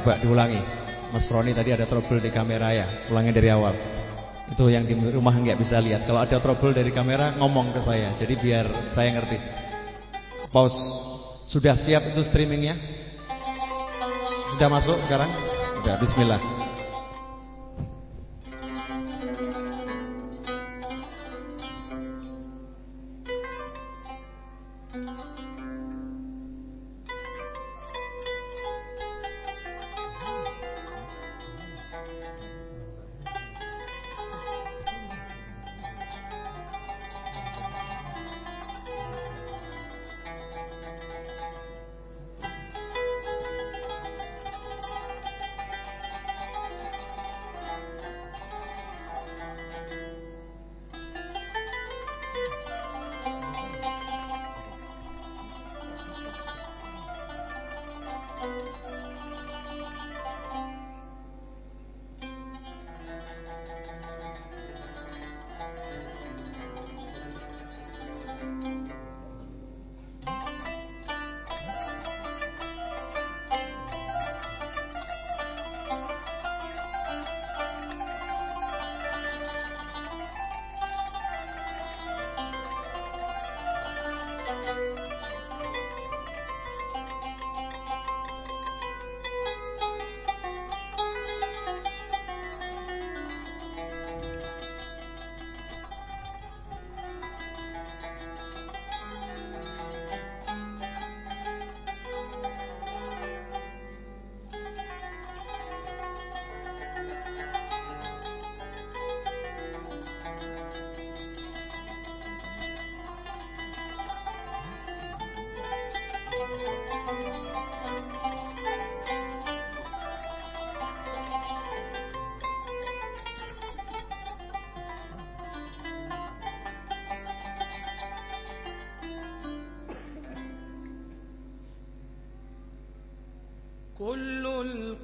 coba diulangi. Mas Roni tadi ada trouble di kamera ya Ulangi dari awal. Itu yang di rumah nggak bisa lihat. Kalau ada trouble dari kamera ngomong ke saya. Jadi biar saya ngerti. Pause. Sudah siap itu streamingnya? Sudah masuk sekarang? Sudah, bismillah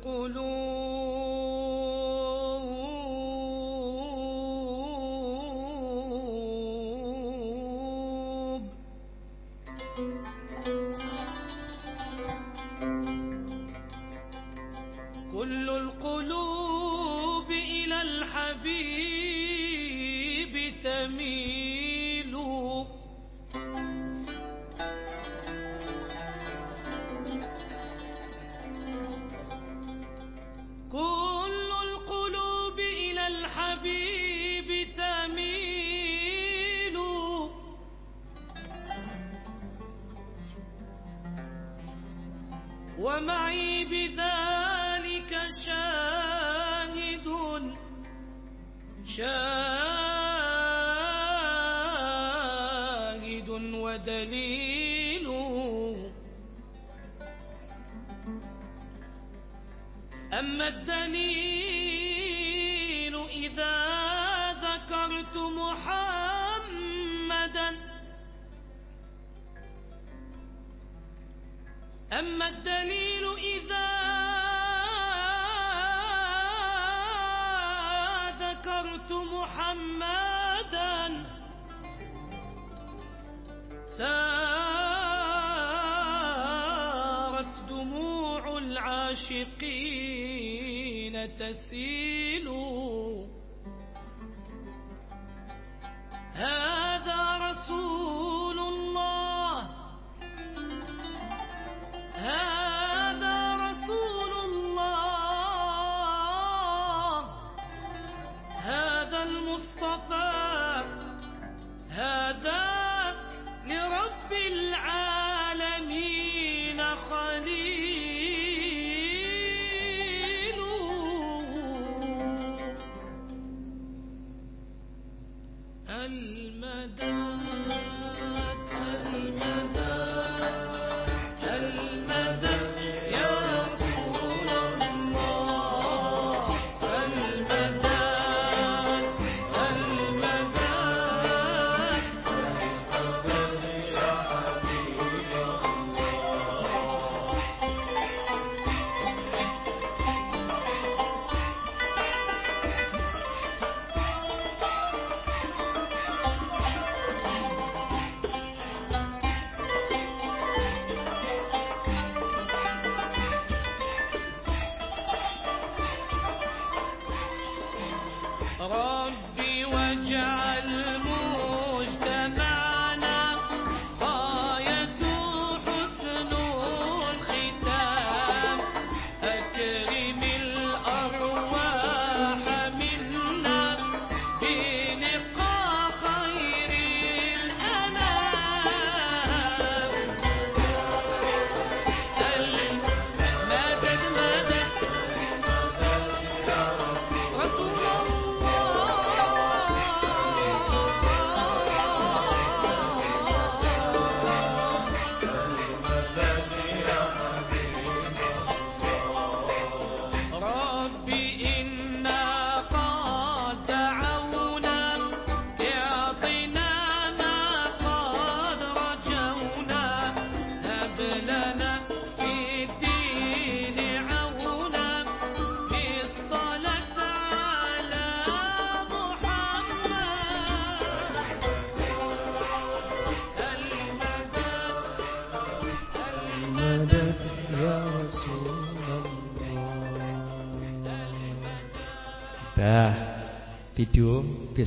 القلوب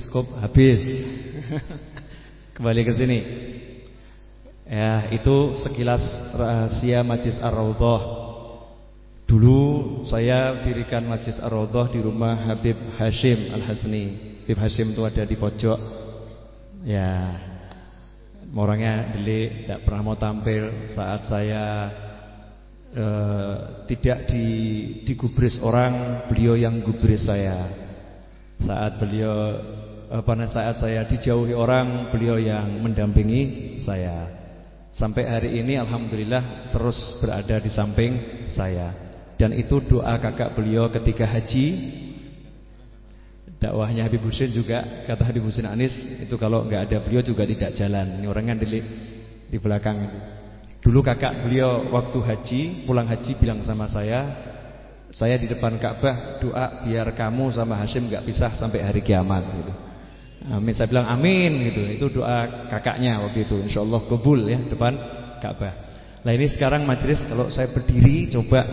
biskop habis. Kembali ke sini. Ya, itu sekilas rahasia Majlis Ar-Raudhah. Dulu saya dirikan Majlis Ar-Raudhah di rumah Habib Hashim Al-Hasni. Habib Hashim itu ada di pojok. Ya. Orangnya delik, tidak pernah mau tampil saat saya eh, tidak di, digubris orang, beliau yang gubris saya. Saat beliau namanya, saat saya dijauhi orang, beliau yang mendampingi saya. Sampai hari ini alhamdulillah terus berada di samping saya. Dan itu doa kakak beliau ketika haji. Dakwahnya Habib Husin juga kata Habib Husin Anis itu kalau nggak ada beliau juga tidak jalan. Ini orangnya di di belakang. Dulu kakak beliau waktu haji, pulang haji bilang sama saya, saya di depan Ka'bah doa biar kamu sama Hashim nggak pisah sampai hari kiamat gitu. Amin. Saya bilang amin gitu. Itu doa kakaknya waktu itu. Insyaallah kabul ya depan Ka'bah. Nah ini sekarang majelis kalau saya berdiri coba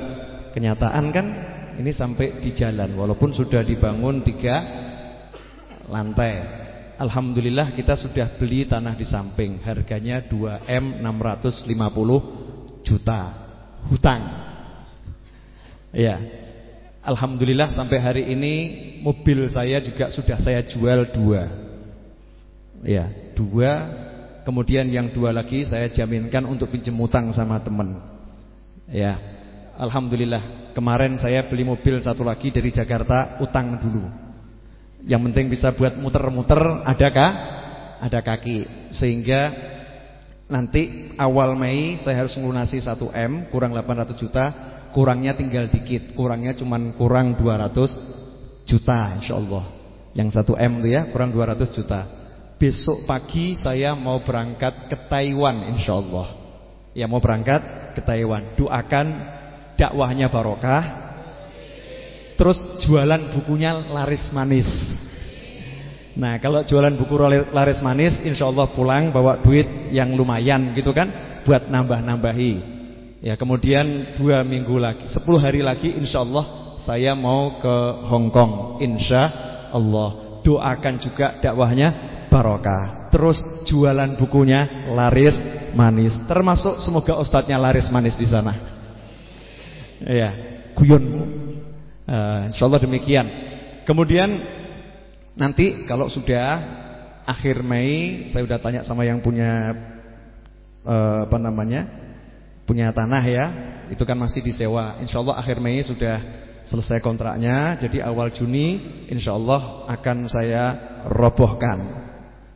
kenyataan kan ini sampai di jalan walaupun sudah dibangun tiga lantai. Alhamdulillah kita sudah beli tanah di samping Harganya 2M 650 juta Hutang Ya Alhamdulillah sampai hari ini Mobil saya juga sudah saya jual dua. Ya dua. Kemudian yang dua lagi saya jaminkan untuk pinjam utang sama teman. Ya Alhamdulillah. Kemarin saya beli mobil satu lagi dari Jakarta Utang dulu. Yang penting bisa buat muter-muter ada kah? Ada kaki. Sehingga nanti awal Mei saya harus melunasi 1M kurang 800 juta, kurangnya tinggal dikit. Kurangnya cuman kurang 200 juta insyaallah. Yang 1M itu ya, kurang 200 juta. Besok pagi saya mau berangkat ke Taiwan insyaallah. Ya mau berangkat ke Taiwan. Doakan dakwahnya barokah, Terus jualan bukunya laris manis Nah kalau jualan buku laris manis Insya Allah pulang bawa duit yang lumayan gitu kan Buat nambah-nambahi Ya kemudian dua minggu lagi Sepuluh hari lagi insya Allah Saya mau ke Hong Kong Insya Allah Doakan juga dakwahnya barokah Terus jualan bukunya laris manis Termasuk semoga ustadznya laris manis di sana Ya Guyon Uh, Allah demikian. Kemudian nanti kalau sudah akhir Mei, saya sudah tanya sama yang punya uh, apa namanya? Punya tanah ya, itu kan masih disewa. Insya Allah akhir Mei sudah selesai kontraknya, jadi awal Juni insya Allah akan saya robohkan.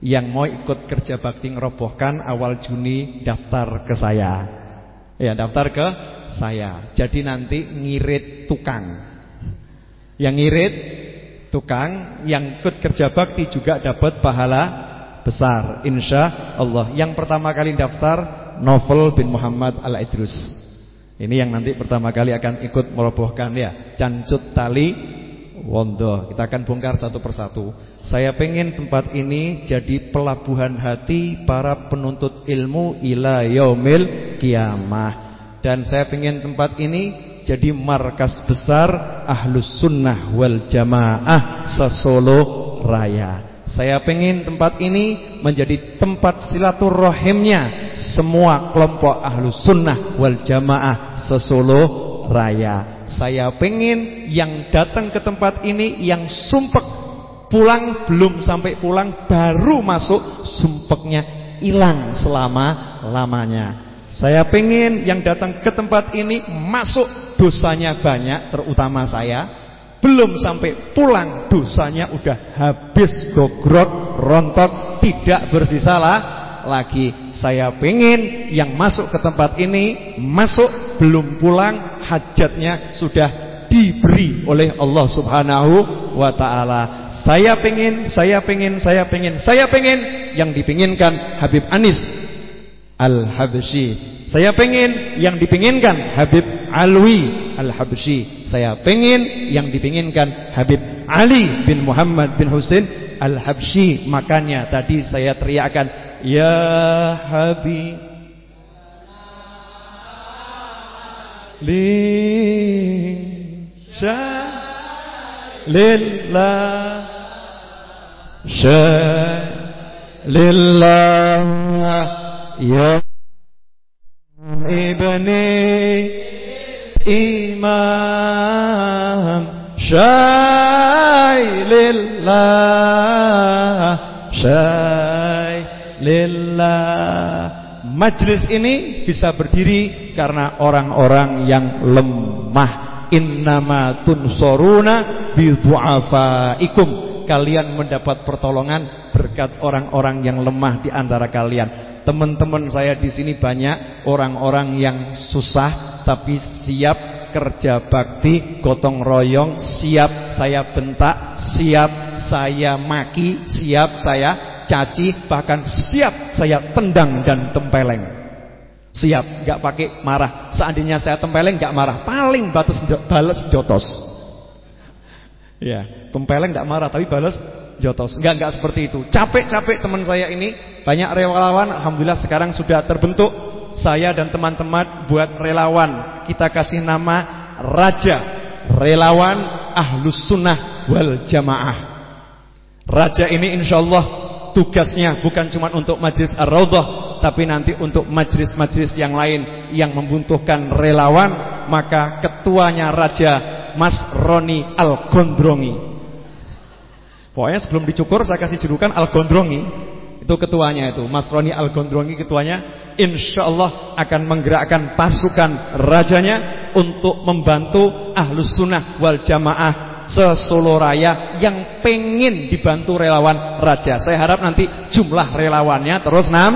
Yang mau ikut kerja bakti robohkan awal Juni daftar ke saya. Ya, daftar ke saya. Jadi nanti ngirit tukang. Yang ngirit tukang, yang ikut kerja bakti juga dapat pahala besar insya Allah. Yang pertama kali daftar Novel bin Muhammad Al-Idrus. Ini yang nanti pertama kali akan ikut merobohkan ya, cancut tali wondo. Kita akan bongkar satu persatu. Saya pengen tempat ini jadi pelabuhan hati para penuntut ilmu ila yaumil kiamah. Dan saya pengen tempat ini jadi markas besar Ahlus Sunnah wal Jamaah Sesolo Raya. Saya pengen tempat ini menjadi tempat silaturahimnya semua kelompok Ahlus Sunnah wal Jamaah Sesolo Raya. Saya pengen yang datang ke tempat ini yang sumpek pulang belum sampai pulang baru masuk sumpeknya hilang selama lamanya. Saya pengen yang datang ke tempat ini masuk dosanya banyak terutama saya belum sampai pulang dosanya udah habis gogrok rontok tidak bersisa lah. Lagi saya pengen yang masuk ke tempat ini masuk belum pulang hajatnya sudah diberi oleh Allah Subhanahu wa taala. Saya pengen, saya pengen, saya pengen, saya pengen yang dipinginkan Habib Anis Al-Habsyi. Saya pengen yang dipinginkan Habib Alwi Al-Habsyi. Saya pengen yang dipinginkan Habib Ali bin Muhammad bin Husain Al-Habsyi. Makanya tadi saya teriakkan ya Habib li lillah lillah Ya. Ibni Imam Syailillah Syailillah. Majlis ini bisa berdiri karena orang-orang yang lemah. Innama tunsoruna bidu'afaikum kalian mendapat pertolongan berkat orang-orang yang lemah di antara kalian. Teman-teman saya di sini banyak orang-orang yang susah tapi siap kerja bakti, gotong royong, siap saya bentak, siap saya maki, siap saya caci, bahkan siap saya tendang dan tempeleng. Siap, nggak pakai marah. Seandainya saya tempeleng nggak marah, paling batas balas jotos. Ya, tempeleng nggak marah tapi balas jotos. Enggak enggak seperti itu. Capek-capek teman saya ini, banyak relawan alhamdulillah sekarang sudah terbentuk. Saya dan teman-teman buat relawan. Kita kasih nama Raja Relawan Ahlus Sunnah wal Jamaah. Raja ini insyaallah tugasnya bukan cuma untuk majlis Ar-Raudhah tapi nanti untuk majlis-majlis yang lain yang membutuhkan relawan maka ketuanya Raja Mas Roni Al-Gondrongi pokoknya sebelum dicukur saya kasih julukan Al-Gondrongi itu ketuanya itu Mas Roni Al-Gondrongi ketuanya Insya Allah akan menggerakkan pasukan rajanya untuk membantu ahlus sunnah wal jamaah sesolo raya yang pengen dibantu relawan raja. Saya harap nanti jumlah relawannya terus nam,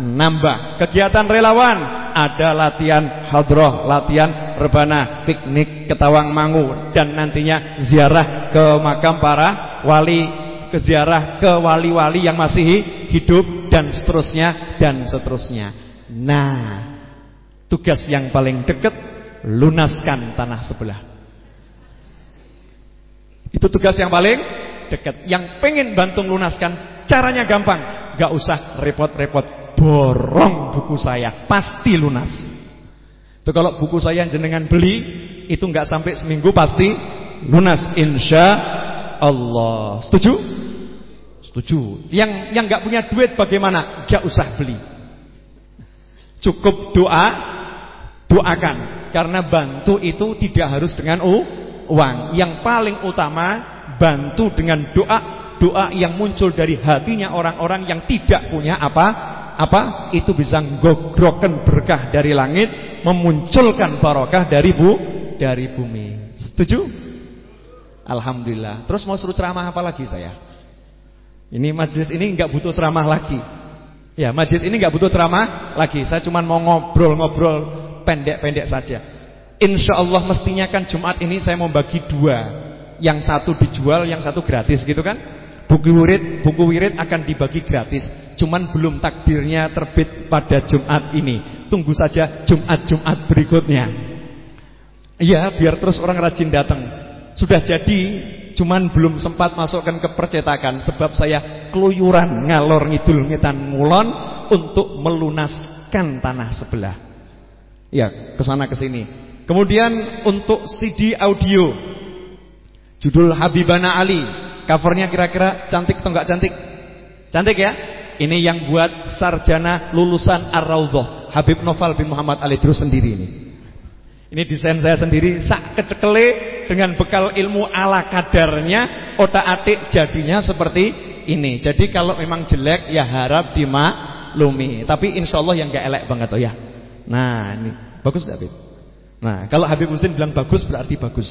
nambah. Kegiatan relawan ada latihan hadroh, latihan rebana, piknik ke Tawangmangu dan nantinya ziarah ke makam para wali, ke ziarah ke wali-wali yang masih hidup dan seterusnya dan seterusnya. Nah, tugas yang paling dekat lunaskan tanah sebelah. Itu tugas yang paling dekat. Yang pengen bantu lunaskan, caranya gampang. Gak usah repot-repot. Borong buku saya, pasti lunas. Itu kalau buku saya jenengan beli, itu gak sampai seminggu pasti lunas. Insya Allah. Setuju? Setuju. Yang yang nggak punya duit bagaimana? Gak usah beli. Cukup doa, doakan. Karena bantu itu tidak harus dengan uang. Yang paling utama bantu dengan doa, doa yang muncul dari hatinya orang-orang yang tidak punya apa? Apa? Itu bisa gogroken berkah dari langit, memunculkan barokah dari bu dari bumi. Setuju? Alhamdulillah. Terus mau suruh ceramah apa lagi saya? Ini majelis ini nggak butuh ceramah lagi. Ya, majelis ini nggak butuh ceramah lagi. Saya cuma mau ngobrol-ngobrol pendek-pendek saja. Insya Allah mestinya kan Jumat ini saya mau bagi dua Yang satu dijual, yang satu gratis gitu kan Buku wirid, buku wirid akan dibagi gratis Cuman belum takdirnya terbit pada Jumat ini Tunggu saja Jumat-Jumat berikutnya. Iya biar terus orang rajin datang. Sudah jadi Cuman belum sempat masukkan ke percetakan Sebab saya keluyuran ngalor ngidul ngetan ngulon Untuk melunaskan tanah sebelah. Ya ke sana ke sini Kemudian untuk CD audio. Judul Habibana Ali. Covernya kira-kira cantik atau enggak cantik? Cantik ya? Ini yang buat sarjana lulusan Ar-Raudhah Habib Noval bin Muhammad Ali terus sendiri ini Ini desain saya sendiri Sak kecekele dengan bekal ilmu ala kadarnya Otak-atik jadinya seperti ini Jadi kalau memang jelek ya harap dimaklumi Tapi insya Allah yang gak elek banget oh ya Nah ini Bagus gak Habib? Nah, kalau Habib Husin bilang bagus berarti bagus.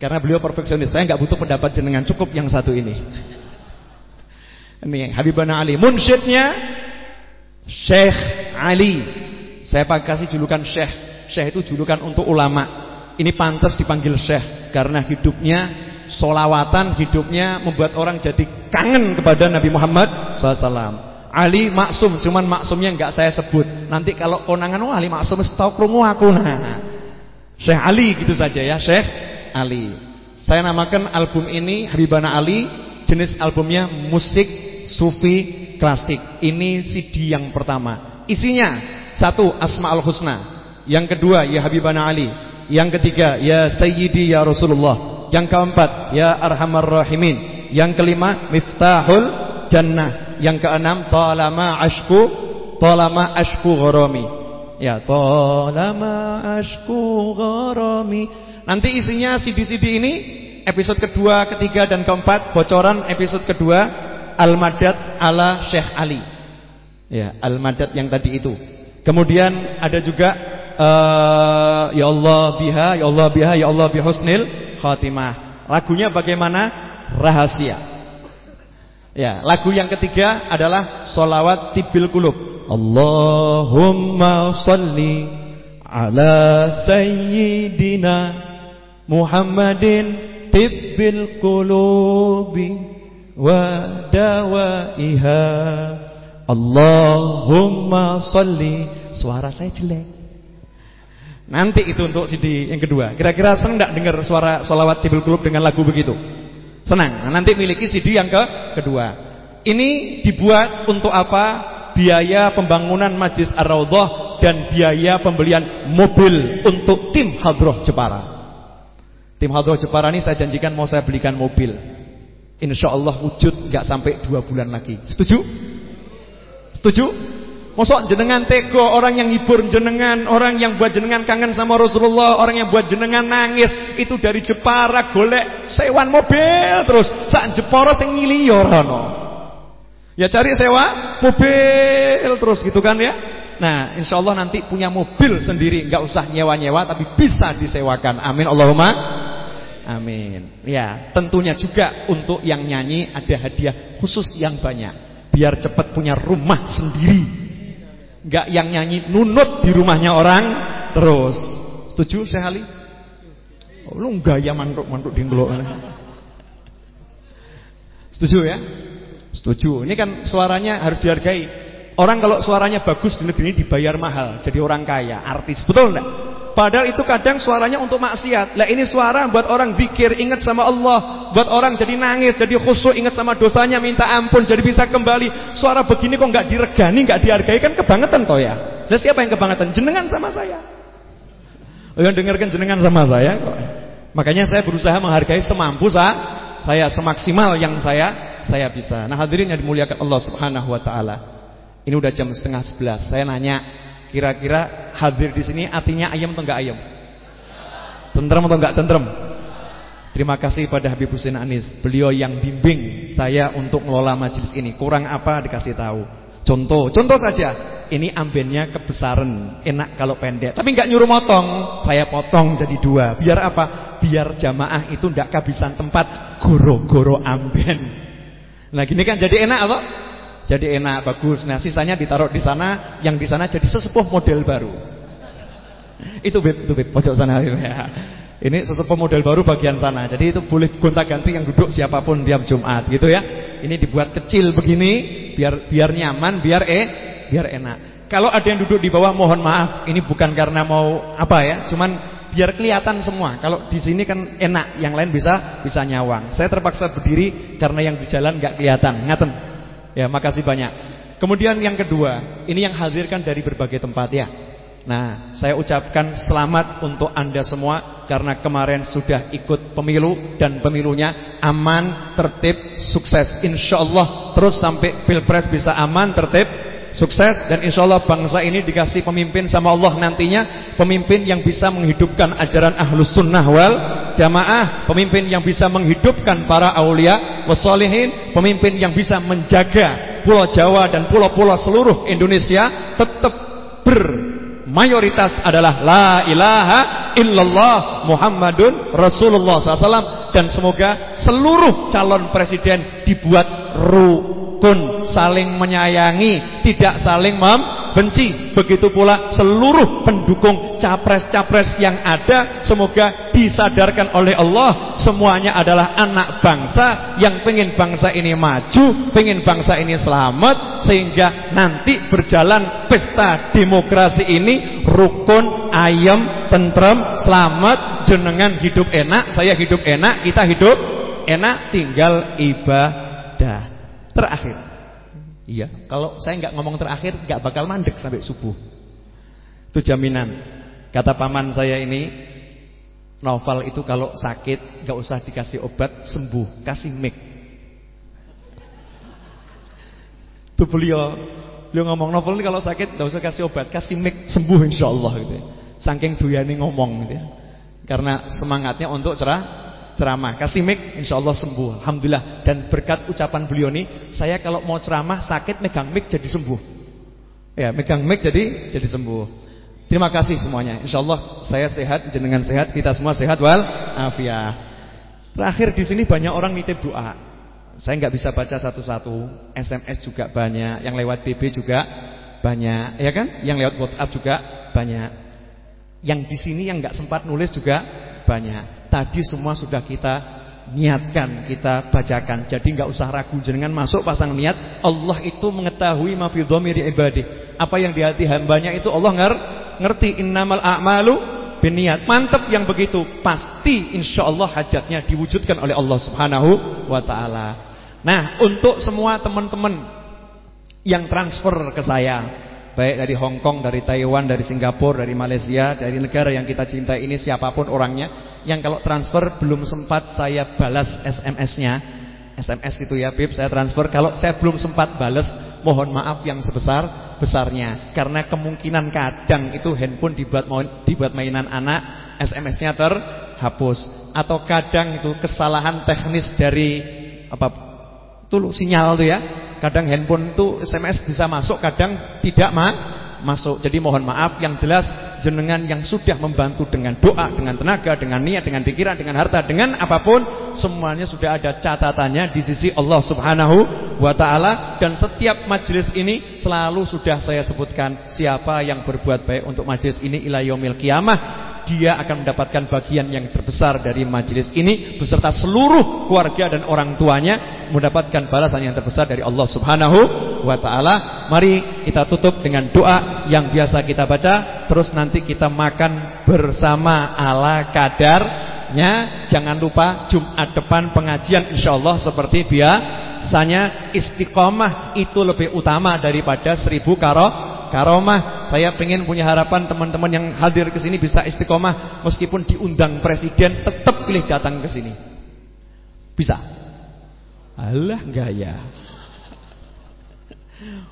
Karena beliau perfeksionis. Saya nggak butuh pendapat jenengan, cukup yang satu ini. Ini Habibana Ali. Munsyidnya Syekh Ali. Saya kasih julukan Syekh. Syekh itu julukan untuk ulama. Ini pantas dipanggil Syekh karena hidupnya solawatan, hidupnya membuat orang jadi kangen kepada Nabi Muhammad SAW. Ali maksum, cuman maksumnya nggak saya sebut. Nanti kalau konangan oh Ali maksum setau krungu aku nah. Syekh Ali gitu saja ya, Syekh Ali. Saya namakan album ini Habibana Ali, jenis albumnya musik sufi klasik. Ini CD yang pertama. Isinya satu Asmaul Husna, yang kedua ya Habibana Ali, yang ketiga ya Sayyidi ya Rasulullah, yang keempat ya Arhamar Rahimin, yang kelima Miftahul Jannah, yang keenam Talama Ashku, Talama Ashku Gharami. Ya, Talama Ashku Gharami. Nanti isinya CD-CD ini episode kedua, ketiga dan keempat bocoran episode kedua Al-Madad ala Syekh Ali. Ya, Al-Madad yang tadi itu. Kemudian ada juga uh, Ya Allah biha, Ya Allah biha, Ya Allah bihusnil khatimah. Lagunya bagaimana? Rahasia. Ya, lagu yang ketiga adalah Solawat Tibil Kulub. Allahumma salli ala sayyidina Muhammadin tibbil qulubi wa dawaiha Allahumma salli suara saya jelek. Nanti itu untuk CD yang kedua. Kira-kira senang enggak dengar suara solawat Tibul Kulub dengan lagu begitu? Senang. Nah, nanti miliki CD yang ke kedua. Ini dibuat untuk apa? Biaya pembangunan Majlis Ar-Raudhah dan biaya pembelian mobil untuk tim Hadroh Jepara. Tim Hadroh Jepara ini saya janjikan mau saya belikan mobil. Insya Allah wujud nggak sampai dua bulan lagi. Setuju? Setuju? Mosok jenengan tego orang yang hibur jenengan, orang yang buat jenengan kangen sama Rasulullah, orang yang buat jenengan nangis itu dari Jepara golek sewan mobil terus sak Jepara sing ngili ya. Ya cari sewa mobil terus gitu kan ya. Nah, insya Allah nanti punya mobil sendiri, nggak usah nyewa-nyewa tapi bisa disewakan. Amin Allahumma Amin. Ya, tentunya juga untuk yang nyanyi ada hadiah khusus yang banyak. Biar cepat punya rumah sendiri. Enggak yang nyanyi nunut di rumahnya orang terus. Setuju Syekh Ali? Oh, lu gaya mantuk-mantuk di Setuju ya? Setuju. Ini kan suaranya harus dihargai. Orang kalau suaranya bagus di negeri ini dibayar mahal, jadi orang kaya, artis. Betul enggak? Padahal itu kadang suaranya untuk maksiat. Lah ini suara buat orang zikir, ingat sama Allah, buat orang jadi nangis, jadi khusyuk, ingat sama dosanya, minta ampun, jadi bisa kembali. Suara begini kok nggak diregani, nggak dihargai kan kebangetan toh ya. Lah siapa yang kebangetan? Jenengan sama saya. Oh, yang dengarkan jenengan sama saya kok. Makanya saya berusaha menghargai semampu saya, saya semaksimal yang saya saya bisa. Nah, hadirin yang dimuliakan Allah Subhanahu wa taala. Ini udah jam setengah sebelas. Saya nanya, Kira-kira hadir di sini artinya ayam atau enggak ayam? Tentrem atau enggak tentrem? Terima kasih pada Habib Hussein Anis. Beliau yang bimbing saya untuk mengelola majelis ini. Kurang apa dikasih tahu. Contoh, contoh saja. Ini ambennya kebesaran, enak kalau pendek. Tapi enggak nyuruh motong. Saya potong jadi dua. Biar apa? Biar jamaah itu enggak kehabisan tempat goro-goro amben. Nah gini kan jadi enak apa? Jadi enak, bagus. Nah, sisanya ditaruh di sana, yang di sana jadi sesepuh model baru. Itu beb, itu beb, pojok sana ya. Ini sesepuh model baru bagian sana. Jadi itu boleh gonta-ganti yang duduk siapa pun tiap Jumat gitu ya. Ini dibuat kecil begini biar biar nyaman, biar eh biar enak. Kalau ada yang duduk di bawah mohon maaf, ini bukan karena mau apa ya, cuman biar kelihatan semua. Kalau di sini kan enak, yang lain bisa bisa nyawang. Saya terpaksa berdiri karena yang di jalan nggak kelihatan. Ngaten. Ya, makasih banyak. Kemudian yang kedua, ini yang hadirkan dari berbagai tempat ya. Nah, saya ucapkan selamat untuk Anda semua karena kemarin sudah ikut pemilu dan pemilunya aman, tertib, sukses. Insya Allah terus sampai Pilpres bisa aman, tertib, sukses dan insya Allah bangsa ini dikasih pemimpin sama Allah nantinya. Pemimpin yang bisa menghidupkan ajaran ahlus sunnah wal jamaah. Pemimpin yang bisa menghidupkan para aulia wassalihin pemimpin yang bisa menjaga pulau Jawa dan pulau-pulau seluruh Indonesia tetap bermayoritas adalah la ilaha illallah Muhammadun Rasulullah SAW dan semoga seluruh calon presiden dibuat rukun saling menyayangi tidak saling membenci. Begitu pula seluruh pendukung capres-capres yang ada semoga disadarkan oleh Allah semuanya adalah anak bangsa yang pengen bangsa ini maju pengen bangsa ini selamat sehingga nanti berjalan pesta demokrasi ini rukun ayam tentrem selamat jenengan hidup enak saya hidup enak kita hidup enak tinggal ibadah terakhir Iya, kalau saya nggak ngomong terakhir nggak bakal mandek sampai subuh. Itu jaminan. Kata paman saya ini, novel itu kalau sakit nggak usah dikasih obat sembuh, kasih mik. Itu beliau, beliau ngomong novel ini kalau sakit nggak usah kasih obat, kasih mik sembuh insya Allah gitu. Ya. Saking duyani ngomong gitu ya. Karena semangatnya untuk cerah ceramah. Kasih mic insya Allah sembuh. Alhamdulillah. Dan berkat ucapan beliau ini, saya kalau mau ceramah sakit megang mic jadi sembuh. Ya, megang mic jadi jadi sembuh. Terima kasih semuanya. Insya Allah saya sehat, jenengan sehat, kita semua sehat wal afiat. Terakhir di sini banyak orang nitip doa. Saya nggak bisa baca satu-satu. SMS juga banyak, yang lewat BB juga banyak, ya kan? Yang lewat WhatsApp juga banyak. Yang di sini yang nggak sempat nulis juga banyak. Tadi semua sudah kita niatkan, kita bacakan. Jadi nggak usah ragu jenengan masuk pasang niat. Allah itu mengetahui ma fi. Apa yang di hati hambanya itu Allah nger ngerti innamal a'malu biniat. Mantap yang begitu. Pasti insyaallah hajatnya diwujudkan oleh Allah Subhanahu wa taala. Nah, untuk semua teman-teman yang transfer ke saya baik dari Hong Kong, dari Taiwan, dari Singapura, dari Malaysia, dari negara yang kita cintai ini siapa pun orangnya yang kalau transfer belum sempat saya balas SMS-nya. SMS itu ya, Bib, saya transfer. Kalau saya belum sempat balas, mohon maaf yang sebesar besarnya. Karena kemungkinan kadang itu handphone dibuat dibuat mainan anak, SMS-nya terhapus. Atau kadang itu kesalahan teknis dari apa tuh sinyal tuh ya Kadang handphone itu SMS bisa masuk, kadang tidak ma masuk. Jadi mohon maaf yang jelas jenengan yang sudah membantu dengan doa, dengan tenaga, dengan niat, dengan pikiran, dengan harta, dengan apa pun, semuanya sudah ada catatannya di sisi Allah Subhanahu wa taala dan setiap majelis ini selalu sudah saya sebutkan siapa yang berbuat baik untuk majelis ini ila yaumil kiamah dia akan mendapatkan bagian yang terbesar dari majelis ini beserta seluruh keluarga dan orang tuanya mendapatkan balasan yang terbesar dari Allah Subhanahu wa taala. Mari kita tutup dengan doa yang biasa kita baca, terus nanti kita makan bersama ala kadarnya. Jangan lupa Jumat depan pengajian insyaallah seperti biasanya istiqomah itu lebih utama daripada seribu karo karomah. Saya pengen punya harapan teman-teman yang hadir ke sini bisa istiqomah meskipun diundang presiden tetap pilih datang ke sini. Bisa? Alah gaya.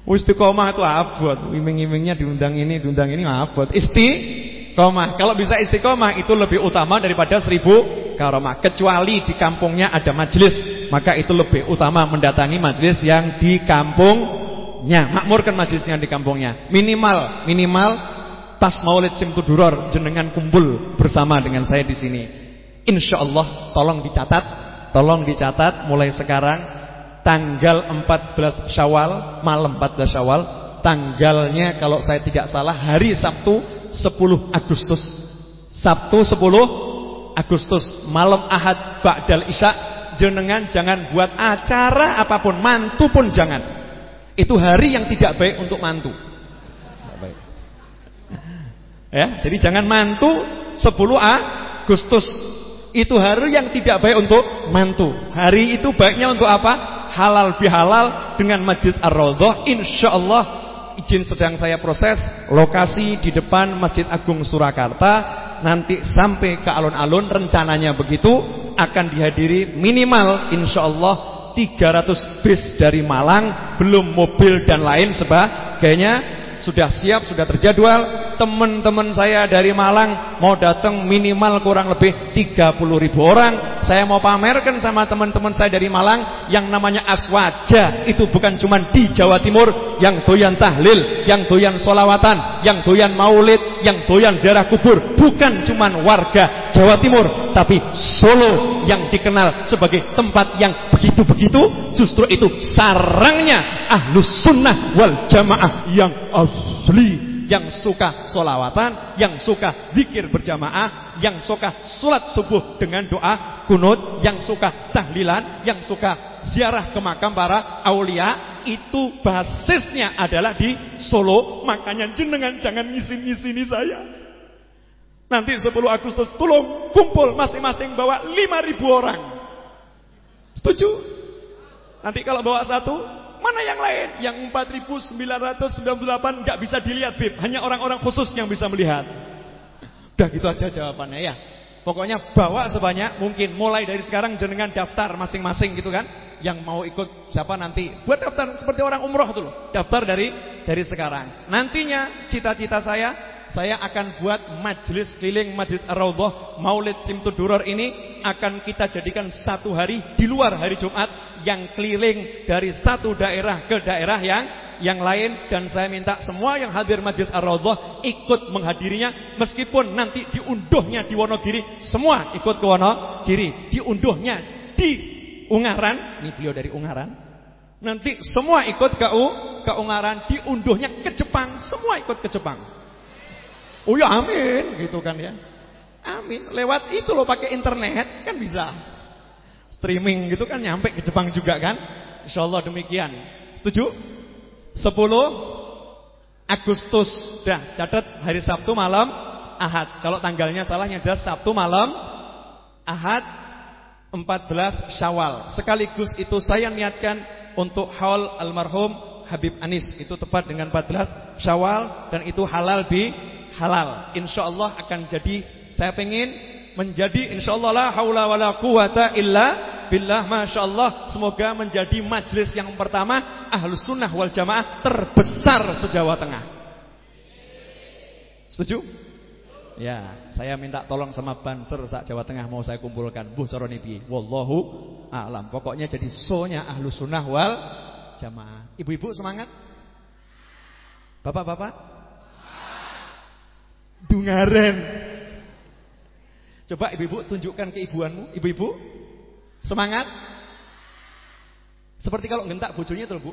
Istiqomah itu abot, iming-imingnya diundang ini, diundang ini abot. Istiqomah. Kalau bisa istiqomah itu lebih utama daripada seribu karomah. Kecuali di kampungnya ada majelis, maka itu lebih utama mendatangi majelis yang di kampung nya makmurkan majlisnya di kampungnya. Minimal minimal pas maulid simtuduror jenengan kumpul bersama dengan saya di sini. Insyaallah tolong dicatat tolong dicatat mulai sekarang. Tanggal 14 Syawal malam 14 Syawal. Tanggalnya kalau saya tidak salah hari Sabtu 10 Agustus. Sabtu 10 Agustus malam Ahad Ba'dal Isya. Jenengan jangan buat acara apa pun mantu pun jangan itu hari yang tidak baik untuk mantu. baik. Ya, jadi jangan mantu 10 Agustus. Itu hari yang tidak baik untuk mantu. Hari itu baiknya untuk apa? Halal bihalal dengan majlis Ar-Raudhah insyaallah izin sedang saya proses lokasi di depan Masjid Agung Surakarta nanti sampai ke alun-alun rencananya begitu akan dihadiri minimal insyaallah 300 bis dari Malang, belum mobil dan lain sebagainya sudah siap, sudah terjadwal. Teman-teman saya dari Malang mau datang minimal kurang lebih 30 ribu orang. Saya mau pamerkan sama teman-teman saya dari Malang yang namanya Aswaja. Itu bukan cuma di Jawa Timur yang doyan tahlil, yang doyan solawatan, yang doyan maulid, yang doyan ziarah kubur. Bukan cuma warga Jawa Timur, tapi Solo yang dikenal sebagai tempat yang begitu-begitu. Justru itu sarangnya ahlus sunnah wal jamaah yang asli yang suka solawatan, yang suka zikir berjamaah, yang suka sulat subuh dengan doa kunut, yang suka tahlilan, yang suka ziarah ke makam para aulia, itu basisnya adalah di Solo. Makanya jenengan jangan ngisin-ngisini saya. Nanti 10 Agustus tolong kumpul masing-masing bawa 5000 orang. Setuju? Nanti kalau bawa satu Mana yang lain? Yang 4998 nggak bisa dilihat, Bib. Hanya orang-orang khusus yang bisa melihat. Udah gitu aja jawabannya ya. Pokoknya bawa sebanyak mungkin. Mulai dari sekarang jenengan daftar masing-masing gitu kan. Yang mau ikut siapa nanti. Buat daftar seperti orang umroh tuh loh. Daftar dari dari sekarang. Nantinya cita-cita saya saya akan buat majelis keliling Majlis Ar-Raudhah Maulid Simtuduror ini akan kita jadikan satu hari di luar hari Jumat yang keliling dari satu daerah ke daerah yang yang lain dan saya minta semua yang hadir Masjid Ar-Raudhah ikut menghadirinya meskipun nanti diunduhnya di Wonogiri semua ikut ke Wonogiri diunduhnya di Ungaran ini beliau dari Ungaran nanti semua ikut ke U ke Ungaran diunduhnya ke Jepang semua ikut ke Jepang oh ya amin gitu kan ya amin lewat itu loh pakai internet kan bisa streaming gitu kan nyampe ke Jepang juga kan? Insyaallah demikian. Setuju? 10 Agustus. Dah, catat hari Sabtu malam Ahad. Kalau tanggalnya salahnya jelas Sabtu malam Ahad 14 Syawal. Sekaligus itu saya niatkan untuk haul almarhum Habib Anis. Itu tepat dengan 14 Syawal dan itu halal bi halal. Insyaallah akan jadi saya pengen menjadi insyaallah la haula wala quwata illa billah masyaallah semoga menjadi majelis yang pertama ahlus sunnah wal jamaah terbesar se-Jawa Tengah. Setuju? Ya, saya minta tolong sama Banser sak Jawa Tengah mau saya kumpulkan. Buh carane piye? Wallahu a'lam. Pokoknya jadi sonya ahlus sunnah wal jamaah. Ibu-ibu semangat? Bapak-bapak? Dungaren. Coba ibu-ibu tunjukkan keibuanmu, ibu-ibu. Semangat? Seperti kalau ngentak bojonya tuh, Bu.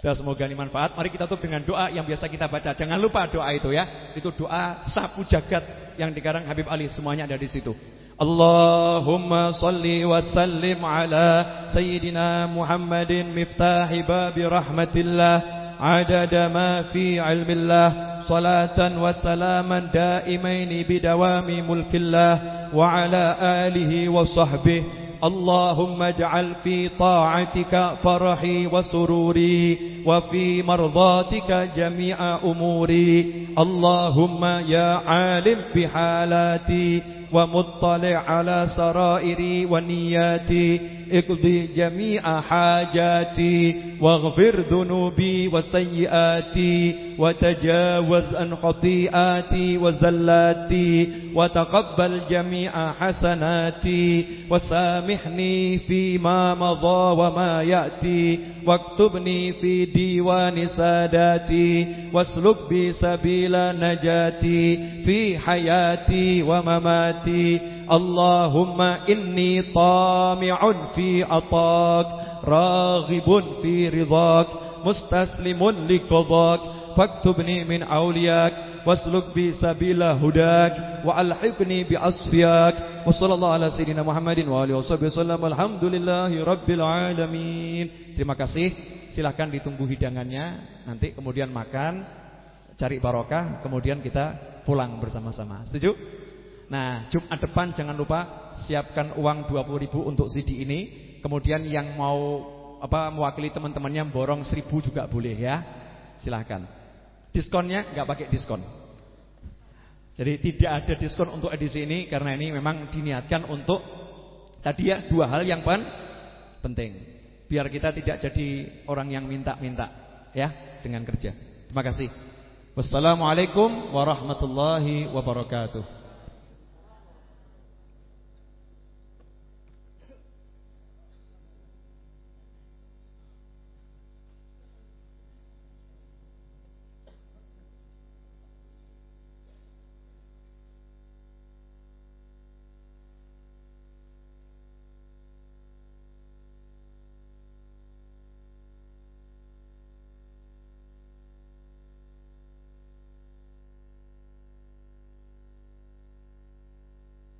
Dan semoga ini manfaat. Mari kita tutup dengan doa yang biasa kita baca. Jangan lupa doa itu ya. Itu doa sapu jagat yang dikarang Habib Ali. Semuanya ada di situ. Allahumma salli wa sallim ala Sayyidina Muhammadin miftahi babi rahmatillah adada ma fi ilmillah salatan wa salaman daimaini bidawami mulkillah wa ala alihi wa sahbihi اللهم اجعل في طاعتك فرحي وسروري وفي مرضاتك جميع أموري. اللهم يا عالم بحالاتي ومطلع على سرائري ونياتي. اقضي جميع حاجاتي واغفر ذنوبي وسيئاتي وتجاوز عن خطيئاتي وزلاتي وتقبل جميع حسناتي وسامحني فيما مضى وما يأتي واكتبني في ديوان ساداتي واسلك بي سبيل نجاتي في حياتي ومماتي اللهم إني طامع في عطاك راغب في رضاك مستسلم لقضاك فاكتبني من أولياك واسلك بي سبيل هداك وألحقني بأصفياك وصلى الله على سيدنا محمد وآله وصحبه وسلم الحمد لله رب العالمين Terima kasih. Silahkan ditunggu hidangannya. Nanti kemudian makan Cari barokah Kemudian kita pulang bersama-sama. Setuju? Nah Jumat depan jangan lupa Siapkan uang 20 ribu untuk CD ini. Kemudian yang mau apa mewakili teman-temannya borong 1000 juga boleh ya. Silahkan. Diskonnya nggak pakai diskon. Jadi tidak ada diskon untuk edisi ini Karena ini memang diniatkan untuk Tadi ya dua hal yang pen penting. Biar kita tidak jadi orang yang minta-minta Ya dengan kerja. Terima kasih. Wassalamualaikum warahmatullahi wabarakatuh